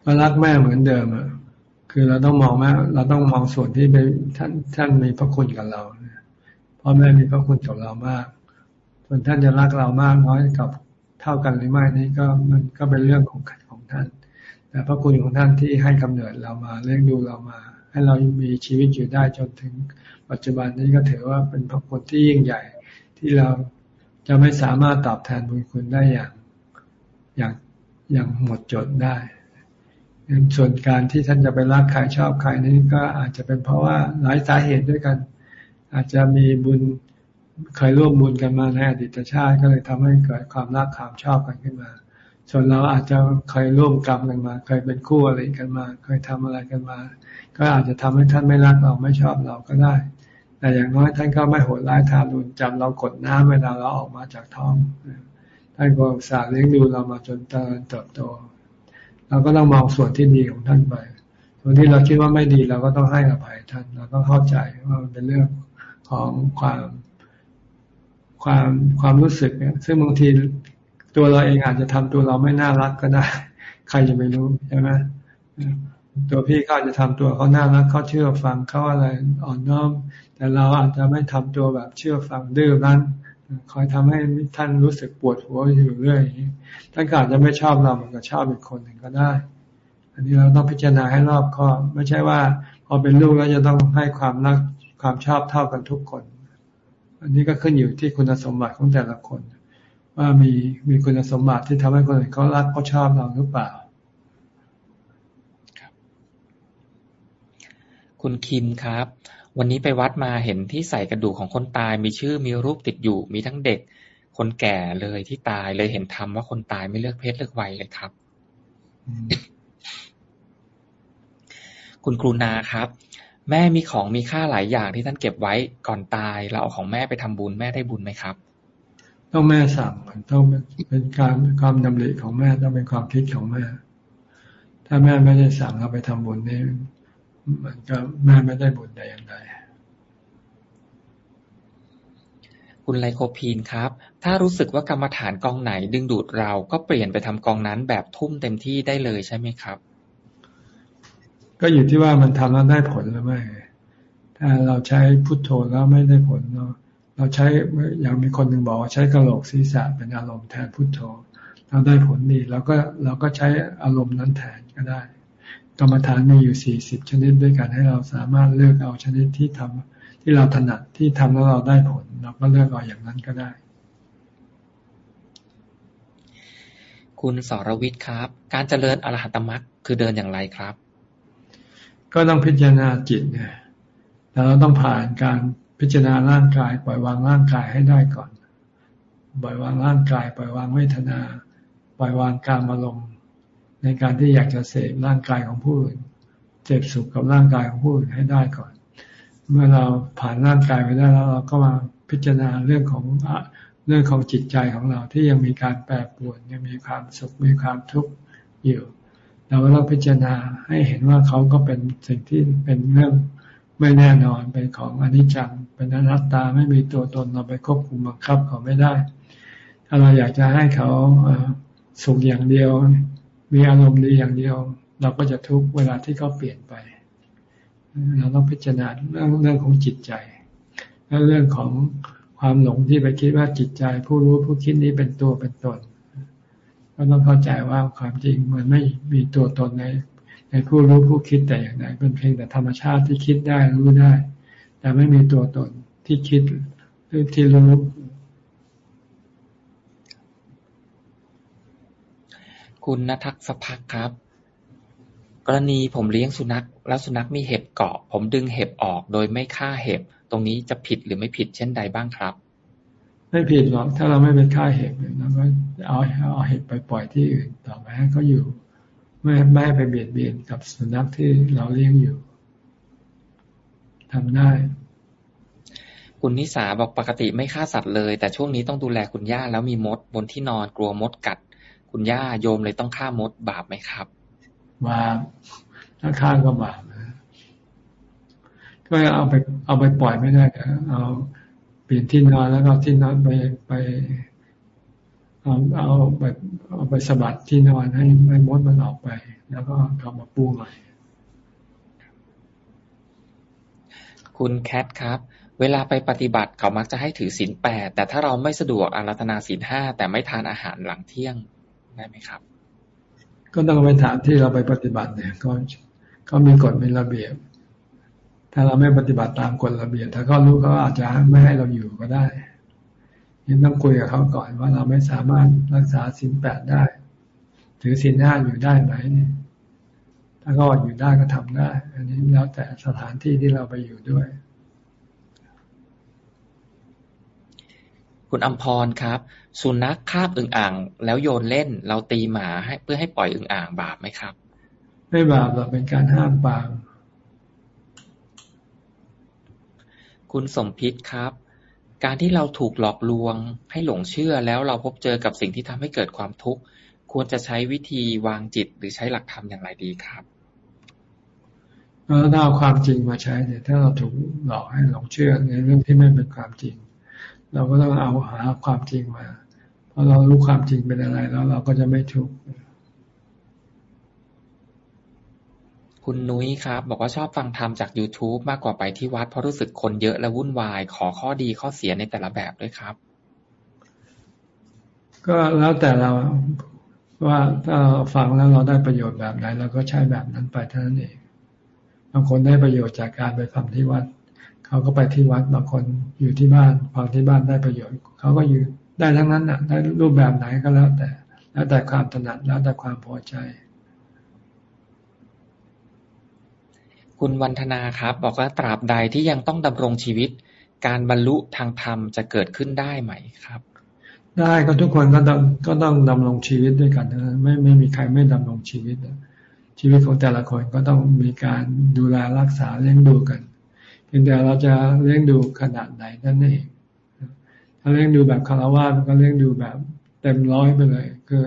ก็รักแม่เหมือนเดิมอะคือเราต้องมองแม่เราต้องมองส่วนที่เป็นท่านท่านมีพระคุณกับเราพ่อแม่มีพระคุณกับเรามาก ส่วนท่านจะรักเรามากน้อยกับเท่ากันหรือไม่นี้ก็มันก็เป็นเรื่องของของท่านแต่พระคุณของท่านที่ให้กำเนิดเรามาเลี้ยงดูเรามา ให้เรามีชีวิตอยู่ได้จนถึงปัจจุบันนี้ก็ถือว่าเป็นพระคุณที่ยิ่งใหญ่ที่เรา จะไม่สามารถตอบแทนบุญคุณได้อย่างอย่างอย่างหมดจดได้ส่วนการที่ท่านจะไปรักใครชอบใครนี้ก็อาจจะเป็นเพราะว่าหลายสาเหตุด้วยกัน อาจจะมีบุญเคยร่วมบุญกันมาในอดีตชาติก็เลยทำให้เกิดความรักความชอบกันขึ้นมา ส่วนเราอาจจะเคยร่วมกรรมกันมา เคยเป็นคู่อะไรกันมา เคยทำอะไรกันมา ก็อาจจะทำให้ท่านไม่รักเราไม่ชอบเราก็ได้ แต่อย่างน้อยท่านก็ไม่โหดร้ายทารุณจำเรากดน้ำเวลาเราออกมาจากท้องท่านก็สาเลี้ยงดูเรามาจนเติบโตเราก็ต้องมองส่วนที่ดีของท่านไปส่วนที่เราคิดว่าไม่ดีเราก็ต้องให้อภัยท่านเราต้องเข้าใจว่ามันเป็นเรื่องของความความความรู้สึกเนี่ยซึ่งบางทีตัวเราเองอาจจะทำตัวเราไม่น่ารักก็ได้ ใครจะไม่รู้ใช่ไหมตัวพี่เขาจะทำตัวเขาน่ารักเขาเชื่อฟังเขาอะไรอ่อนน้อม แต่เราอาจจะไม่ทำตัวแบบเชื่อฟังดื้อรั้นคอยทำให้ท่านรู้สึกปวดหัวอยู่เรื่อยท่านอาจจะไม่ชอบเราเหมือนกับชอบอีกคนหนึ่งก็ได้ อันนี้เราต้องพิจารณาให้รอบคอบไม่ใช่ว่าพอเป็นลูกแล้วจะต้องให้ความรักความชอบเท่ากันทุกคน อันนี้ก็ขึ้นอยู่ที่คุณสมบัติของแต่ละคน ว่ามีมีคุณสมบัติที่ทำให้คนอื่นเขารักเขาชอบเราหรือเปล่าคุณคิมครับ วันนี้ไปวัดมาเห็นที่ใส่กระดูกของคนตายมีชื่อมีรูปติดอยู่ มีทั้งเด็ก คนแก่เลยที่ตายเลยเห็นธรรมว่าคนตายไม่เลือกเพศเลือกวัยเลยครับ คุณครูนาครับ แม่มีของมีค่าหลายอย่างที่ท่านเก็บไว้ก่อนตาย เราเอาของแม่ไปทำบุญแม่ได้บุญไหมครับ ต้องแม่สั่งต้องเป็นการความดำริของแม่ต้องเป็นความคิดของแม่ ถ้าแม่ไม่ได้สั่งเราไปทำบุญนี่ มันก็แม่ไม่ได้บุญใดอย่างใดคุณไลโคพีนครับ ถ้ารู้สึกว่ากรรมฐานกองไหนดึงดูดเราก็เปลี่ยนไปทำกองนั้นแบบทุ่มเต็มที่ได้เลยใช่ไหมครับ ก็อยู่ที่ว่ามันทำแล้วได้ผลหรือไม่ ถ้าเราใช้พุทโธแล้วไม่ได้ผลเนาะ เราใช้อย่างมีคนหนึ่งบอกว่าใช้กระโหลกศีรษะเป็นอารมณ์แทนพุทโธเราได้ผลดีเราก็เราก็ใช้อารมณ์นั้นแทนก็ได้ กรรมฐานมีอยู่สี่สิบชนิดด้วยกันให้เราสามารถเลือกเอาชนิดที่ทำที่เราถนัดที่ทำแล้วเราได้ผลเราก็เลือกเอาอย่างนั้นก็ได้ คุณสรวิทย์ครับ การเจริญอรหัตมรรคคือเดินอย่างไรครับ ก็ต้องพิจารณาจิตเนี่ยแต่เราต้องผ่านการพิจารณาร่างกาย ปล่อยวางร่างกายให้ได้ก่อน ปล่อยวางร่างกาย ปล่อยวางเวทนา ปล่อยวางการอารมณ์ ในการที่อยากจะเสพร่างกายของผู้อื่นเจ็บสุขกับร่างกายของผู้อื่นให้ได้ก่อน เมื่อเราผ่านร่างกายไปได้แล้วเราก็มาพิจารณาเรื่องของเรื่องของจิตใจของเราที่ยังมีการแปรปรวนยังมีความสุขมีความทุกข์อยู่เราก็ต้องพิจารณาให้เห็นว่าเขาก็เป็นสิ่งที่เป็นเรื่องไม่แน่นอนเป็นของอนิจจังเป็นอนัตตาไม่มีตัวตนเราไปควบคุมบังคับเขาไม่ได้ ถ้าเราอยากจะให้เขาสุขอย่างเดียว มีอารมณ์ดีอย่างเดียว เราก็จะทุกเวลาที่เขาเปลี่ยนไป เราต้องพิจารณาเรื่องเรื่องของจิตใจ และเรื่องของความหลงที่ไปคิดว่าจิตใจ ผู้รู้ผู้คิดนี้เป็นตัวเป็นตนก็ต้องเข้าใจว่าความจริงมันไม่มีตัวตนในในผู้รู้ผู้คิดแต่อย่างใดเป็นเพียงแต่ธรรมชาติที่คิดได้รู้ได้ แต่ไม่มีตัวตนที่คิดหรือที่รู้ คุณนทักษพักครับ กรณีผมเลี้ยงสุนัข แล้วสุนัขมีเห็บเกาะ ผมดึงเห็บออกโดยไม่ฆ่าเห็บ ตรงนี้จะผิดหรือไม่ผิดเช่นใดบ้างครับ ไม่ผิดหรอกถ้าเราไม่ไปฆ่าเห็บเราก็เอาเอาเห็บไปปล่อยที่อื่นต่อไปให้เขาอยู่ไม่ไม่ไปเบียดเบียนกับสุนัขที่เราเลี้ยงอยู่ทำได้ คุณนิสาบอกปกติไม่ฆ่าสัตว์เลย แต่ช่วงนี้ต้องดูแลคุณย่าแล้วมีมดบนที่นอนกลัวมดกัด คุณย่าโยมเลยต้องฆ่ามดบาปไหมครับบาปถ้าฆ่าก็บาปนะก็เอาไปเอาไปปล่อยไม่ได้เอาเปลี่ยนที่นอนแล้วก็ที่นอนไปไปเอาเอาไปเอาไปสะบัดที่นอนให้ให้มดมันออกไป แล้วก็กลับมาปูใหม่คุณแคทครับ เวลาไปปฏิบัติเขามักจะให้ถือศีลแปดแต่ถ้าเราไม่สะดวกอารัธนาศีลห้าแต่ไม่ทานอาหารหลังเที่ยง ได้ไหมครับ ก็ต้องไปถามที่เราไปปฏิบัติเนี่ยก็ก็มีกฎมีระเบียบ ถ้าเราไม่ปฏิบัติตามกฎระเบียบถ้าเขารู้เขาอาจจะไม่ให้เราอยู่ก็ได้ยังต้องคุยกับเขาก่อนว่าเราไม่สามารถรักษาศีลแปดได้ ถือศีลห้าอยู่ได้ไหมเนี่ยถ้าเขาอยู่ได้ก็ทำได้ อันนี้แล้วแต่สถานที่ที่เราไปอยู่ด้วย คุณอัมพรครับ สุนัขคาบอึ่งอ่าง แล้วโยนเล่น เราตีหมาให้เพื่อให้ปล่อยอึ่งอ่างบาปไหมครับ ไม่บาปหรอกเป็นการห้ามปางคุณสมพิษครับ การที่เราถูกหลอกลวงให้หลงเชื่อแล้วเราพบเจอกับสิ่งที่ทำให้เกิดความทุกข์ควรจะใช้วิธีวางจิตหรือใช้หลักธรรมอย่างไรดีครับเราต้องเอาความจริงมาใช้เนี่ยถ้าเราถูกหลอกให้หลงเชื่อในเรื่องที่ไม่เป็นความจริง เราก็ต้องเอาหาความจริงมา พอเรารู้ความจริงเป็นอะไรแล้วเราก็จะไม่ทุกข์คุณนุ้ยครับ บอกว่าชอบฟังธรรมจาก YouTube มากกว่าไปที่วัด เพราะรู้สึกคนเยอะและวุ่นวาย ขอข้อดีข้อเสียในแต่ละแบบด้วยครับ ก็แล้วแต่เราว่าถ้าเราฟังแล้วเราได้ประโยชน์แบบไหนเราก็ใช้แบบนั้นไปเท่านั้นเองบางคนได้ประโยชน์จากการไปฟังที่วัด เขาก็ไปที่วัดบางคนอยู่ที่บ้านฟังที่บ้านได้ประโยชน์ เขาก็อยู่ ได้ทั้งนั้นน่ะได้รูปแบบไหนก็แล้วแต่ แล้วแต่ความถนัดแล้วแต่ความพอใจ คุณวันธนาครับ บอกว่าตราบใดที่ยังต้องดำรงชีวิต การบรรลุทางธรรมจะเกิดขึ้นได้ไหมครับ ได้ก็ทุกคนก็ต้องก็ต้องดำรงชีวิตด้วยกันนะไม่ไม่มีใครไม่ดำรงชีวิตนะชีวิตของแต่ละคนก็ต้องมีการดูแลรักษาเลี้ยงดูกันเพียงแต่เราจะเลี้ยงดูขนาดไหนนั่นเอง ถ้าเลี้ยงดูแบบคารวะก็เลี้ยงดูแบบเต็มร้อยไปเลย คือ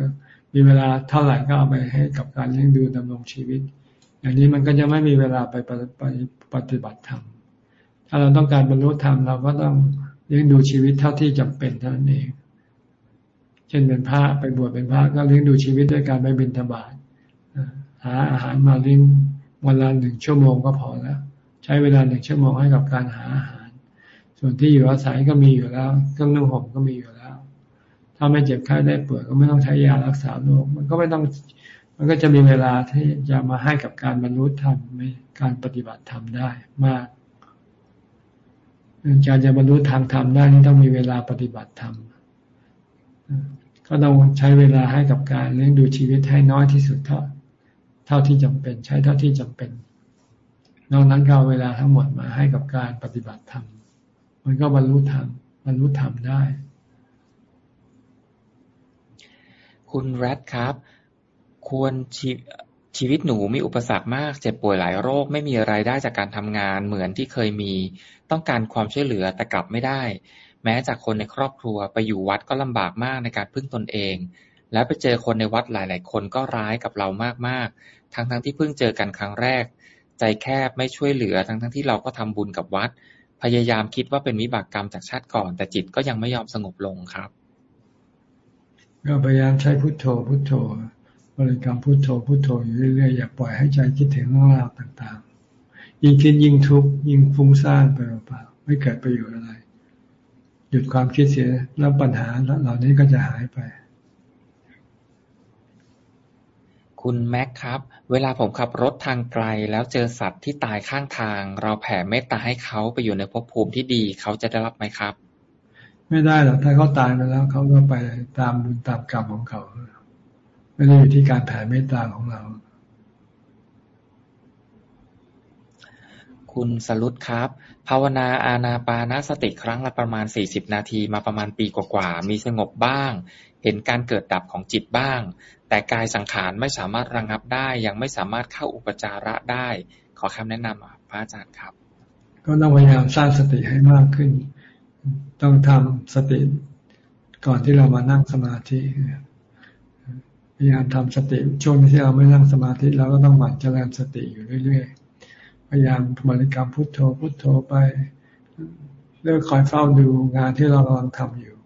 มีเวลาเท่าไหร่ก็เอาไปให้กับการเลี้ยงดูดำรงชีวิต อย่างนี้มันก็จะไม่มีเวลาไปไปปฏิบัติธรรมถ้าเราต้องการบรรลุธรรมเราก็ต้องเลี้ยงดูชีวิตเท่าที่จำเป็นเท่านั้นเอง เช่นเป็นพระไปบวชเป็นพระก็เลี้ยงดูชีวิตด้วยการไปบิณฑบาตหาอาหารมาเลี้ยงวันละหนึ่งชั่วโมงก็พอแล้ว ใช้เวลาหนึ่งชั่วโมงให้กับการหาอาหาร ส่วนที่อยู่อาศัยก็มีอยู่แล้วเครื่องนุ่งห่มก็มีอยู่แล้ว ถ้าไม่เจ็บไข้ได้ป่วยก็ไม่ต้องใช้ยารักษาโรคมันก็ไม่ต้องมันก็จะมีเวลาที่จะมาให้กับการบรรลุธรรมการปฏิบัติธรรมได้มากการจะบรรลุทางธรรมได้นี่ต้องมีเวลาปฏิบัติธรรมก็ต้องใช้เวลาให้กับการเลี้ยงดูชีวิตให้น้อยที่สุดเท่าเท่าที่จำเป็น ใช้เท่าที่จำเป็น นอกนั้นก็เอาเวลาทั้งหมดมาให้กับการปฏิบัติธรรม มันก็บรรลุธรรมบรรลุธรรมได้ คุณแรดครับ ควรชีชีวิตหนูมีอุปสรรคมาก เจ็บป่วยหลายโรค ไม่มีไรายได้จากการทำงานเหมือนที่เคยมี ต้องการความช่วยเหลือแต่กลับไม่ได้ แม้จากคนในครอบครัวไปอยู่วัดก็ลำบากมากในการพึ่งตนเอง แล้วไปเจอคนในวัดหลาย ๆ คนก็ร้ายกับเรามาก ๆ ทั้งๆทที่เพิ่งเจอกันครั้งแรก ใจแคบไม่ช่วยเหลือทั้งๆที่เราก็ทำบุญกับวัด พยายามคิดว่าเป็นวิบากกรรมจากชาติก่อน แต่จิตก็ยังไม่ยอมสงบลงครับ ก็พยายามใช้พุทโธ พุทโธบริกรรมพุทโธพุทโธอยู่เรื่อยๆอย่าปล่อยให้ใจคิดถึงเรื่องราวต่างๆ ยิ่งคิดยิ่งทุกข์ยิ่งฟุ้งซ่านไปเปล่าๆไม่เกิดประโยชน์อะไร หยุดความคิดเสียแล้วปัญหาเหล่านี้ก็จะหายไป คุณแม็กครับ เวลาผมขับรถทางไกล แล้วเจอสัตว์ที่ตายข้างทาง เราแผ่เมตตาให้เขาไปอยู่ในภพภูมิที่ดีเขาจะได้รับไหมครับ ไม่ได้หรอกถ้าเขาตายไปแล้วเขาก็ไปตามบุญตามกรรมของเขาไม่ได้อยู่ที่การแผ่เมตตาของเรา คุณสรุตครับ ภาวนาอาณาปานสติครั้งละประมาณสี่สิบนาทีมาประมาณปีกว่าๆ มีสงบบ้าง เห็นการเกิดดับของจิตบ้าง แต่กายสังขารไม่สามารถระงงับได้ ยังไม่สามารถเข้าอุปจาระได้ ขอคำแนะนำพระอาจารย์ครับ ก็ต้องพยายามสร้างสติให้มากขึ้น ต้องทำสติก่อนที่เรามานั่งสมาธิพยายามทำสติช่วงที่เราไม่นั่งสมาธิเราก็ต้องหมั่นเจริญสติอยู่เรื่อยๆ พยายามบริกรรมพุทโธพุทโธไปเลือกคอยเฝ้าดูงานที่เรากำลังทำอยู่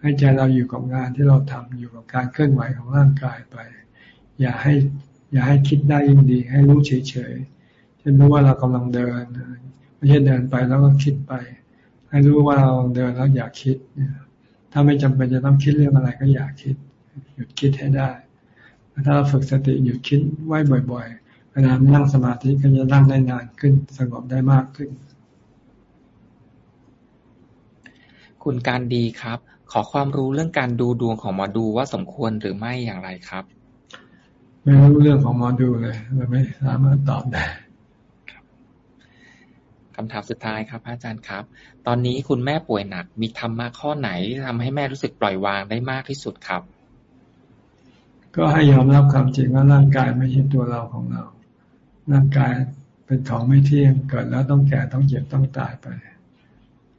ให้ใจเราอยู่กับงานที่เราทำอยู่กับการเคลื่อนไหวของร่างกายไป อย่าให้ อย่าให้คิดได้ยิ่งดี ให้รู้เฉยๆเช่นรู้ว่าเรากำลังเดิน ไม่ใช่เดินไปแล้วก็คิดไป ให้รู้ว่าเราเดินแล้วอย่าคิด ถ้าไม่จำเป็นจะต้องคิดเรื่องอะไรก็อย่าคิด หยุดคิดให้ได้ ถ้าเราฝึกสติหยุดคิดไว้บ่อย ๆ ลานั่งสมาธิก็จะนั่งได้นานขึ้น สงบได้มากขึ้น คุณการดีครับ ขอความรู้เรื่องการดูดวงของหมอดูว่าสมควรหรือไม่อย่างไรครับ ไม่รู้เรื่องของหมอดูเลยเราไม่สามารถตอบได้คำถามสุดท้ายครับอาจารย์ครับ ตอนนี้คุณแม่ป่วยหนัก มีธรรมะข้อไหนที่ทำให้แม่รู้สึกปล่อยวางได้มากที่สุดครับ ก็ให้ยอมรับความจริงว่าร่างกายไม่ใช่ตัวเราของเรา ร่างกายเป็นของไม่เที่ยงเกิดแล้วต้องแก่ต้องเจ็บต้องตายไป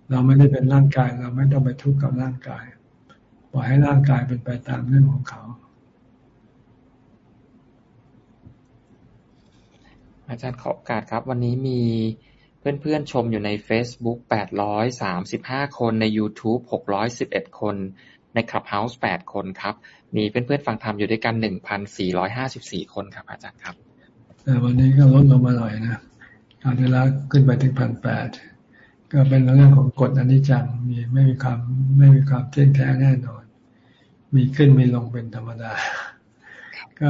เราไม่ได้เป็นร่างกายเราไม่ต้องไปทุกข์กับร่างกายปล่อยให้ร่างกายเป็นไปตามเรื่องของเขา อาจารย์ขอโอกาสครับ วันนี้มีเพื่อนๆชมอยู่ใน Facebook 835 คนใน YouTube 611 คน ในคลับเฮาส์แปดคนครับ มีเพื่อนๆฟังธรรมอยู่ด้วยกันหนึ่งพันสี่ร้อยห้าสิบสี่คนครับอาจารย์ครับ วันนี้ก็ลดลงมาหน่อยนะคราวที่แล้วขึ้นไปถึงพันแปดก็เป็นเรื่องของกฎอนิจจังมีไม่มีความไม่มีความเที่ยงแท้แน่นอน มีขึ้นมีลงเป็นธรรมดา ก็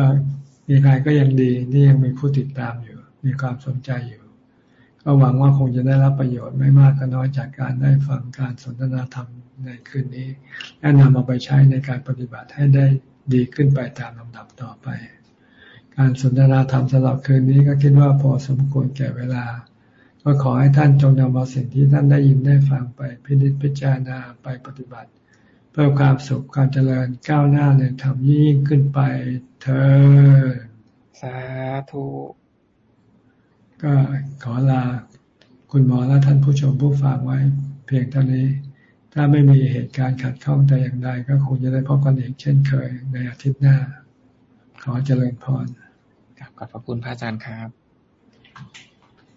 มีใครก็ยังดีที่ยังมีผู้ติดตามอยู่ มีความสนใจอยู่ ก็หวังว่าคงจะได้รับประโยชน์ไม่มากก็น้อยจากการได้ฟังการสนทนาธรรมในคืนนี้ และนำเอาไปใช้ในการปฏิบัติให้ได้ดีขึ้นไปตามลำดับต่อไป การสนทนาธรรมสำหรับคืนนี้ก็คิดว่าพอสมควรแก่เวลา ก็ขอให้ท่านจงนำเอาสิ่งที่ท่านได้ยินได้ฟังไปพิจิตพิจารณาไปปฏิบัติ เพื่อความสุขความเจริญก้าวหน้าเลยทำยิ่งขึ้นไปเธอสาธุก็ขอลาคุณหมอและท่านผู้ชมผู้ฟังไว้ เพียงเท่านี้ ถ้าไม่มีเหตุการณ์ขัดข้องแต่อย่างใดก็คงจะได้พบกันอีกเช่นเคยในอาทิตย์หน้า ขอเจริญพร ขอบพระคุณพระอาจารย์ครับ